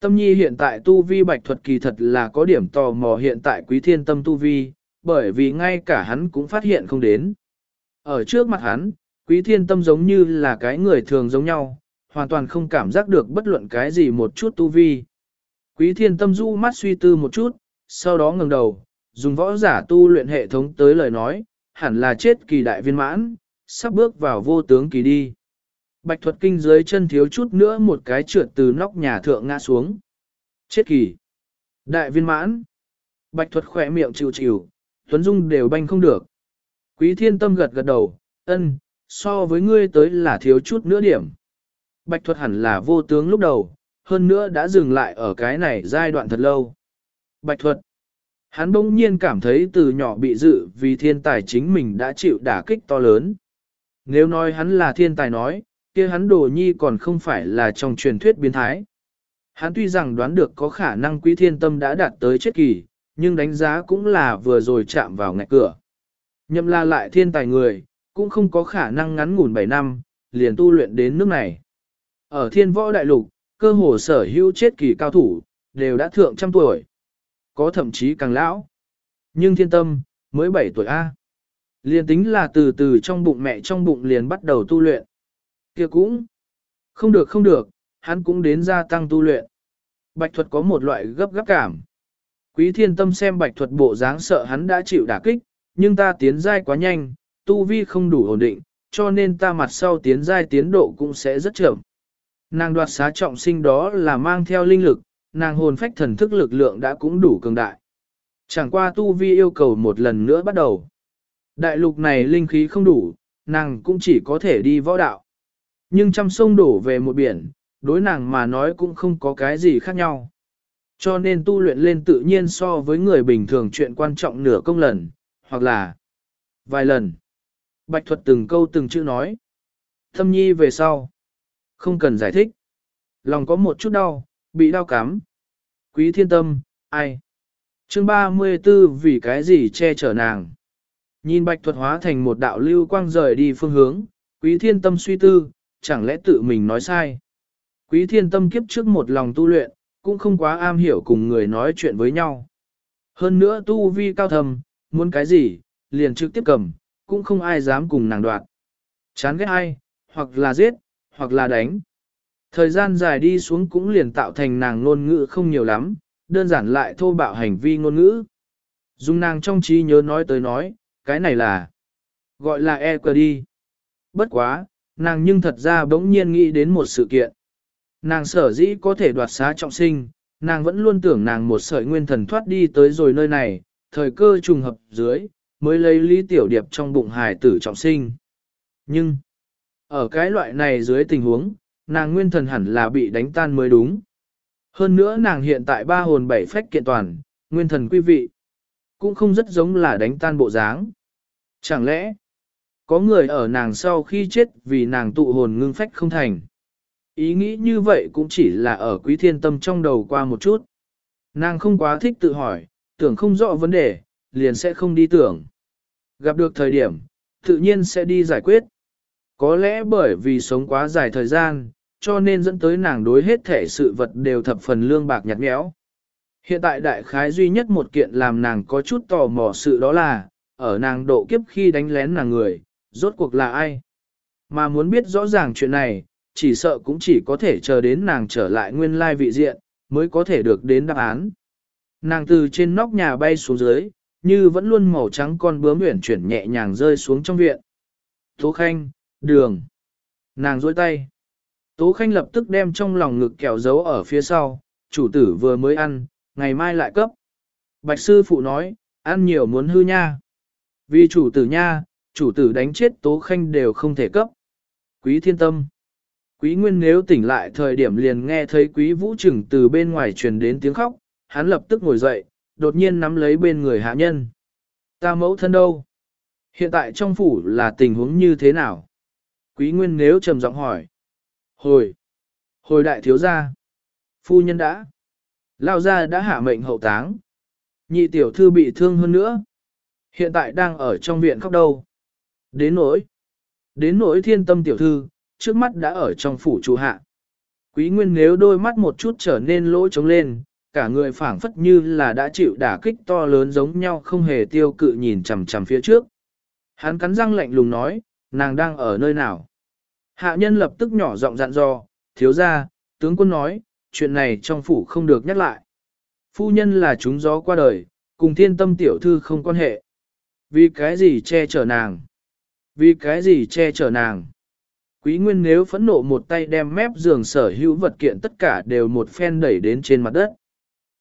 [SPEAKER 1] Tâm nhi hiện tại tu vi bạch thuật kỳ thật là có điểm tò mò hiện tại quý thiên tâm tu vi, bởi vì ngay cả hắn cũng phát hiện không đến. Ở trước mặt hắn, quý thiên tâm giống như là cái người thường giống nhau, hoàn toàn không cảm giác được bất luận cái gì một chút tu vi. Quý thiên tâm du mắt suy tư một chút, sau đó ngẩng đầu, dùng võ giả tu luyện hệ thống tới lời nói, hẳn là chết kỳ đại viên mãn, sắp bước vào vô tướng kỳ đi. Bạch thuật kinh dưới chân thiếu chút nữa một cái trượt từ nóc nhà thượng ngã xuống. Chết kỳ. Đại viên mãn. Bạch thuật khỏe miệng chịu chịu, Tuấn Dung đều banh không được. Quý thiên tâm gật gật đầu, ân, so với ngươi tới là thiếu chút nữa điểm. Bạch thuật hẳn là vô tướng lúc đầu, hơn nữa đã dừng lại ở cái này giai đoạn thật lâu. Bạch thuật. Hắn bỗng nhiên cảm thấy từ nhỏ bị dự vì thiên tài chính mình đã chịu đả kích to lớn. Nếu nói hắn là thiên tài nói, kia hắn đồ nhi còn không phải là trong truyền thuyết biến thái. Hắn tuy rằng đoán được có khả năng quý thiên tâm đã đạt tới chết kỳ, nhưng đánh giá cũng là vừa rồi chạm vào ngạch cửa. Nhậm la lại thiên tài người, cũng không có khả năng ngắn ngủn 7 năm, liền tu luyện đến nước này. Ở thiên võ đại lục, cơ hồ sở hữu chết kỳ cao thủ, đều đã thượng trăm tuổi. Có thậm chí càng lão. Nhưng thiên tâm, mới 7 tuổi A. Liền tính là từ từ trong bụng mẹ trong bụng liền bắt đầu tu luyện. kia cũng, không được không được, hắn cũng đến gia tăng tu luyện. Bạch thuật có một loại gấp gáp cảm. Quý thiên tâm xem bạch thuật bộ dáng sợ hắn đã chịu đả kích, nhưng ta tiến giai quá nhanh, tu vi không đủ ổn định, cho nên ta mặt sau tiến giai tiến độ cũng sẽ rất chậm. Nàng đoạt xá trọng sinh đó là mang theo linh lực, nàng hồn phách thần thức lực lượng đã cũng đủ cường đại. Chẳng qua tu vi yêu cầu một lần nữa bắt đầu. Đại lục này linh khí không đủ, nàng cũng chỉ có thể đi võ đạo. Nhưng trăm sông đổ về một biển, đối nàng mà nói cũng không có cái gì khác nhau. Cho nên tu luyện lên tự nhiên so với người bình thường chuyện quan trọng nửa công lần, hoặc là vài lần. Bạch thuật từng câu từng chữ nói. Thâm nhi về sau. Không cần giải thích. Lòng có một chút đau, bị đau cắm. Quý thiên tâm, ai? chương 34 vì cái gì che chở nàng? Nhìn bạch thuật hóa thành một đạo lưu quang rời đi phương hướng, quý thiên tâm suy tư, chẳng lẽ tự mình nói sai? Quý thiên tâm kiếp trước một lòng tu luyện, cũng không quá am hiểu cùng người nói chuyện với nhau. Hơn nữa tu vi cao thầm, muốn cái gì, liền trực tiếp cầm, cũng không ai dám cùng nàng đoạt. Chán ghét ai, hoặc là giết, hoặc là đánh. Thời gian dài đi xuống cũng liền tạo thành nàng ngôn ngữ không nhiều lắm, đơn giản lại thô bạo hành vi ngôn ngữ. Dung nàng trong trí nhớ nói tới nói, cái này là, gọi là e cờ đi. Bất quá, nàng nhưng thật ra bỗng nhiên nghĩ đến một sự kiện. Nàng sở dĩ có thể đoạt xá trọng sinh, nàng vẫn luôn tưởng nàng một sợi nguyên thần thoát đi tới rồi nơi này, thời cơ trùng hợp dưới, mới lấy lý tiểu điệp trong bụng hài tử trọng sinh. Nhưng, ở cái loại này dưới tình huống, nàng nguyên thần hẳn là bị đánh tan mới đúng. Hơn nữa nàng hiện tại ba hồn bảy phách kiện toàn, nguyên thần quý vị, cũng không rất giống là đánh tan bộ dáng. Chẳng lẽ, có người ở nàng sau khi chết vì nàng tụ hồn ngưng phách không thành. Ý nghĩ như vậy cũng chỉ là ở quý thiên tâm trong đầu qua một chút. Nàng không quá thích tự hỏi, tưởng không rõ vấn đề, liền sẽ không đi tưởng. Gặp được thời điểm, tự nhiên sẽ đi giải quyết. Có lẽ bởi vì sống quá dài thời gian, cho nên dẫn tới nàng đối hết thể sự vật đều thập phần lương bạc nhạt nhẽo. Hiện tại đại khái duy nhất một kiện làm nàng có chút tò mò sự đó là, ở nàng độ kiếp khi đánh lén nàng người, rốt cuộc là ai. Mà muốn biết rõ ràng chuyện này, chỉ sợ cũng chỉ có thể chờ đến nàng trở lại nguyên lai vị diện, mới có thể được đến đáp án. Nàng từ trên nóc nhà bay xuống dưới, như vẫn luôn màu trắng con bướm uyển chuyển nhẹ nhàng rơi xuống trong viện. Tố Khanh, đường. Nàng dối tay. Tố Khanh lập tức đem trong lòng ngực kẹo giấu ở phía sau, chủ tử vừa mới ăn, ngày mai lại cấp. Bạch sư phụ nói, ăn nhiều muốn hư nha. Vì chủ tử nha, chủ tử đánh chết Tố Khanh đều không thể cấp. Quý thiên tâm. Quý Nguyên nếu tỉnh lại thời điểm liền nghe thấy Quý Vũ Trừng từ bên ngoài truyền đến tiếng khóc, hắn lập tức ngồi dậy, đột nhiên nắm lấy bên người hạ nhân. Ta mẫu thân đâu? Hiện tại trong phủ là tình huống như thế nào? Quý Nguyên nếu trầm giọng hỏi. Hồi! Hồi đại thiếu gia! Phu nhân đã! Lao gia đã hạ mệnh hậu táng. Nhị tiểu thư bị thương hơn nữa. Hiện tại đang ở trong viện khóc đâu. Đến nỗi. Đến nỗi thiên tâm tiểu thư, trước mắt đã ở trong phủ chủ hạ. Quý nguyên nếu đôi mắt một chút trở nên lỗ trống lên, cả người phảng phất như là đã chịu đả kích to lớn giống nhau không hề tiêu cự nhìn chằm chằm phía trước. Hắn cắn răng lạnh lùng nói, nàng đang ở nơi nào? Hạ nhân lập tức nhỏ giọng dặn dò, thiếu ra, tướng quân nói, chuyện này trong phủ không được nhắc lại. Phu nhân là chúng gió qua đời, cùng thiên tâm tiểu thư không quan hệ. Vì cái gì che chở nàng? Vì cái gì che chở nàng? Quý Nguyên nếu phẫn nộ một tay đem mép giường sở hữu vật kiện tất cả đều một phen đẩy đến trên mặt đất.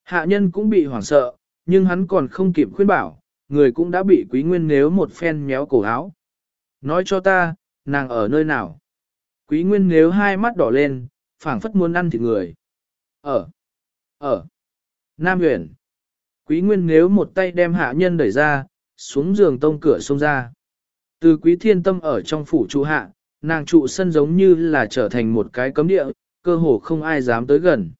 [SPEAKER 1] Hạ nhân cũng bị hoảng sợ, nhưng hắn còn không kịp khuyên bảo, người cũng đã bị Quý Nguyên nếu một phen méo cổ áo. Nói cho ta, nàng ở nơi nào? Quý Nguyên nếu hai mắt đỏ lên, phảng phất muốn ăn thịt người. Ở, ở, Nam Huyền. Quý Nguyên nếu một tay đem hạ nhân đẩy ra, xuống giường tông cửa xông ra. Từ quý thiên tâm ở trong phủ trụ hạ, nàng trụ sân giống như là trở thành một cái cấm địa, cơ hồ không ai dám tới gần.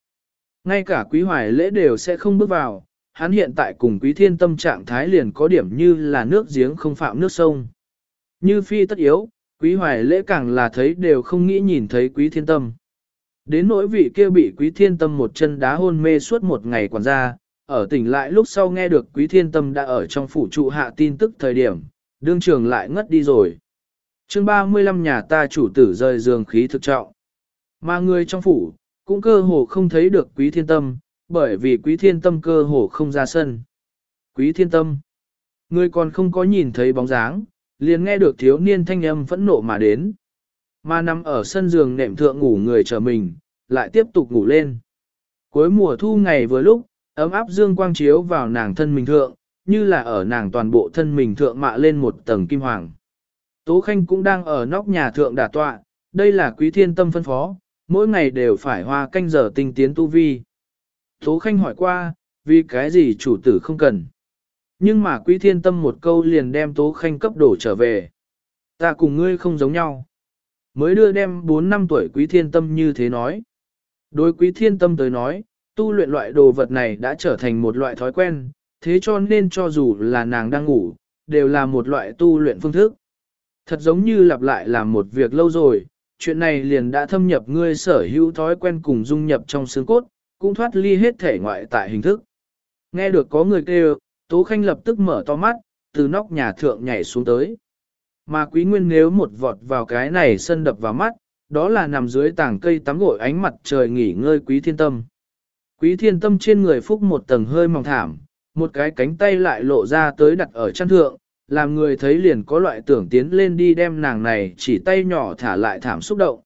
[SPEAKER 1] Ngay cả quý hoài lễ đều sẽ không bước vào, hắn hiện tại cùng quý thiên tâm trạng thái liền có điểm như là nước giếng không phạm nước sông. Như phi tất yếu, quý hoài lễ càng là thấy đều không nghĩ nhìn thấy quý thiên tâm. Đến nỗi vị kia bị quý thiên tâm một chân đá hôn mê suốt một ngày quản gia, ở tỉnh lại lúc sau nghe được quý thiên tâm đã ở trong phủ trụ hạ tin tức thời điểm, đương trường lại ngất đi rồi. chương 35 nhà ta chủ tử rời giường khí thực trọng. Mà người trong phủ, cũng cơ hồ không thấy được quý thiên tâm, bởi vì quý thiên tâm cơ hồ không ra sân. Quý thiên tâm, người còn không có nhìn thấy bóng dáng, liền nghe được thiếu niên thanh âm phẫn nộ mà đến. Mà nằm ở sân giường nệm thượng ngủ người chờ mình, lại tiếp tục ngủ lên. Cuối mùa thu ngày vừa lúc, ấm áp dương quang chiếu vào nàng thân mình thượng, như là ở nàng toàn bộ thân mình thượng mạ lên một tầng kim hoàng. Tố Khanh cũng đang ở nóc nhà thượng đả tọa, đây là quý thiên tâm phân phó, mỗi ngày đều phải hoa canh giờ tinh tiến tu vi. Tố Khanh hỏi qua, vì cái gì chủ tử không cần. Nhưng mà quý thiên tâm một câu liền đem Tố Khanh cấp đổ trở về. Ta cùng ngươi không giống nhau. Mới đưa đem 4 năm tuổi quý thiên tâm như thế nói. Đối quý thiên tâm tới nói, tu luyện loại đồ vật này đã trở thành một loại thói quen, thế cho nên cho dù là nàng đang ngủ, đều là một loại tu luyện phương thức. Thật giống như lặp lại làm một việc lâu rồi, chuyện này liền đã thâm nhập ngươi sở hữu thói quen cùng dung nhập trong xương cốt, cũng thoát ly hết thể ngoại tại hình thức. Nghe được có người kêu, Tố Khanh lập tức mở to mắt, từ nóc nhà thượng nhảy xuống tới. Mà quý nguyên nếu một vọt vào cái này sân đập vào mắt, đó là nằm dưới tảng cây tắm gội ánh mặt trời nghỉ ngơi quý thiên tâm. Quý thiên tâm trên người phúc một tầng hơi mỏng thảm, một cái cánh tay lại lộ ra tới đặt ở chăn thượng, làm người thấy liền có loại tưởng tiến lên đi đem nàng này chỉ tay nhỏ thả lại thảm xúc động.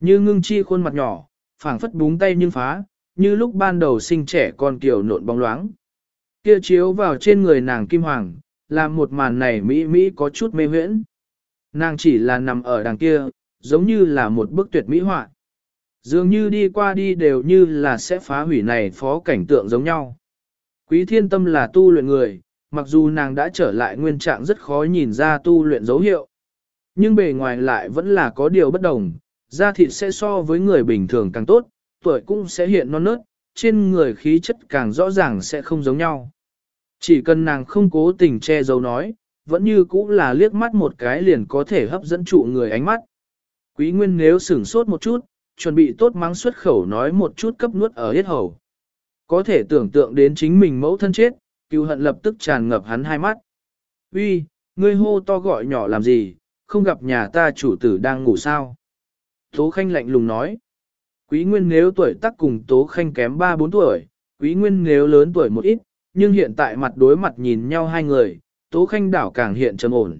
[SPEAKER 1] Như ngưng chi khuôn mặt nhỏ, phảng phất búng tay nhưng phá, như lúc ban đầu sinh trẻ con kiểu nộn bóng loáng. Kia chiếu vào trên người nàng kim hoàng, làm một màn này mỹ mỹ có chút mê huyễn. Nàng chỉ là nằm ở đằng kia, giống như là một bức tuyệt mỹ họa. Dường như đi qua đi đều như là sẽ phá hủy này phó cảnh tượng giống nhau. Quý thiên tâm là tu luyện người, mặc dù nàng đã trở lại nguyên trạng rất khó nhìn ra tu luyện dấu hiệu. Nhưng bề ngoài lại vẫn là có điều bất đồng, da thịt sẽ so với người bình thường càng tốt, tuổi cũng sẽ hiện non nớt, trên người khí chất càng rõ ràng sẽ không giống nhau. Chỉ cần nàng không cố tình che giấu nói, vẫn như cũ là liếc mắt một cái liền có thể hấp dẫn trụ người ánh mắt. Quý Nguyên nếu sửng sốt một chút, chuẩn bị tốt mắng xuất khẩu nói một chút cấp nuốt ở hết hầu. Có thể tưởng tượng đến chính mình mẫu thân chết, cựu hận lập tức tràn ngập hắn hai mắt. Uy, ngươi hô to gọi nhỏ làm gì, không gặp nhà ta chủ tử đang ngủ sao? Tố Khanh lạnh lùng nói. Quý Nguyên nếu tuổi tác cùng Tố Khanh kém 3-4 tuổi, Quý Nguyên nếu lớn tuổi một ít, nhưng hiện tại mặt đối mặt nhìn nhau hai người, Tố Khanh đảo càng hiện trầm ổn.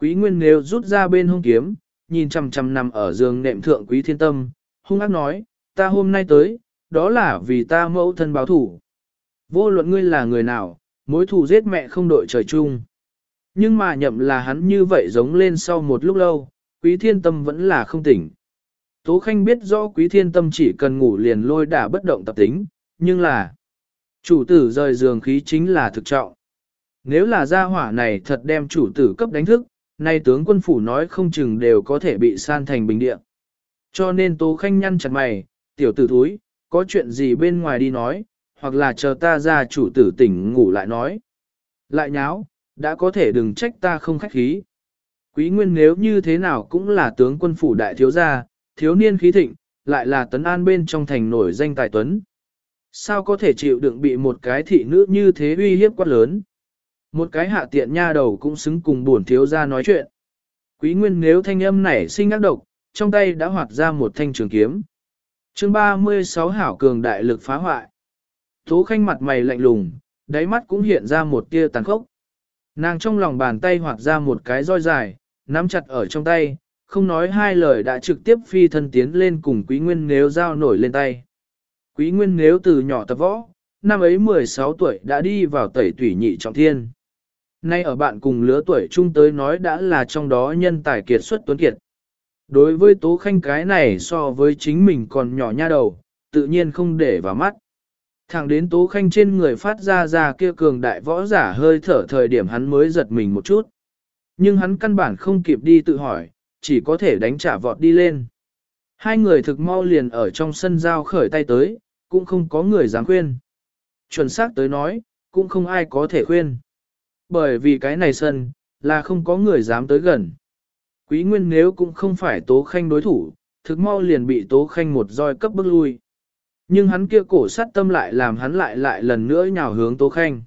[SPEAKER 1] Quý Nguyên nếu rút ra bên hông kiếm, nhìn chằm chằm nằm ở giường nệm thượng Quý Thiên Tâm, hung ác nói, ta hôm nay tới, đó là vì ta mẫu thân báo thủ. Vô luận ngươi là người nào, mối thù giết mẹ không đội trời chung. Nhưng mà nhậm là hắn như vậy giống lên sau một lúc lâu, quý thiên tâm vẫn là không tỉnh. Tố Khanh biết rõ quý thiên tâm chỉ cần ngủ liền lôi đả bất động tập tính, nhưng là chủ tử rời giường khí chính là thực trọng. Nếu là gia hỏa này thật đem chủ tử cấp đánh thức, nay tướng quân phủ nói không chừng đều có thể bị san thành bình địa. Cho nên Tố Khanh nhăn chặt mày, tiểu tử thúi, có chuyện gì bên ngoài đi nói, hoặc là chờ ta ra chủ tử tỉnh ngủ lại nói. Lại nháo, đã có thể đừng trách ta không khách khí. Quý Nguyên nếu như thế nào cũng là tướng quân phủ đại thiếu gia, thiếu niên khí thịnh, lại là tấn an bên trong thành nổi danh tài tuấn. Sao có thể chịu đựng bị một cái thị nữ như thế uy hiếp quá lớn? Một cái hạ tiện nha đầu cũng xứng cùng buồn thiếu ra nói chuyện. Quý nguyên nếu thanh âm nảy sinh ác độc, trong tay đã hoạt ra một thanh trường kiếm. chương 36 hảo cường đại lực phá hoại. Tố khanh mặt mày lạnh lùng, đáy mắt cũng hiện ra một tia tàn khốc. Nàng trong lòng bàn tay hoạt ra một cái roi dài, nắm chặt ở trong tay, không nói hai lời đã trực tiếp phi thân tiến lên cùng quý nguyên nếu giao nổi lên tay. Quý nguyên nếu từ nhỏ tập võ, năm ấy 16 tuổi đã đi vào tẩy tủy nhị trọng thiên. Nay ở bạn cùng lứa tuổi chung tới nói đã là trong đó nhân tài kiệt xuất tuấn kiệt. Đối với Tố Khanh cái này so với chính mình còn nhỏ nha đầu, tự nhiên không để vào mắt. Thẳng đến Tố Khanh trên người phát ra ra kia cường đại võ giả hơi thở thời điểm hắn mới giật mình một chút. Nhưng hắn căn bản không kịp đi tự hỏi, chỉ có thể đánh trả vọt đi lên. Hai người thực mau liền ở trong sân giao khởi tay tới, cũng không có người dám khuyên. Chuẩn xác tới nói, cũng không ai có thể khuyên. Bởi vì cái này sân, là không có người dám tới gần. Quý Nguyên nếu cũng không phải Tố Khanh đối thủ, thực mau liền bị Tố Khanh một roi cấp bước lui. Nhưng hắn kia cổ sát tâm lại làm hắn lại lại lần nữa nhào hướng Tố Khanh.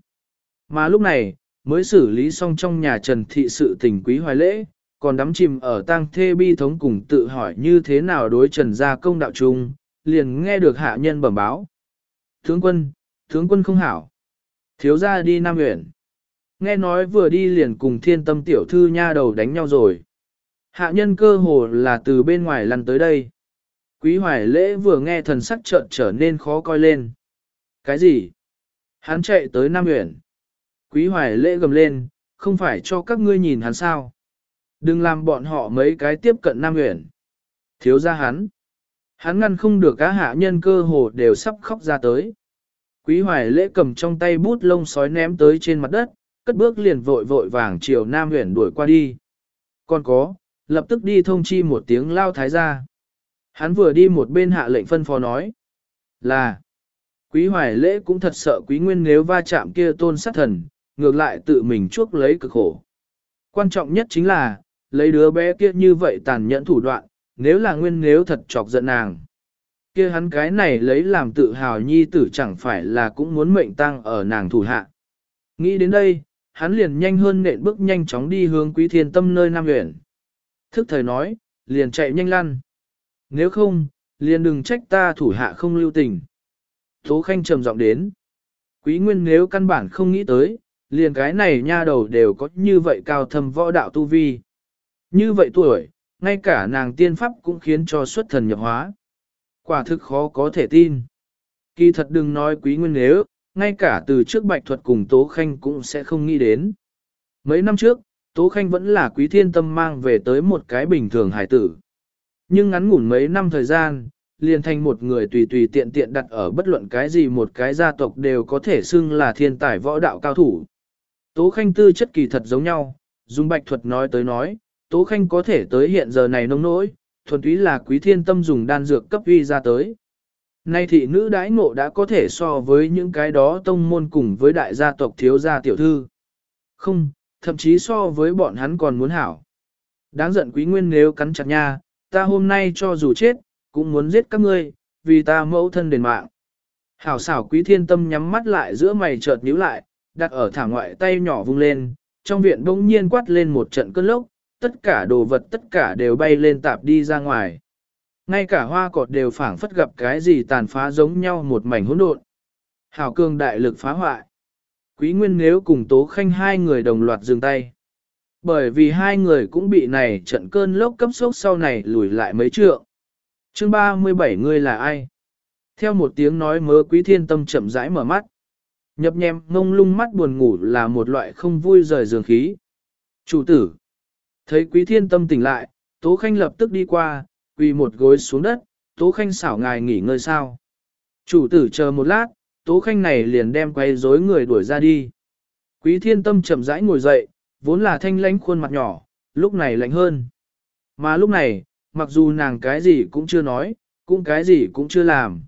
[SPEAKER 1] Mà lúc này, mới xử lý xong trong nhà Trần Thị sự tình quý hoài lễ, còn đắm chìm ở tang thê bi thống cùng tự hỏi như thế nào đối Trần gia công đạo chung, liền nghe được hạ nhân bẩm báo. Tướng quân, tướng quân không hảo. Thiếu gia đi Nam huyện. Nghe nói vừa đi liền cùng thiên tâm tiểu thư nha đầu đánh nhau rồi. Hạ nhân cơ hồ là từ bên ngoài lăn tới đây. Quý hoài lễ vừa nghe thần sắc trợn trở nên khó coi lên. Cái gì? Hắn chạy tới Nam huyện. Quý hoài lễ gầm lên, không phải cho các ngươi nhìn hắn sao. Đừng làm bọn họ mấy cái tiếp cận Nam huyện. Thiếu ra hắn. Hắn ngăn không được cá hạ nhân cơ hồ đều sắp khóc ra tới. Quý hoài lễ cầm trong tay bút lông sói ném tới trên mặt đất, cất bước liền vội vội vàng chiều Nam huyền đuổi qua đi. Còn có, lập tức đi thông chi một tiếng lao thái ra. Hắn vừa đi một bên hạ lệnh phân phó nói. Là, quý hoài lễ cũng thật sợ quý nguyên nếu va chạm kia tôn sát thần, ngược lại tự mình chuốc lấy cực khổ. Quan trọng nhất chính là, lấy đứa bé kia như vậy tàn nhẫn thủ đoạn, nếu là nguyên nếu thật chọc giận nàng. kia hắn cái này lấy làm tự hào nhi tử chẳng phải là cũng muốn mệnh tăng ở nàng thủ hạ. Nghĩ đến đây, hắn liền nhanh hơn nện bước nhanh chóng đi hướng quý thiên tâm nơi Nam Nguyễn. Thức thời nói, liền chạy nhanh lăn. Nếu không, liền đừng trách ta thủ hạ không lưu tình. Tố Khanh trầm giọng đến. Quý Nguyên nếu căn bản không nghĩ tới, liền cái này nha đầu đều có như vậy cao thâm võ đạo tu vi. Như vậy tuổi, ngay cả nàng tiên pháp cũng khiến cho xuất thần nhập hóa. Quả thực khó có thể tin. Kỳ thật đừng nói quý nguyên nếu, ngay cả từ trước bạch thuật cùng Tố Khanh cũng sẽ không nghĩ đến. Mấy năm trước, Tố Khanh vẫn là quý thiên tâm mang về tới một cái bình thường hải tử. Nhưng ngắn ngủn mấy năm thời gian, liền thành một người tùy tùy tiện tiện đặt ở bất luận cái gì một cái gia tộc đều có thể xưng là thiên tài võ đạo cao thủ. Tố Khanh tư chất kỳ thật giống nhau, dùng bạch thuật nói tới nói, Tố Khanh có thể tới hiện giờ này nông nỗi, thuần túy là quý thiên tâm dùng đan dược cấp uy ra tới. Nay thị nữ đãi ngộ đã có thể so với những cái đó tông môn cùng với đại gia tộc thiếu gia tiểu thư. Không, thậm chí so với bọn hắn còn muốn hảo. Đáng giận quý nguyên nếu cắn chặt nha, ta hôm nay cho dù chết, cũng muốn giết các ngươi, vì ta mẫu thân đền mạng. Hảo xảo quý thiên tâm nhắm mắt lại giữa mày chợt nhíu lại, đặt ở thả ngoại tay nhỏ vung lên, trong viện bỗng nhiên quát lên một trận cơn lốc, tất cả đồ vật tất cả đều bay lên tạp đi ra ngoài. Ngay cả hoa cọt đều phảng phất gặp cái gì tàn phá giống nhau một mảnh hỗn độn. Hảo cường đại lực phá hoại. Quý Nguyên nếu cùng Tố Khanh hai người đồng loạt dừng tay. Bởi vì hai người cũng bị này trận cơn lốc cấp sốc sau này lùi lại mấy trượng. Chương 37 người là ai? Theo một tiếng nói mơ quý thiên tâm chậm rãi mở mắt. Nhập nhem ngông lung mắt buồn ngủ là một loại không vui rời giường khí. Chủ tử. Thấy quý thiên tâm tỉnh lại, Tố Khanh lập tức đi qua, quỳ một gối xuống đất, Tố Khanh xảo ngài nghỉ ngơi sao. Chủ tử chờ một lát, Tố Khanh này liền đem quay rối người đuổi ra đi. Quý thiên tâm chậm rãi ngồi dậy, vốn là thanh lãnh khuôn mặt nhỏ, lúc này lạnh hơn. Mà lúc này, mặc dù nàng cái gì cũng chưa nói, cũng cái gì cũng chưa làm.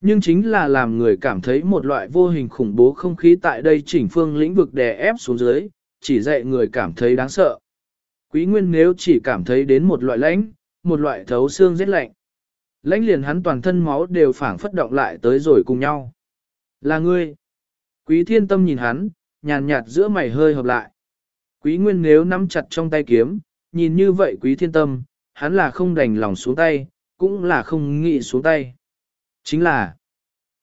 [SPEAKER 1] Nhưng chính là làm người cảm thấy một loại vô hình khủng bố không khí tại đây chỉnh phương lĩnh vực đè ép xuống dưới, chỉ dạy người cảm thấy đáng sợ. Quý Nguyên nếu chỉ cảm thấy đến một loại lãnh, một loại thấu xương rất lạnh. Lãnh liền hắn toàn thân máu đều phảng phất động lại tới rồi cùng nhau. Là ngươi. Quý thiên tâm nhìn hắn, nhàn nhạt giữa mày hơi hợp lại. Quý nguyên nếu nắm chặt trong tay kiếm, nhìn như vậy quý thiên tâm, hắn là không đành lòng xuống tay, cũng là không nghĩ xuống tay. Chính là,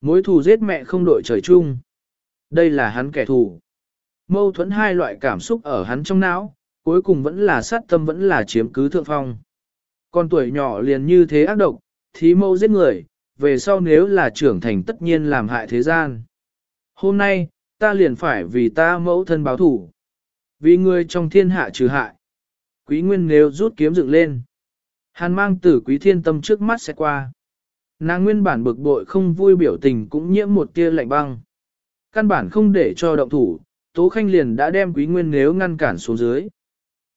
[SPEAKER 1] mối thù giết mẹ không đội trời chung. Đây là hắn kẻ thù. Mâu thuẫn hai loại cảm xúc ở hắn trong não, cuối cùng vẫn là sát tâm vẫn là chiếm cứ thượng phong. Con tuổi nhỏ liền như thế ác độc, thí mâu giết người, về sau nếu là trưởng thành tất nhiên làm hại thế gian. Hôm nay, ta liền phải vì ta mẫu thân báo thủ. Vì người trong thiên hạ trừ hại. Quý nguyên nếu rút kiếm dựng lên. Hàn mang tử quý thiên tâm trước mắt sẽ qua. Nàng nguyên bản bực bội không vui biểu tình cũng nhiễm một tia lạnh băng. Căn bản không để cho động thủ, Tố Khanh liền đã đem quý nguyên nếu ngăn cản xuống dưới.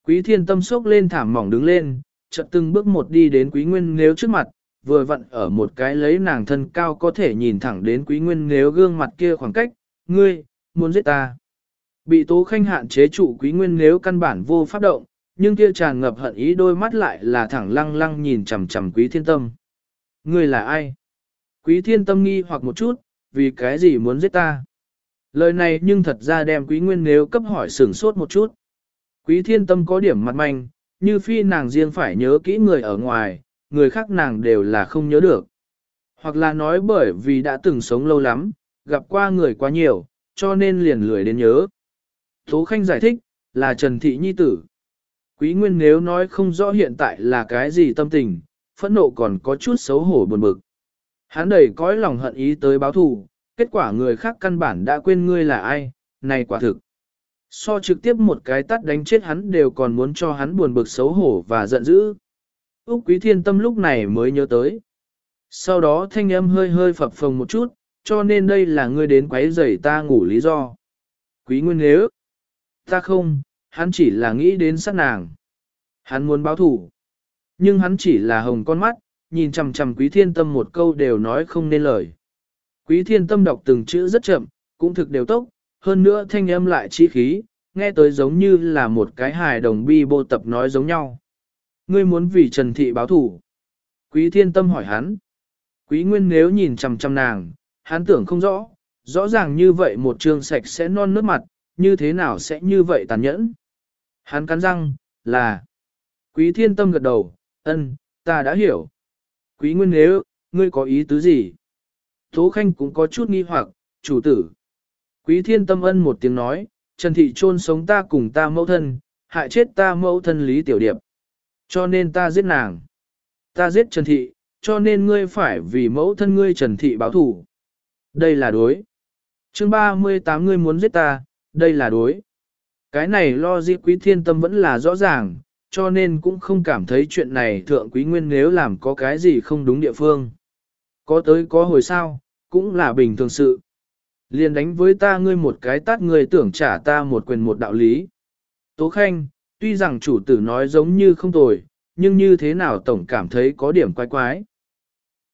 [SPEAKER 1] Quý thiên tâm sốc lên thảm mỏng đứng lên, chợt từng bước một đi đến quý nguyên nếu trước mặt, vừa vặn ở một cái lấy nàng thân cao có thể nhìn thẳng đến quý nguyên nếu gương mặt kia khoảng cách, ngươi, muốn giết ta. Bị tố khanh hạn chế trụ quý nguyên nếu căn bản vô pháp động, nhưng kia tràn ngập hận ý đôi mắt lại là thẳng lăng lăng nhìn chằm chằm quý thiên tâm. Ngươi là ai? Quý thiên tâm nghi hoặc một chút, vì cái gì muốn giết ta? Lời này nhưng thật ra đem quý nguyên nếu cấp hỏi sửng sốt một chút. Quý thiên tâm có điểm mặt manh, như phi nàng riêng phải nhớ kỹ người ở ngoài, người khác nàng đều là không nhớ được. Hoặc là nói bởi vì đã từng sống lâu lắm, gặp qua người quá nhiều, cho nên liền lười đến nhớ. Tố Khanh giải thích, là Trần Thị Nhi tử. Quý Nguyên nếu nói không rõ hiện tại là cái gì tâm tình, phẫn nộ còn có chút xấu hổ buồn bực. Hắn đầy cõi lòng hận ý tới báo thù, kết quả người khác căn bản đã quên ngươi là ai, này quả thực. So trực tiếp một cái tắt đánh chết hắn đều còn muốn cho hắn buồn bực xấu hổ và giận dữ. Úc Quý Thiên Tâm lúc này mới nhớ tới. Sau đó thanh âm hơi hơi phập phồng một chút, cho nên đây là ngươi đến quấy rầy ta ngủ lý do. Quý Nguyên nếu, ta không, hắn chỉ là nghĩ đến sát nàng. Hắn muốn báo thủ. Nhưng hắn chỉ là hồng con mắt, nhìn chằm chằm Quý Thiên Tâm một câu đều nói không nên lời. Quý Thiên Tâm đọc từng chữ rất chậm, cũng thực đều tốc, hơn nữa thanh âm lại chi khí, nghe tới giống như là một cái hài đồng bi bô tập nói giống nhau. Ngươi muốn vì Trần Thị báo thủ. Quý thiên tâm hỏi hắn. Quý nguyên nếu nhìn chằm chằm nàng, hắn tưởng không rõ, rõ ràng như vậy một trường sạch sẽ non nước mặt, như thế nào sẽ như vậy tàn nhẫn. Hắn cắn răng, là. Quý thiên tâm gật đầu, ân, ta đã hiểu. Quý nguyên nếu, ngươi có ý tứ gì? Tố Khanh cũng có chút nghi hoặc, chủ tử. Quý thiên tâm ân một tiếng nói, Trần Thị chôn sống ta cùng ta mẫu thân, hại chết ta mẫu thân Lý Tiểu Điệp. Cho nên ta giết nàng. Ta giết Trần Thị, cho nên ngươi phải vì mẫu thân ngươi Trần Thị báo thủ. Đây là đối. chương 38 ngươi muốn giết ta, đây là đối. Cái này lo di quý thiên tâm vẫn là rõ ràng, cho nên cũng không cảm thấy chuyện này thượng quý nguyên nếu làm có cái gì không đúng địa phương. Có tới có hồi sao, cũng là bình thường sự. Liền đánh với ta ngươi một cái tát ngươi tưởng trả ta một quyền một đạo lý. Tố Khanh, tuy rằng chủ tử nói giống như không tồi, nhưng như thế nào tổng cảm thấy có điểm quái quái.